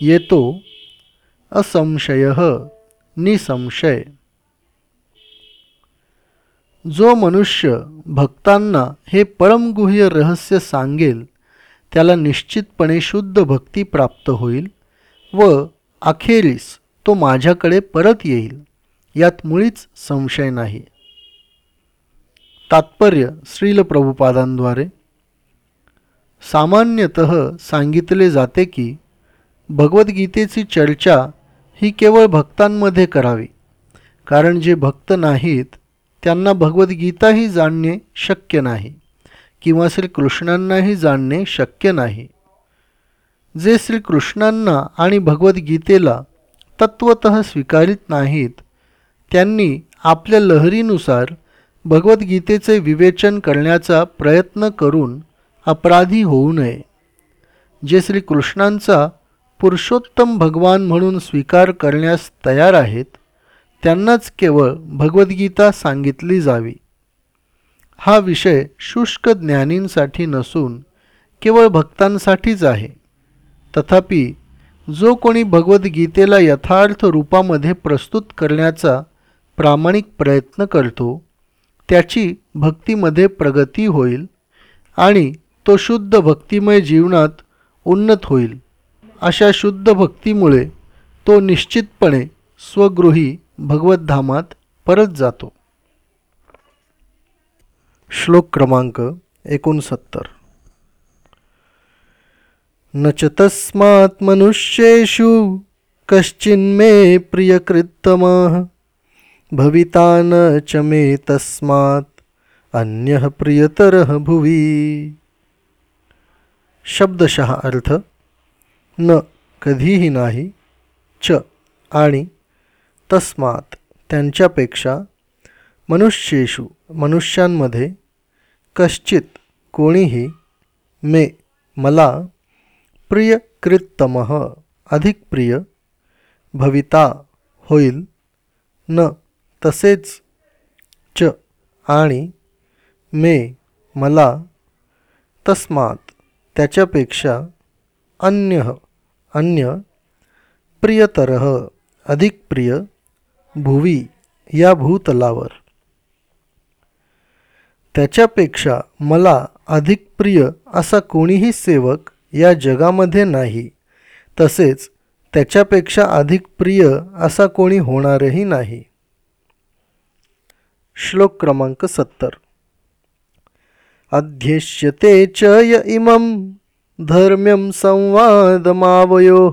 S1: येतो असंशय निसंशय। जो मनुष्य भक्तांना हे परमगुह्य रहस्य सांगेल त्याला निश्चितपणे शुद्ध भक्ती प्राप्त होईल व अखेरीस तो माझ्याकडे परत येईल यात मुळीच संशय नाही. तात्पर्य श्रील प्रभुपादांद्वारे. सामान्यतः सांगितले जाते की भगवद्गीतेची चर्चा ही केवळ भक्तांमध्ये करावी कारण जे भक्त नाहीत त्यांना भगवद्गीताही जाणणे शक्य नाही. किंवा श्रीकृष्णांनाही जाणणे शक्य नाही. जे श्रीकृष्णांना आणि भगवद्गीतेला तत्वत स्वीकारित नाहीत त्यांनी आपल्या लहरीनुसार भगवद्गीतेचे विवेचन करण्याचा प्रयत्न करून अपराधी होऊ नये. जे श्रीकृष्णांचा पुरुषोत्तम भगवान म्हणून स्वीकार करण्यास तयार आहेत त्यांनाच केवळ भगवद्गीता सांगितली जावी. हा विषय शुष्क ज्ञानींसाठी नसून केवळ भक्तांसाठीच आहे. तथापि जो कोणी भगवद्गीतेला यथार्थ रूपामध्ये प्रस्तुत करण्याचा प्रामाणिक प्रयत्न करतो त्याची भक्तीमध्ये प्रगती होईल आणि तो शुद्ध भक्तिमय जीवनात उन्नत होईल. अशा शुद्ध भक्तीमुळे तो निश्चितपणे स्वगृही भगवद्धामात परत जातो. श्लोक क्रमांक एकोणसत्तर. न च तस्मात् मनुष्येषु कश्चिन्मे प्रियकृत्तमः भविता न च मे तस्मात् अन्यः प्रियतरः भुवी। शब्दशः अर्थ न कधीही नाही च आणि तस्मात त्यांच्यापेक्षा मनुष्येषु मनुष्यांमध्ये कश्चित कोणीही मे मला प्रियकृत्तम अधिक प्रिय भविता होईल न तसेच च आणि मे मला तस्मात त्याच्यापेक्षा अन्य अन्य प्रियतर अधिक प्रिय भुवी या भूतलावर. त्याच्यापेक्षा मला अधिक प्रिय असा कोणीही सेवक या जगामध्ये नाही. तसेच त्याच्यापेक्षा अधिक प्रिय असा कोणी होणारही नाही. श्लोक क्रमांक सत्तर. अध्येष्यते च य इमं धर्म्यं संवादमावयो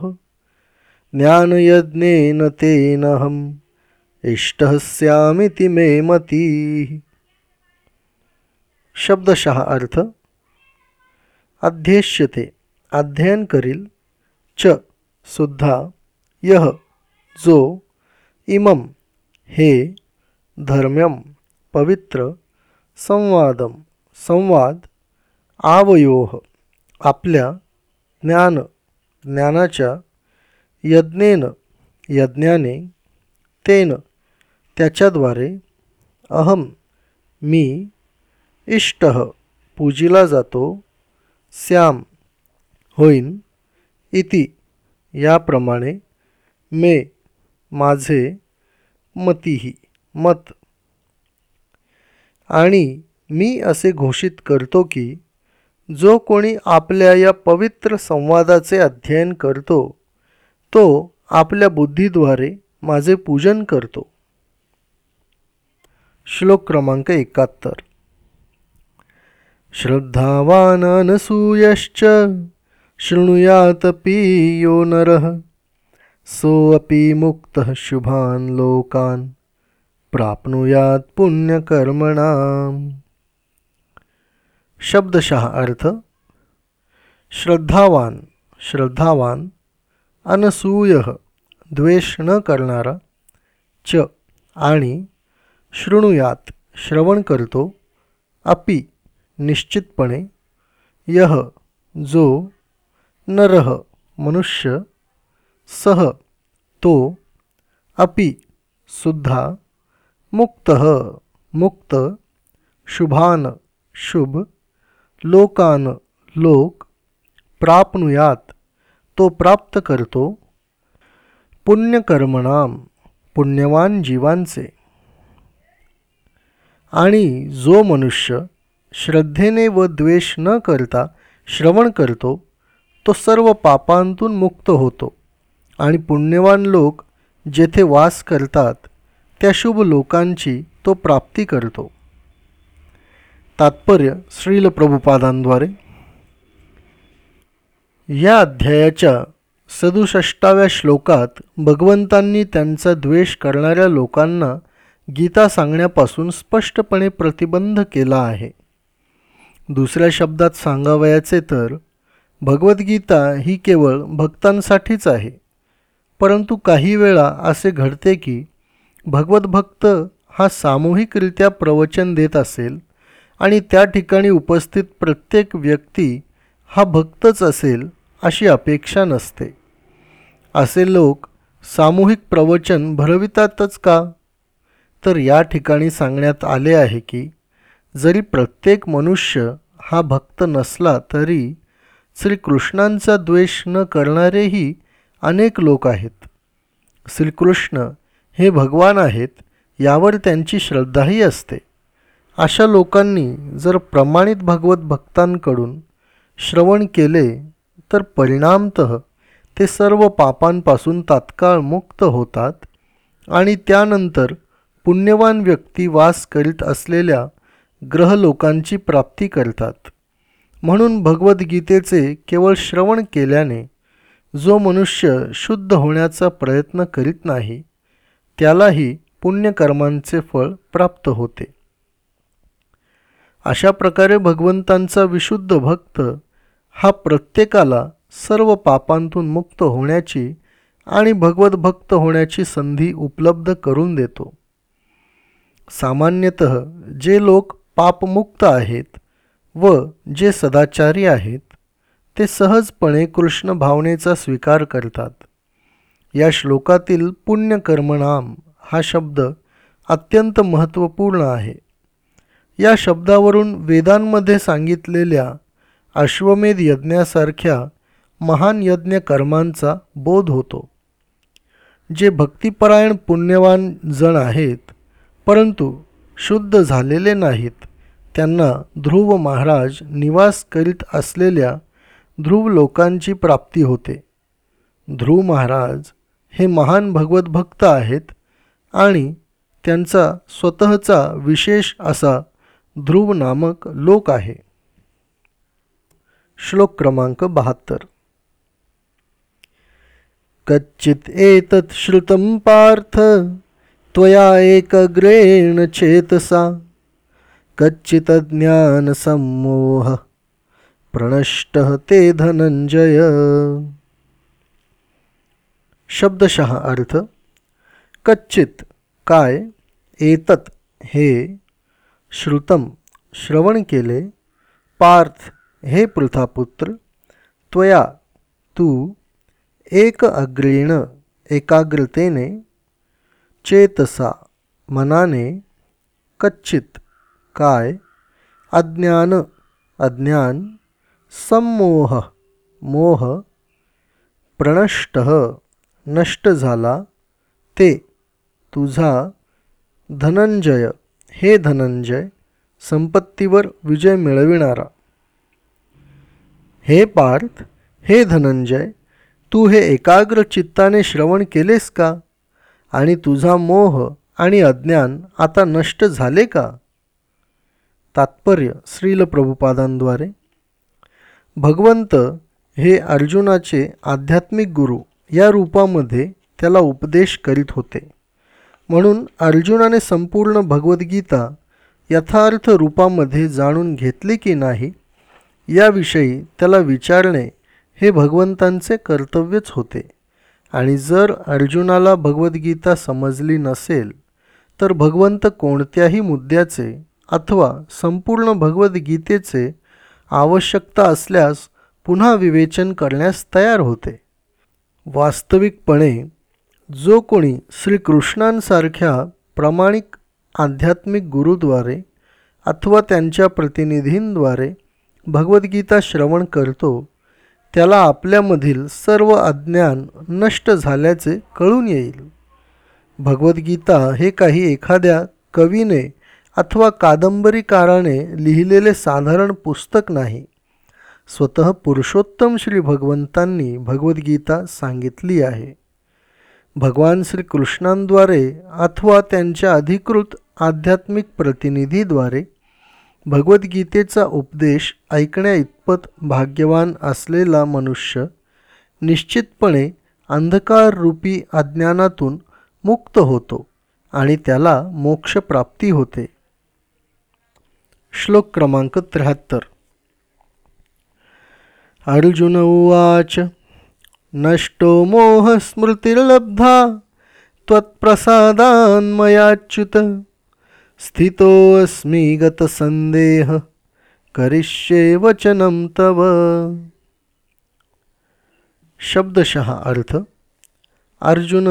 S1: ज्ञानयज्ञेन तेनहम् इष्टः स्यामिति मे मती। शब्दशः अर्थ अध्येष्यते अध्ययन करील च सुद्धा यह जो इमम हे धर्म्यम पवित्र संवादम संवाद आवयोह आपल्या ज्ञान ज्ञानाच्या यज्ञेन यज्ञाने तेन त्याच्याद्वारे अहम मी इष्ट पूजिला जातो श्याम होईन इति याप्रमाणे मे माझे मतीही मत. आणि मी असे घोषित करतो की जो कोणी आपल्या या पवित्र संवादाचे अध्ययन करतो तो आपल्या बुद्धीद्वारे माझे पूजन करतो. श्लोक क्रमांक एकाहत्तर. श्रद्धावानसूयश्च शृणुयात पीयो नरः सोऽपि मुक्तः शुभान् लोकान् प्राप्नुयात पुण्यकर्मणाम। शब्दशः अर्थ श्रद्धावान श्रद्धावान अनसूय द्वेष न करणारा च आणि शृणुयात श्रवण करतो अपि निश्चितपणे यह जो नरह मनुष्य सह तो अपि सुद्धा मुक्त मुक्त शुभान शुभ लोकान लोक प्राप्नुयात तो प्राप्त करतो पुण्यकर्मणाम पुण्यवान जीवांचे. आणि जो मनुष्य श्रद्धेने व द्वेष न करता श्रवण करतो तो सर्व पापांतून मुक्त होतो. आणि पुण्यवान लोक जेथे वास करतात त्या शुभ लोकांची तो प्राप्ती करतो. तात्पर्य श्रील प्रभुपादांद्वारे. या अध्यायाच्या सदुसष्टाव्या श्लोकात भगवंतांनी त्यांचा द्वेष करणाऱ्या लोकांना गीता सांगण्यापासून स्पष्टपणे प्रतिबंध केला आहे. दुसऱ्या शब्दात सांगावयाचे तर भगवद्गीता ही केवळ भक्तांसाठीच आहे. परंतु काही वेळा असे घडते की भगवद्भक्त हा सामूहिकरित्या प्रवचन देत असेल आणि त्या ठिकाणी उपस्थित प्रत्येक व्यक्ती हा भक्तच असेल अशी अपेक्षा नसते. असे लोक सामूहिक प्रवचन भरवितातच का? तर या ठिकाणी सांगण्यात आले आहे की जरी प्रत्येक मनुष्य हा भक्त नसला तरी श्रीकृष्णांचा द्वेष न करणारेही अनेक लोक आहेत. श्रीकृष्ण हे भगवान आहेत यावर त्यांची श्रद्धाही असते. अशा लोकांनी जर प्रमाणित भगवत भक्तांकडून श्रवण केले तर परिणामत ते सर्व पापांपासून तात्काळ मुक्त होतात आणि त्यानंतर पुण्यवान व्यक्ती वास करीत असलेल्या ग्रहलोकांची प्राप्ती करतात. म्हणून भगवद्गीतेचे केवळ श्रवण केल्याने जो मनुष्य शुद्ध होण्याचा प्रयत्न करीत नाही त्यालाही पुण्यकर्मांचे फळ प्राप्त होते. अशा प्रकारे भगवंतांचा विशुद्ध भक्त हा प्रत्येकाला सर्व पापांतून मुक्त होण्याची आणि भगवत भक्त होण्याची संधी उपलब्ध करून देतो. सामान्यतः जे लोक पापमुक्त आहेत व जे सदाचारी आहेत ते सहजपणे कृष्ण भावनेचा स्वीकार करतात. या श्लोकातील पुण्यकर्मणाम हा शब्द अत्यंत महत्त्वपूर्ण आहे. या शब्दावरून वेदांमध्ये सांगितलेल्या अश्वमेध यज्ञासारख्या महान यज्ञ कर्मांचा बोध होतो. जे भक्तिपरायण पुण्यवान जण आहेत परंतु शुद्ध झालेले नाहीत. त्यांना ध्रुव महाराज निवास करीत असलेल्या ध्रुव लोकांची प्राप्ती होते. ध्रुव महाराज हे महान भगवत भक्त आहेत आणि त्यांचा स्वतःचा विशेष असा ध्रुव नामक लोक आहे. श्लोक क्रमांक बहात्तर. कच्चित एतत् श्रुतं पार्थ। त्वया एकग्रेण चेतसा कच्चितज्ञानसम्मोह प्रणष्ट ते धनंजय। शब्दशः अर्थ कच्चित काय एतत हे श्रुतम श्रवण केले पार्थ हे पृथापुत्र त्वया तू एक अग्रेण एकाग्रतेने चेतसा मनाने कच्चित. काय? अज्ञान अज्ञान सम्मोह मोह प्रणष्ट नष्ट झाला ते. तुझा धनंजय हे धनंजय संपत्तीवर विजय मिळविणारा. हे पार्थ हे धनंजय तू हे एकाग्र चित्ताने श्रवण केलेस का? आणि तुझा मोह आणि अज्ञान आता नष्ट झाले का? तात्पर्य श्रील प्रभुपादांद्वारे भगवंत हे अर्जुनाचे आध्यात्मिक गुरु या रूपामध्ये त्याला उपदेश करीत होते. म्हणून अर्जुनाने संपूर्ण भगवद्गीता यथार्थ रूपामध्ये जाणून घेतली की नाही याविषयी त्याला विचारणे हे भगवंतांचे कर्तव्यच होते. आणि जर अर्जुनाला भगवद्गीता समजली नसेल तर भगवंत कोणत्याही मुद्द्याचे अथवा संपूर्ण भगवद्गीतेचे आवश्यकता असल्यास पुन्हा विवेचन करण्यास तयार होते. वास्तविकपणे जो कोणी श्रीकृष्णांसारख्या प्रामाणिक आध्यात्मिक गुरुद्वारे अथवा त्यांच्या प्रतिनिधींद्वारे भगवद्गीता श्रवण करतो त्याला आपल्यामधील सर्व अज्ञान नष्ट झाल्याचे कळून येईल. भगवद्गीता हे काही एखाद्या कवीने अथवा कादंबरीकाराने लिहिलेले साधारण पुस्तक नाही. स्वतः पुरुषोत्तम श्री भगवंतांनी भगवद्गीता सांगितली आहे. भगवान श्रीकृष्णांद्वारे अथवा त्यांच्या अधिकृत आध्यात्मिक प्रतिनिधीद्वारे भगवद्गीतेचा उपदेश ऐकण्या इतपत भाग्यवान असलेला मनुष्य निश्चितपणे अंधकाररूपी अज्ञानातून मुक्त होतो आणि त्याला मोक्षप्राप्ती होते. श्लोक क्रमांक त्र्याहत्तर. अर्जुन उवाच नष्टो मोहस्मृतिर्लब्धा त्वत्प्रसादान्मयाच्युत. स्थितोऽस्मि गतसन्देह करिष्ये वचनं तव। शब्दशः अर्थ अर्जुन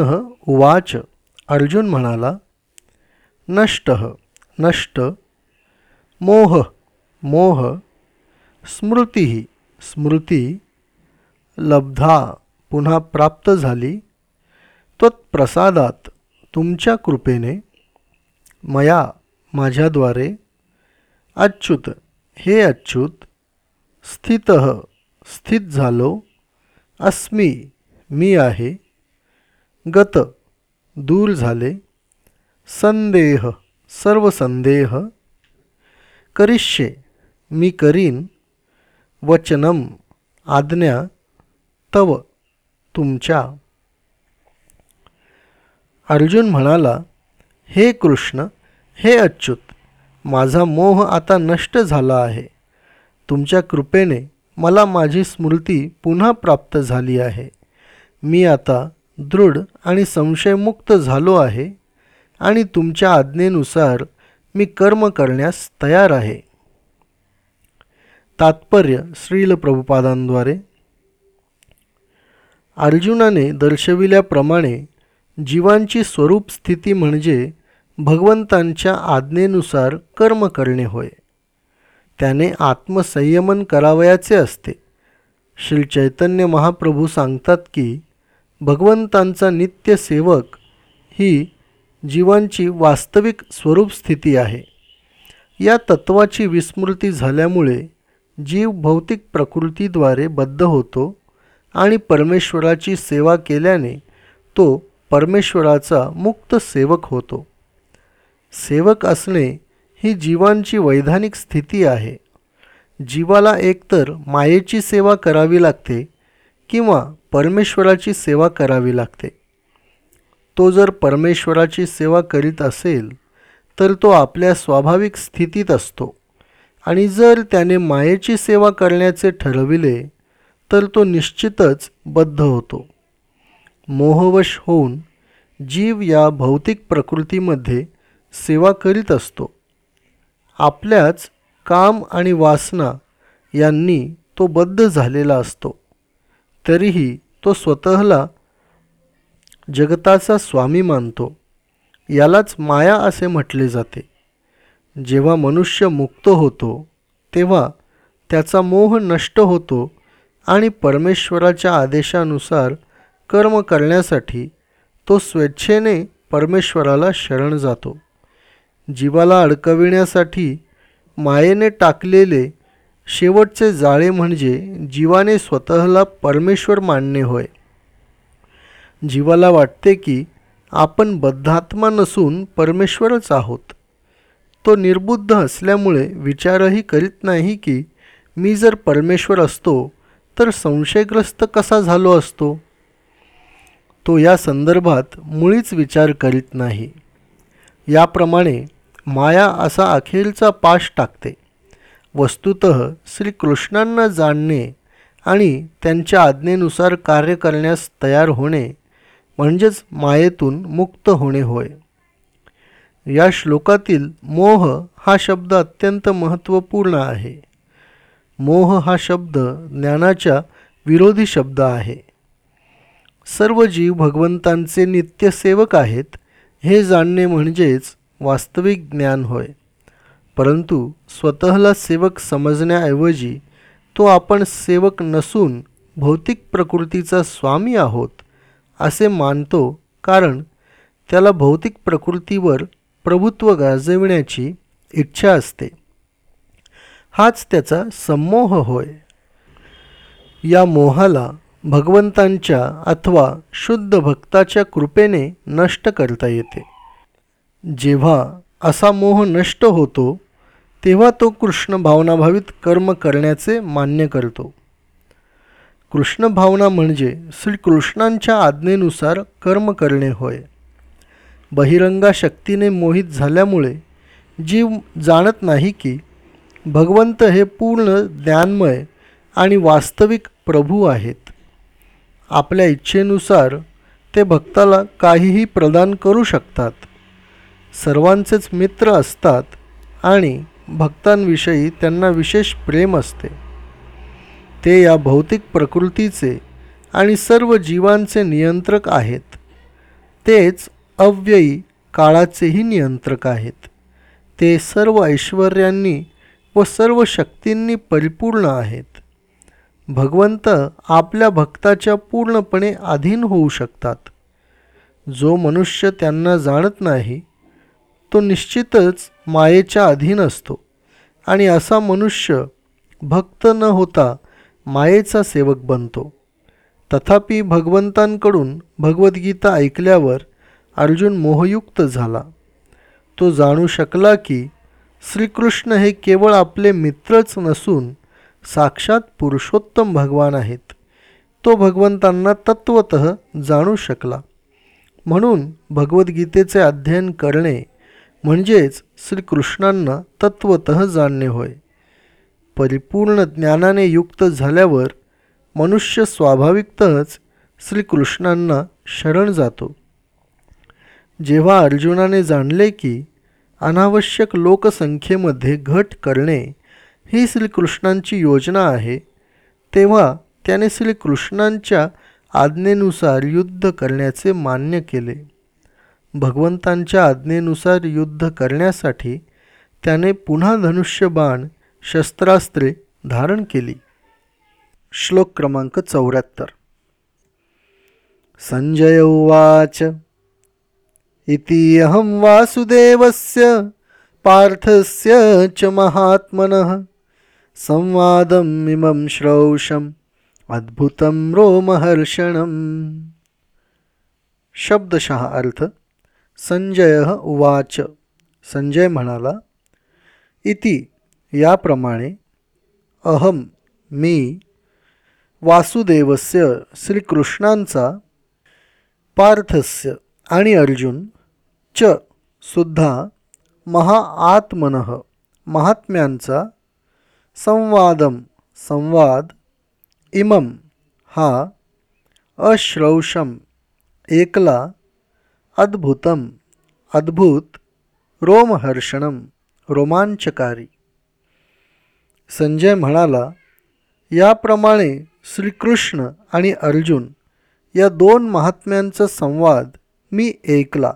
S1: उवाच अर्जुन म्हणाला नष्ट नष्ट मोह मोह स्मृती स्मृती लब्धा पुन्हा प्राप्त झाली त्वत्प्रसादात तुमच्या कृपेने मया माझ्याद्वारे अच्युत हे अच्युत स्थित स्थित झालो अस्मी मी आहे गत दूर झाले संदेह सर्व संदेह करिष्ये मी करीन वचनम आज्ञा तव तुमच्या. अर्जुन म्हणाला हे कृष्ण हे अच्युत माझा मोह आता नष्ट झाला आहे. तुमच्या कृपेने मला माझी स्मृती पुन्हा प्राप्त झाली आहे. मी आता दृढ आणि संशयमुक्त झालो आहे आणि तुमच्या आज्ञेनुसार मी कर्म करण्यास तयार आहे. तात्पर्य श्रील प्रभुपादांद्वारे. अर्जुनाने दर्शविल्याप्रमाणे जीवांची स्वरूप स्थिती म्हणजे भगवंतांच्या आज्ञेनुसार कर्म करणे होय. त्याने आत्मसंयमन करावयाचे असते. श्री चैतन्य महाप्रभू सांगतात की भगवंतांचा नित्य सेवक ही जीवांची वास्तविक स्वरूप स्थिती आहे. या तत्वाची विस्मृती झाल्यामुळे जीव भौतिक प्रकृतीद्वारे बद्ध होतो आणि परमेश्वराची सेवा केल्याने तो परमेश्वराचा मुक्त सेवक होतो. सेवक असणे ही जीवांची वैधानिक स्थिती आहे. जीवाला एकतर मायेची सेवा करावी लागते किंवा परमेश्वराची सेवा करावी लागते. तो जर परमेश्वराची सेवा करीत असेल तर तो आपल्या स्वाभाविक स्थितीत असतो. आणि जर त्याने मायेची सेवा करण्याचे ठरविले तर तो निश्चितच बद्ध होतो. मोहवश होऊन जीव या भौतिक प्रकृतीमध्ये सेवा करीत असतो. आपल्याच काम आणि वासना यांनी तो बद्ध झालेला असतो. तरीही तो स्वतःला जगताचा स्वामी मानतो. यालाच माया असे म्हटले जाते. जेव्हा मनुष्य मुक्त होतो तेव्हा त्याचा मोह नष्ट होतो आणि परमेश्वराच्या आदेशानुसार कर्म करण्यासाठी तो स्वेच्छेने परमेश्वराला शरण जातो. जीवाला अडकविण्यासाठी मायेने टाकलेले शेवटचे जाळे म्हणजे जीवाने स्वतःला परमेश्वर मानणे होय. जीवाला वाटते की आपण बद्धात्मा नसून परमेश्वरच आहोत. तो निर्बुद्ध असल्यामुळे विचारही करीत नाही की मी जर परमेश्वर असतो तर संशयग्रस्त कसा झालो असतो? तो या संदर्भात मुळीच विचार करीत नाही. याप्रमाणे माया असा अखेरचा पाश टाकते. वस्तुत श्रीकृष्णांना जाणणे आणि त्यांच्या आज्ञेनुसार कार्य करण्यास तयार होणे म्हणजेच मायेतून मुक्त होणे होय. या श्लोकातील मोह हा शब्द अत्यंत महत्त्वपूर्ण आहे. मोह हा शब्द ज्ञानाच्या विरोधी शब्द आहे. सर्व जीव भगवंतांचे नित्यसेवक आहेत हे जाणणे म्हणजेच वास्तविक ज्ञान होय. परंतु स्वतःला सेवक समजण्याऐवजी तो आपण सेवक नसून भौतिक प्रकृतीचा स्वामी आहोत असे मानतो कारण त्याला भौतिक प्रकृतीवर प्रभुत्व गाजविण्याची इच्छा असते. हाच त्याचा संमोह होय. या मोहाला भगवंतांच्या अथवा शुद्ध भक्ताच्या कृपेने नष्ट करता येते. जेव्हा असा मोह नष्ट होतो तेव्हा तो कृष्ण भावनाभावित कर्म करण्याचे मान्य करतो. कृष्ण भावना म्हणजे श्रीकृष्णांच्या आज्ञेनुसार कर्म करणे होय. बहिरंगा शक्तीने मोहित झाल्यामुळे जीव जाणत नाही की भगवंत हे पूर्ण ज्ञानमय आणि वास्तविक प्रभू आहेत. आपल्या इच्छेनुसार ते भक्ताला काहीही प्रदान करू शकतात. सर्वांचेच मित्र असतात आणि भक्तांविषयी त्यांना विशेष प्रेम असते. ते या भौतिक प्रकृतीचे आणि सर्व जीवांचे नियंत्रक आहेत. तेच अव्ययी काळाचेही नियंत्रक आहेत. ते सर्व ऐश्वर्यांनी व सर्व शक्तींनी परिपूर्ण आहेत. भगवंत आपल्या भक्ताच्या पूर्णपणे अधीन होऊ शकतात. जो मनुष्य त्यांना जाणत नाही तो निश्चितच मायेच्या अधीन असतो. आणि असा मनुष्य भक्त न होता मायेचा सेवक बनतो. तथापि भगवंतांकडून भगवद्गीता ऐकल्यावर अर्जुन मोहयुक्त झाला. तो जाणू शकला की श्रीकृष्ण हे केवळ आपले मित्रच नसून साक्षात पुरुषोत्तम भगवान आहेत. तो भगवंतांना तत्वत जाणू शकला. म्हणून भगवद्गीतेचे अध्ययन करणे म्हणजेच श्रीकृष्णांना तत्वत जाणणे होय. परिपूर्ण ज्ञानाने युक्त झाल्यावर मनुष्य स्वाभाविकतच श्रीकृष्णांना शरण जातो. जेव्हा अर्जुनाने जाणले की अनावश्यक लोकसंख्येमध्ये घट करणे ही श्रीकृष्णांची योजना आहे तेव्हा त्याने श्रीकृष्णांच्या आज्ञेनुसार युद्ध करण्याचे मान्य केले. भगवंतांच्या आज्ञेनुसार युद्ध करण्यासाठी त्याने पुन्हा धनुष्यबाण शस्त्रास्त्रे धारण केली. श्लोक क्रमांक चौऱ्याहत्तर. संजय उवाच. इति अहं वासुदेवस्य पार्थस्य च महात्मनः। संवादमिमं श्रौषम् अद्भुतं रोमहर्षणम्। शब्दशः अर्थ संजय उवाच. संजय म्हणाला इति याप्रमाणे अहम मी वासुदेवस्य श्रीकृष्णांचा पार्थस्य आणि अर्जुन च सुद्धा महाआत्मन महात्म्यांचा संवादम संवाद इमम हा अश्रौषम एकला अद्भुतम। अद्भुत। रोमहर्षणम। रोमांचकारी। संजय म्हणाला याप्रमाणे श्रीकृष्ण आणि अर्जुन या दोन महात्म्यांचा संवाद मी ऐकला.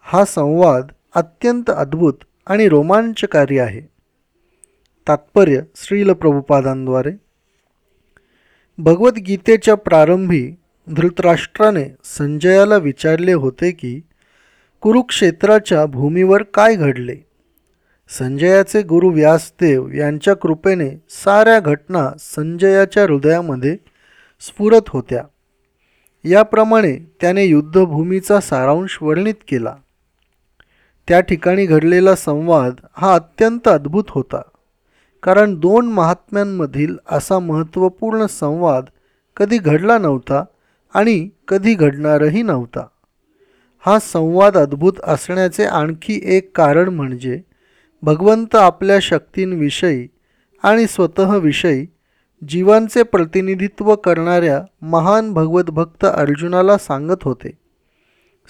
S1: हा संवाद अत्यंत अद्भुत आणि रोमांचकारी आहे. तात्पर्य श्रील प्रभुपादांद्वारे भगवद्गीतेच्या प्रारंभी धृतराष्ट्राने संजयाला विचारले होते की कुरुक्षेत्राच्या भूमीवर काय घडले? संजयाचे गुरु व्यासदेव यांच्या कृपेने साऱ्या घटना संजयाच्या हृदयामध्ये स्फुरत होत्या. याप्रमाणे त्याने युद्धभूमीचा सारांश वर्णित केला. त्या ठिकाणी घडलेला संवाद हा अत्यंत अद्भुत होता कारण दोन महात्म्यांमधील असा महत्त्वपूर्ण संवाद कधी घडला नव्हता आणि कधी घडणारही नव्हता. हा संवाद अद्भुत असण्याचे आणखी एक कारण म्हणजे भगवंत आपल्या शक्तींविषयी आणि स्वतःविषयी जीवांचे प्रतिनिधित्व करणाऱ्या महान भगवतभक्त अर्जुनाला सांगत होते.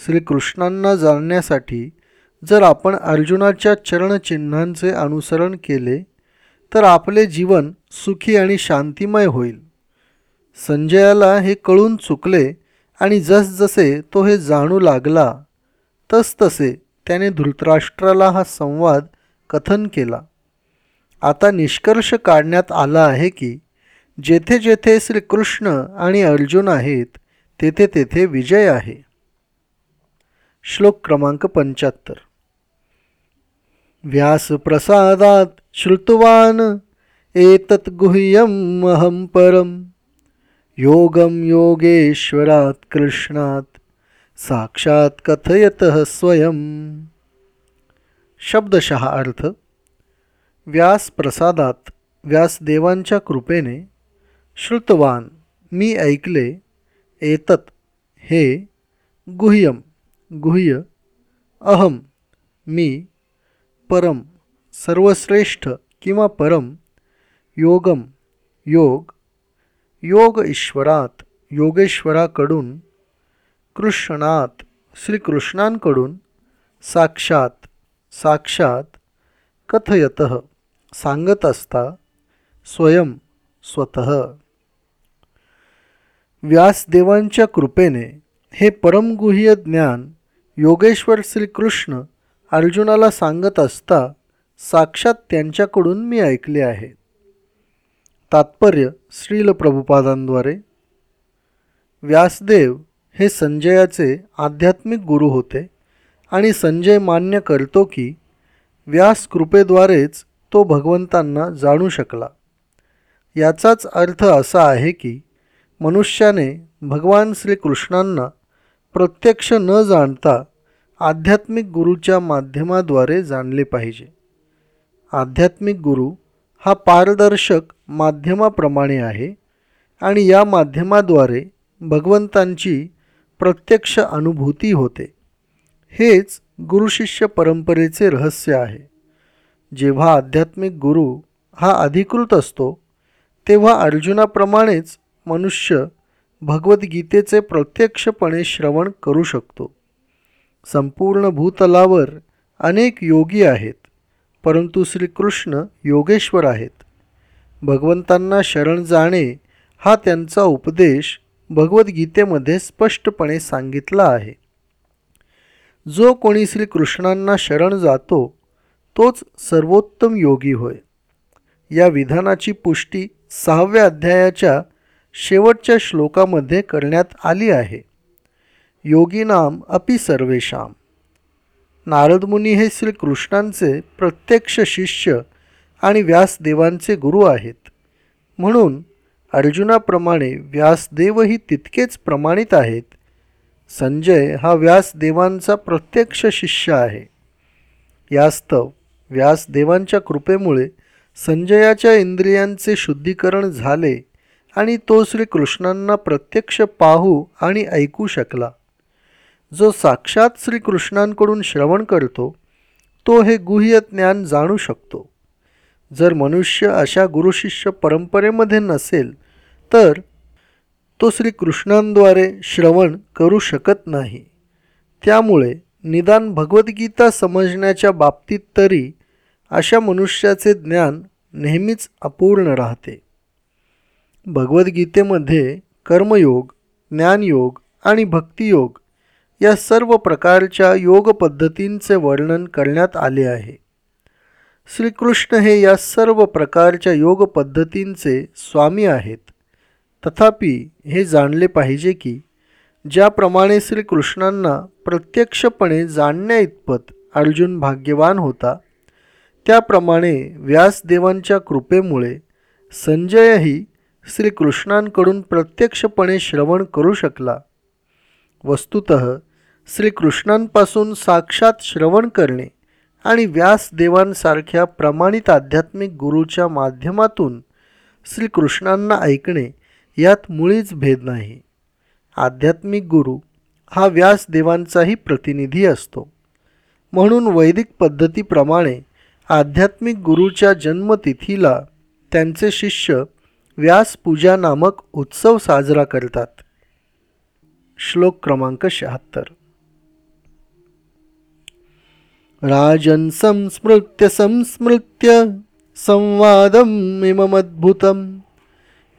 S1: श्रीकृष्णांना जाणण्यासाठी जर आपण अर्जुनाच्या चरणचिन्हांचे अनुसरण केले तर आपले जीवन सुखी आणि शांतिमय होईल. संजयाला हे कळून चुकले आणि जसजसे तो हे जाणू लागला तसतसे त्याने धृतराष्ट्राला हा संवाद कथन केला. आता निष्कर्ष काढण्यात आला आहे की जेथे जेथे श्रीकृष्ण आणि अर्जुन आहेत तेथे तेथे विजय आहे. श्लोक क्रमांक पंच्याहत्तर. व्यासप्रसादात श्रुतवान एतत् गुह्यम अहम परम. योगम योगेश्वरात कृष्णात साक्षात कथयत स्वयं। शब्दशः अर्थ व्यासप्रसादात व्यासदेवांच्या कृपेने श्रुतवान मी ऐकले एतत हे गुह्यम गुह्य अहम मी परम सर्वश्रेष्ठ किंवा परम योगम योग योग ईश्वरात योगेश्वराकडून कृष्णात श्रीकृष्णांकडून साक्षात साक्षात कथयत सांगत असता स्वयं स्वतः. व्यासदेवांच्या कृपेने हे परमगुह्य ज्ञान योगेश्वर श्रीकृष्ण अर्जुनाला सांगत असता साक्षात त्यांच्याकडून मी ऐकले आहे. तात्पर्य श्रील प्रभुपादांद्वारे व्यासदेव हे संजयाचे आध्यात्मिक गुरु होते आणि संजय मान्य करतो की व्यास कृपेद्वारेच तो भगवंतांना जाणू शकला. याचाच अर्थ असा आहे की मनुष्याने भगवान श्रीकृष्णांना प्रत्यक्ष न जाणता आध्यात्मिक गुरूच्या माध्यमाद्वारे जाणले पाहिजे. आध्यात्मिक गुरु हा पारदर्शक माध्यमाप्रमाणे आहे आणि या माध्यमाद्वारे भगवंतांची प्रत्यक्ष अनुभूती होते. हेच गुरुशिष्य परंपरेचे रहस्य आहे. जेव्हा आध्यात्मिक गुरु हा अधिकृत असतो तेव्हा अर्जुनाप्रमाणेच मनुष्य भगवद्गीतेचे प्रत्यक्षपणे श्रवण करू शकतो. संपूर्ण भूतलावर अनेक योगी आहेत परंतु श्रीकृष्ण योगेश्वर आहेत. भगवंतांना शरण जाणे हा त्यांचा उपदेश भगवद्गीतेमध्ये स्पष्टपणे सांगितला आहे. जो कोणी श्रीकृष्णांना शरण जातो तोच सर्वोत्तम योगी होय. या विधानाची पुष्टी सहाव्या अध्यायाच्या शेवटच्या श्लोकामध्ये करण्यात आली आहे. योगीनाम अपि सर्वेशाम नारदमुनी हे श्रीकृष्णांचे प्रत्यक्ष शिष्य आणि व्यासदेवांचे गुरु आहेत. म्हणून अर्जुनाप्रमाणे व्यासदेवही तितकेच प्रमाणित आहेत. संजय हा व्यासदेवांचा प्रत्यक्ष शिष्य आहे. यास्तव व्यासदेवांच्या कृपेमुळे संजयाच्या इंद्रियांचे शुद्धीकरण झाले आणि तो श्रीकृष्णांना प्रत्यक्ष पाहू आणि ऐकू शकला. जो साक्षात श्रीकृष्णांकडून श्रवण करतो तो हे गुह्य ज्ञान जाणू शकतो. जर मनुष्य अशा गुरुशिष्य परंपरेमध्ये नसेल तर तो श्रीकृष्णांद्वारे श्रवण करू शकत नाही. त्यामुळे निदान भगवद्गीता समजण्याच्या बाबतीत तरी अशा मनुष्याचे ज्ञान नेहमीच अपूर्ण राहते. भगवद्गीतेमध्ये कर्मयोग ज्ञानयोग आणि भक्तियोग या सर्व प्रकारच्या योग पद्धतींचे वर्णन करण्यात आले आहे. श्रीकृष्ण हे या सर्व प्रकारच्या योग पद्धतींचे स्वामी आहेत. तथापि हे जाणले पाहिजे की ज्याप्रमाणे श्रीकृष्णांना प्रत्यक्षपणे जाणण्याइतपत अर्जुन भाग्यवान होता त्याप्रमाणे व्यासदेवांच्या कृपेमुळे संजयही श्रीकृष्णांकडून प्रत्यक्षपणे श्रवण करू शकला. वस्तुत श्रीकृष्णांपासून साक्षात श्रवण करणे आणि व्यासदेवांसारख्या प्रमाणित आध्यात्मिक गुरूच्या माध्यमातून श्रीकृष्णांना ऐकणे यात मुळीच भेद नाही. आध्यात्मिक गुरु हा व्यासदेवांचाही प्रतिनिधी असतो. म्हणून वैदिक पद्धतीप्रमाणे आध्यात्मिक गुरूच्या जन्मतिथीला त्यांचे शिष्य व्यासपूजा नामक उत्सव साजरा करतात. श्लोक क्रमांक शहात्तर. राजन् संस्मृत्य संस्मृत्य संवादमिममद्भुतं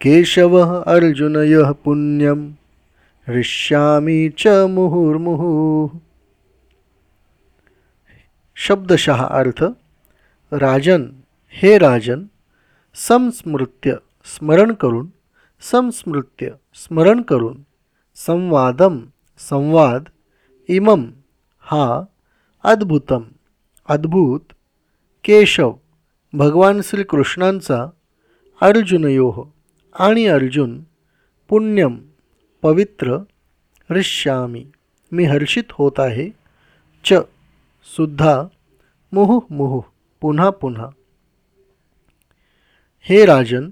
S1: केशवः अर्जुनयः पुण्यं हृष्यामि च मुहुर्मुहुः। शब्दशः अर्थ राजन हे राजन संस्मृत्य स्मरण करून संस्मृत्य स्मरण करून संवादम संवाद इमम हा अद्भुतम. अद्भुत. केशव. भगवान श्रीकृष्णांचा अर्जुनयोह आणि अर्जुन पुण्यम. पवित्र. हृष्यामी. मी हर्षित होत आहे. च. सुद्धा. मुहु मुहुः. पुन्हा पुन्हा. हे राजन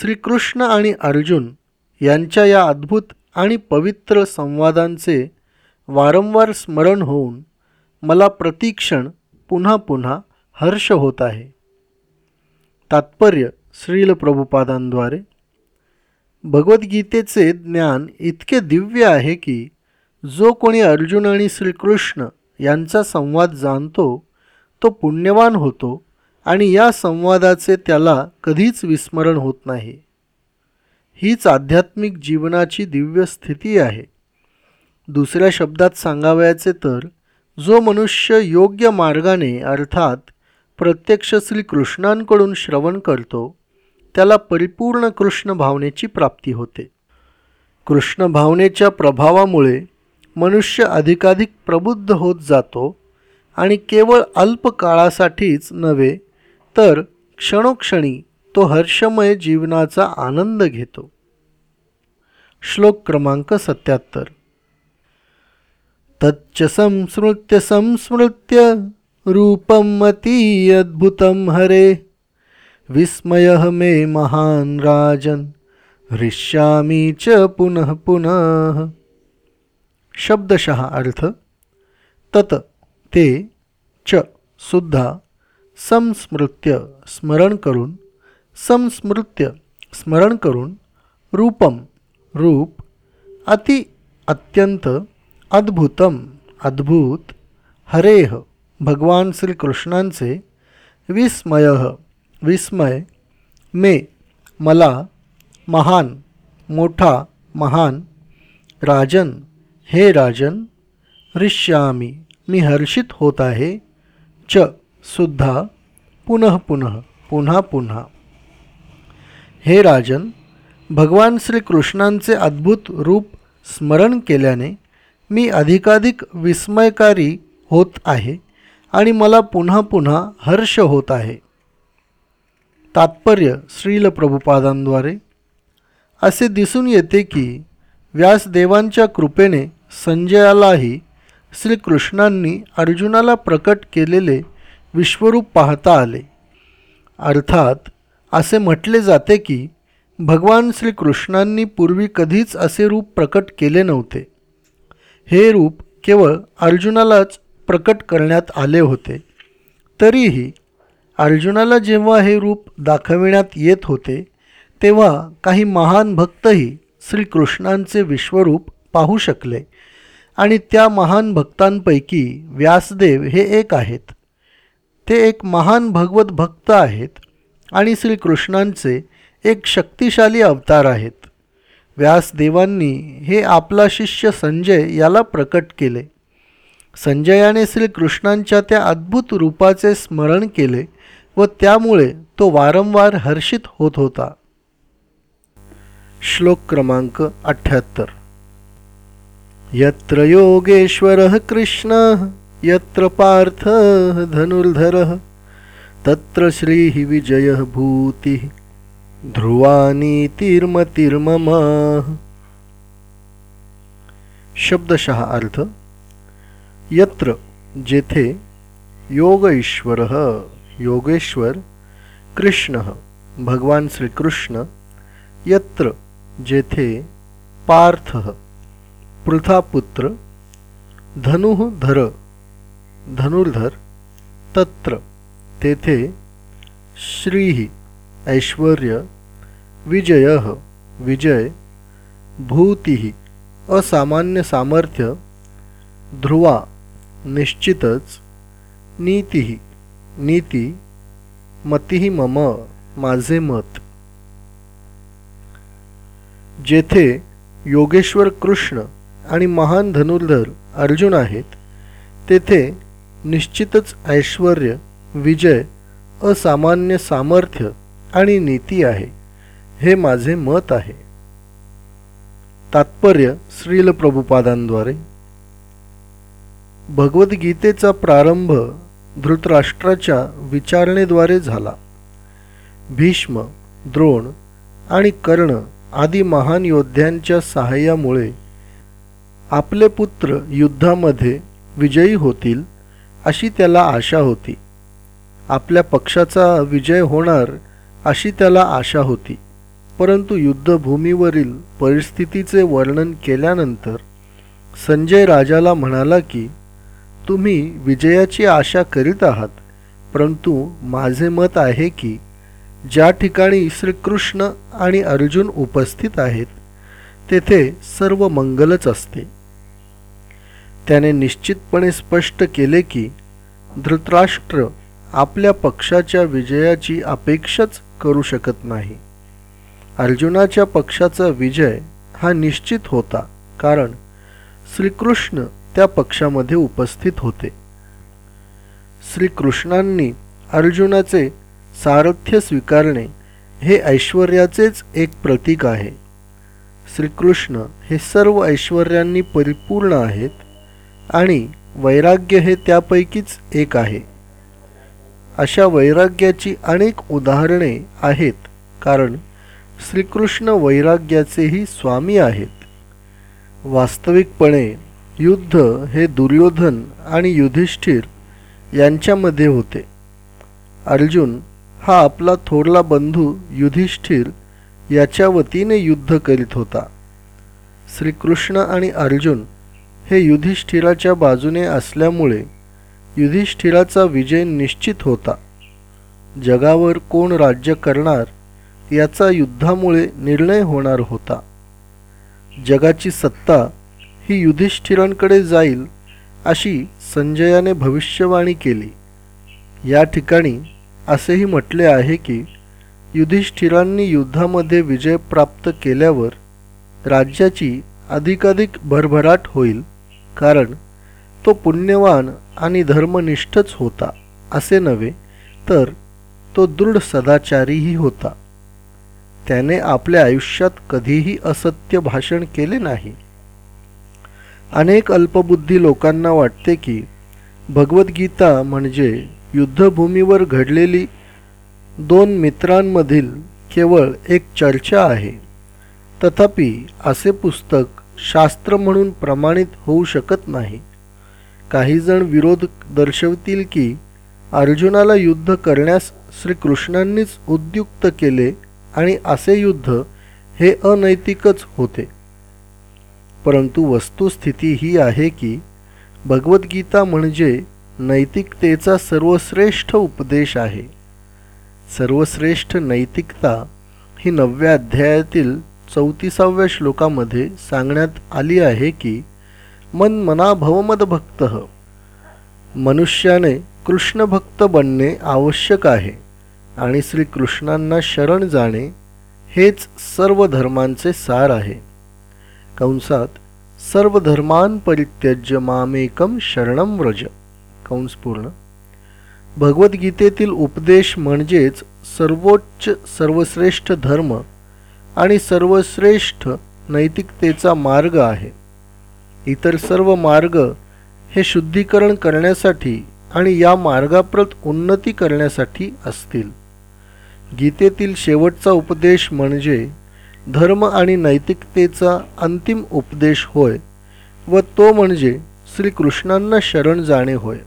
S1: श्रीकृष्ण आणि अर्जुन यांच्या या अद्भुत आणि पवित्र संवादांचे वारंवार स्मरण होऊन मला प्रतिक्षण पुन्हा पुन्हा हर्ष होत आहे. तात्पर्य श्रील प्रभुपादांद्वारे. भगवद्गीतेचे ज्ञान इतके दिव्य आहे की जो कोणी अर्जुन आणि श्रीकृष्ण यांचा संवाद जाणतो तो पुण्यवान होतो आणि या संवादाचे त्याला कधीच विस्मरण होत नाही. हीच आध्यात्मिक जीवनाची दिव्य स्थिती आहे. दुसऱ्या शब्दात सांगावयाचे तर जो मनुष्य योग्य मार्गाने अर्थात प्रत्यक्ष श्रीकृष्णांकडून श्रवण करतो त्याला परिपूर्ण कृष्ण भावनेची प्राप्ती होते. कृष्ण भावनेच्या प्रभावामुळे मनुष्य अधिकाधिक प्रबुद्ध होत जातो आणि केवळ अल्प काळासाठीच नव्हे तर क्षणोक्षणी तो हर्षमय जीवनाचा आनंद घेतो. श्लोक क्रमांक सत्याहत्तर. तच्च संस्मृत्य संस्मृत्य रूपम अद्भुतं हरे। विस्मय मे महान राजन, हृष्यामी च पुनः पुनः। शब्दशः अर्थ, तत, ते, च सुद्धा संस्मृत्य, स्मरण करून, संस्मृत्य, स्मरण करून, रूपम, रूप, अति अत्यंत अद्भुतम, अद्भुत, हरेह, भगवान श्रीकृष्णांचे विस्मय विस्मय, मे, मला, महान, मोठा, महान, राजन, हे राजन हृष्यामी मी हर्षित होत आहे च सुद्धा पुनः पुनः पुन्हा पुन्हा हे राजन, भगवान श्रीकृष्णांचे अद्भुत रूप स्मरण केल्याने मी अधिकाधिक विस्मयकारी होत आहे आणि मला पुन्हा पुन्हा हर्ष होत आहे. तात्पर्य श्रील प्रभुपादांद्वारे. असे दिसून येते की व्यासदेवांच्या कृपेने संजयालाही श्रीकृष्णांनी अर्जुनाला प्रकट केलेले विश्वरूप पाहता आले. अर्थात असे म्हटले जाते की भगवान श्रीकृष्णांनी पूर्वी कधीच असे रूप प्रकट केले नव्हते. हे रूप केवळ अर्जुनालाच प्रकट करण्यात आले होते. तरीही अर्जुनाला जेव्हा हे रूप दाखविण्यात येत होते तेव्हा काही महान भक्तही श्रीकृष्णांचे विश्वरूप पाहू शकले आणि त्या महान भक्तांपैकी व्यासदेव हे एक आहेत. ते एक महान भगवत भक्त आहेत आणि श्रीकृष्णांचे एक शक्तिशाली अवतार आहेत. व्यासदेवांनी हे आपला शिष्य संजय याला प्रकट केले. संजयाने श्रीकृष्णांच्या त्या अद्भुत रूपाचे स्मरण केले व त्यामुळे तो वारंवार हर्षित होत होता. श्लोक क्रमांक अठ्ठ्याहत्तर यत्र योगेश्वरः कृष्णः यत्र पार्थ धनुर्धरः तत्र श्री विजयः भूतिः। ध्रुवानीतिर्मतिर्मम शब्दशः अर्थ यत्र जेथे योग ईश्वर योगेश्वर कृष्ण भगवान श्रीकृष्ण यत्र जेथे पार्थ पृथापुत्र धनुधर धनुर्धर तत्र तेथे श्री ऐश्वर्य विजय विजय भूती असामान्य सामर्थ्य ध्रुवा निश्चितच नीती नीती मती मम माझे मत. जेथे योगेश्वर कृष्ण आणि महान धनुर्धर अर्जुन आहेत तेथे निश्चितच ऐश्वर विजय असामान्य सामर्थ्य आणि नीती आहे. हे माझे मत आहे. तात्पर्य श्रील प्रभुपादांद्वारे. भगवद्गीतेचा प्रारंभ धृतराष्ट्राच्या विचारणेद्वारे झाला. भीष्म द्रोण आणि कर्ण आदी महान योद्ध्यांच्या सहाय्यामुळे आपले पुत्र युद्धामध्ये विजयी होतील अशी त्याला आशा होती. आपल्या पक्षाचा विजय होणार अशी त्याला आशा होती. परंतु युद्धभूमीवरील परिस्थितीचे वर्णन केल्यानंतर संजय राजाला म्हणाला की तुम्ही विजयाची आशा करीत आहात परंतु माझे मत आहे की ज्या ठिकाणी श्रीकृष्ण आणि अर्जुन उपस्थित आहेत तेथे सर्व मंगलच असते. त्याने निश्चितपणे स्पष्ट केले की धृतराष्ट्र आपल्या पक्षाच्या विजयाची अपेक्षाच करू शकत नाही. अर्जुनाच्या पक्षाचा विजय हा निश्चित होता कारण श्रीकृष्ण त्या पक्षामध्ये उपस्थित होते. श्रीकृष्णांनी अर्जुनाचे सारथ्य स्वीकारणे हे ऐश्वर्याचेच एक प्रतीक आहे. श्रीकृष्ण हे सर्व ऐश्वर्यांनी परिपूर्ण आहेत आणि वैराग्य हे त्यापैकीच एक आहे. अशा वैराग्याची अनेक उदाहरणे आहेत. कारण श्रीकृष्ण वैराग्याचेही स्वामी आहेत. वास्तविकपणे युद्ध हे दुर्योधन आणि युधिष्ठिर यांच्यामध्ये होते. अर्जुन हा आपला थोरला बंधू युधिष्ठिर याच्या वतीने युद्ध करीत होता. श्रीकृष्ण आणि अर्जुन हे युधिष्ठिराच्या बाजूने असल्यामुळे युधिष्ठिराचा विजय निश्चित होता. जगावर कोण राज्य करणार याचा युद्धामुळे निर्णय होणार होता. जगाची सत्ता ही युधिष्ठिरांकडे जाईल अशी संजयाने भविष्यवाणी केली. या ठिकाणी असेही म्हटले आहे की युधिष्ठिरांनी युद्धामध्ये विजय प्राप्त केल्यावर राज्याची अधिकाधिक भरभराट होईल कारण तो पुण्यवान आणि धर्मनिष्ठच होता असे नव्हे तर तो दृढ सदाचारीही होता. त्याने आपल्या आयुष्यात कधीही असत्य भाषण केले नाही. अनेक अल्पबुद्धी लोकांना वाटते की भगवद्गीता म्हणजे युद्धभूमीवर घडलेली दोन मित्रांमधील केवळ एक चर्चा आहे. तथापि असे पुस्तक शास्त्र म्हणून प्रमाणित होऊ शकत नाही. काहीजण विरोध दर्शवतील की अर्जुनाला युद्ध करण्यास श्रीकृष्णांनीच उद्युक्त केले आणि असे युद्ध हे अनैतिकच होते. परंतु वस्तुस्थिती ही आहे की भगवद्गीता म्हणजे नैतिकतेचा सर्वश्रेष्ठ उपदेश आहे. सर्वश्रेष्ठ नैतिकता ही नवव्या अध्यायातील चौतीसाव्या श्लोकामध्ये सांगण्यात आली आहे की मन मना भवमद भक्त. मनुष्याने कृष्णभक्त बनणे आवश्यक आहे आणि श्रीकृष्णांना शरण जाणे हेच सर्व धर्मांचे सार आहे. कंसात सर्व धर्मान परित्यज्य मामेकम शरणम व्रज. कंस पूर्ण. भगवद्गीतेतील उपदेश म्हणजेच सर्वोच्च सर्वश्रेष्ठ धर्म आणि सर्वश्रेष्ठ नैतिकतेचा मार्ग आहे. इतर सर्व मार्ग हे शुद्धीकरण करण्यासाठी आणि या मार्गाप्रत उन्नती करण्यासाठी असतील. गीतेतील शेवटचा उपदेश म्हणजे धर्म आणि नैतिकतेचा अंतिम उपदेश होय व तो म्हणजे श्रीकृष्णांना शरण जाणे होय.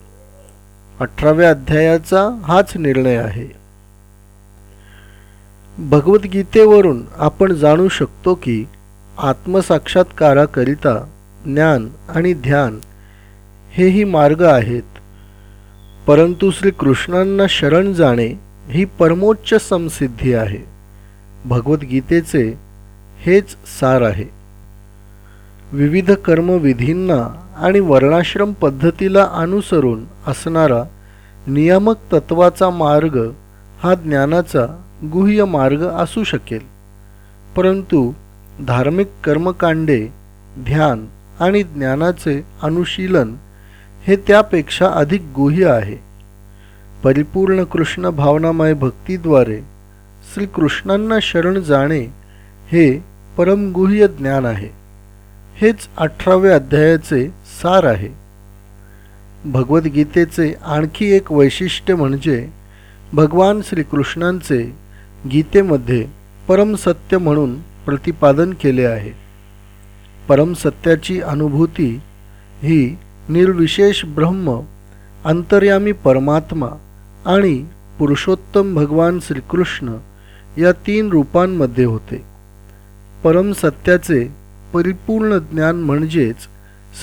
S1: अठराव्या अध्यायाचा हाच निर्णय आहे. भगवद्गीतेवरून आपण जाणू शकतो की आत्मसाक्षात्काराकरिता ज्ञान आणि ध्यान हेही मार्ग आहेत. परंतु श्रीकृष्णांना शरण जाणे ही परमोच्च समसिद्धी आहे. भगवद्गीतेचे हेच सार आहे. विविध कर्मविधींना आणि वर्णाश्रम पद्धतीला अनुसरून असणारा नियामक तत्वाचा मार्ग हा ज्ञानाचा गुह्य मार्ग असू शकेल. परंतु धार्मिक कर्मकांडे ध्यान आणि ज्ञानाचे अनुशीलन हे त्यापेक्षा अधिक गुह्य आहे. परिपूर्ण कृष्ण भावनामय भक्तीद्वारे श्रीकृष्णांना शरण जाणे हे परमगुह्य ज्ञान आहे. हेच अठराव्या अध्यायाचे सार आहे. भगवद्गीतेचे आणखी एक वैशिष्ट्य म्हणजे भगवान श्रीकृष्णांचे गीतेमध्ये परमसत्य म्हणून प्रतिपादन केले आहे. परमसत्याची अनुभूती ही निर्विशेष ब्रह्म अंतर्यामी परमात्मा आणि पुरुषोत्तम भगवान श्रीकृष्ण या तीन रूपांमध्ये होते. परमसत्याचे परिपूर्ण ज्ञान म्हणजेच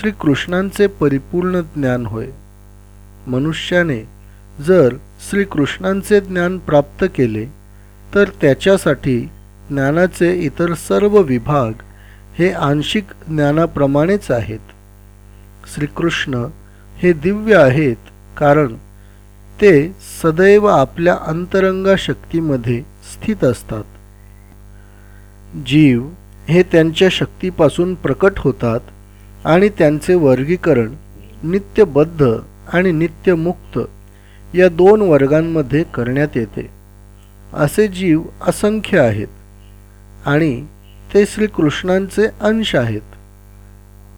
S1: श्रीकृष्णांचे परिपूर्ण ज्ञान होय. मनुष्याने जर श्रीकृष्णांचे ज्ञान प्राप्त केले तर त्याच्यासाठी ज्ञानाचे इतर सर्व विभाग हे आंशिक ज्ञानाप्रमाणेच आहेत. श्रीकृष्ण हे दिव्य आहेत कारण ते सदैव आपल्या अंतरंगा शक्तीमध्ये स्थित असतात. जीव हे त्यांच्या शक्तीपासून प्रकट होतात आणि त्यांचे वर्गीकरण नित्यबद्ध आणि नित्यमुक्त या दोन वर्गांमध्ये करण्यात येते. असे जीव असंख्य आहेत आणि ते श्रीकृष्णांचे अंश आहेत.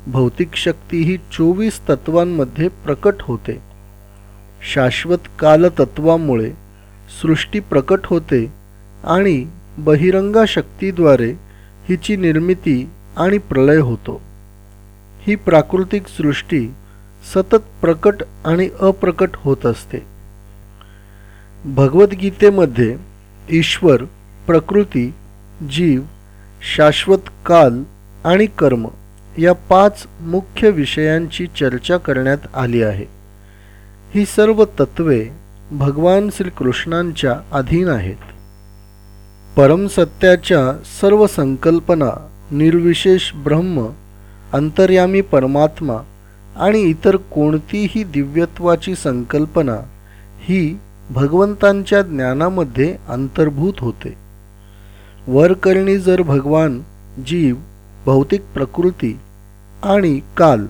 S1: भौतिक शक्ती ही चोवीस तत्वांमध्ये प्रकट होते. शाश्वत कालतत्वामुळे सृष्टी प्रकट होते आणि बहिरंगा शक्तीद्वारे हिची निर्मिती आणि प्रलय होतो. ही प्राकृतिक सृष्टी सतत प्रकट आणि अप्रकट होत असते. भगवद्गीतेमध्ये ईश्वर प्रकृती जीव शाश्वत काल आणि कर्म या पाच मुख्य विषयांची चर्चा करण्यात आली आहे. ही सर्व तत्वे भगवान श्रीकृष्णांच्या अधीन आहेत. परमसत्याच्या सर्व संकल्पना निर्विशेष ब्रह्म अंतर्यामी परमात्मा आणि इतर कोणतीही दिव्यत्वाची संकल्पना ही भगवंतांच्या ज्ञानामध्ये अंतर्भूत होते. वरकरणी जर भगवान जीव भौतिक प्रकृती आणि काल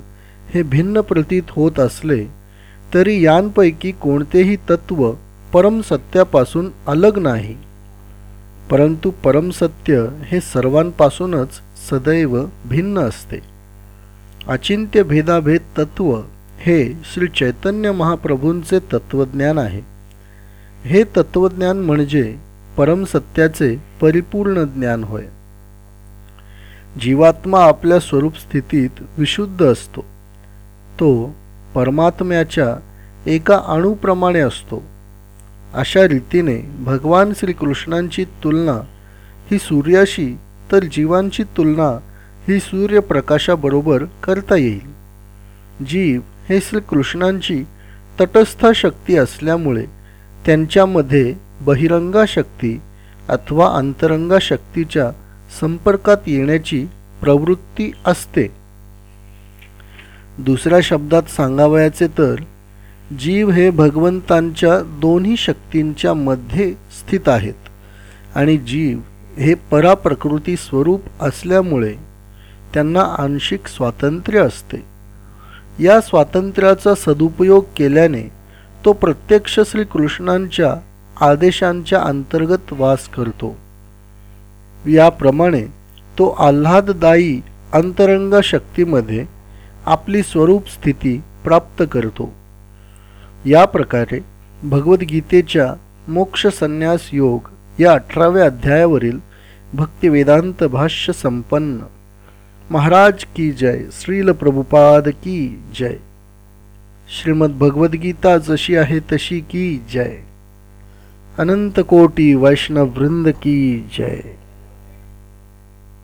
S1: हे भिन्न प्रतीत होत असले तरी यांपैकी कोणतेही तत्व परमसत्यापासून अलग नाही. परंतु परमसत्य हे सर्वांपासूनच सदैव भिन्न असते. अचिंत्य भेदाभेद तत्व हे श्री चैतन्य महाप्रभूंचे तत्वज्ञान आहे. हे तत्वज्ञान म्हणजे परमसत्याचे परिपूर्ण ज्ञान होय. जीवात्मा आपल्या स्वरूप स्थितीत विशुद्ध असतो. तो परमात्म्याच्या एका अणुप्रमाणे असतो. अशा रीतीने भगवान श्रीकृष्णांची तुलना ही सूर्याशी तर जीवांची तुलना ही सूर्यप्रकाशाबरोबर करता येईल. जीव हे श्रीकृष्णांची तटस्थ शक्ती असल्यामुळे त्यांच्यामध्ये बहिरंगा शक्ती अथवा अंतरंगा शक्तीच्या संपर्कात येण्याची प्रवृत्ती असते. दुसऱ्या शब्दात सांगावयाचे तर जीव हे भगवंतांच्या दोन्ही शक्तींच्या मध्ये स्थित आहेत आणि जीव हे पराप्रकृती स्वरूप असल्यामुळे त्यांना आंशिक स्वातंत्र्य असते. या स्वातंत्र्याचा सदुपयोग केल्याने तो प्रत्यक्ष श्रीकृष्णांच्या आदेशांच्या अंतर्गत वास करतो. याप्रमाणे तो आल्हाददायी अंतरंग शक्तीमध्ये आपली स्वरूप स्थिती प्राप्त करतो. या प्रकारे भगवद्गीतेच्या मोक्ष संन्यास योग या अठराव्या अध्यायावरील भक्तिवेदांत भाष्य संपन्न. महाराज की जय श्रील प्रभुपाद की जय. श्रीमद्भगवद्गीता जशी आहे तशी की जय. अनंत कोटी वैष्णव वृंद की जय।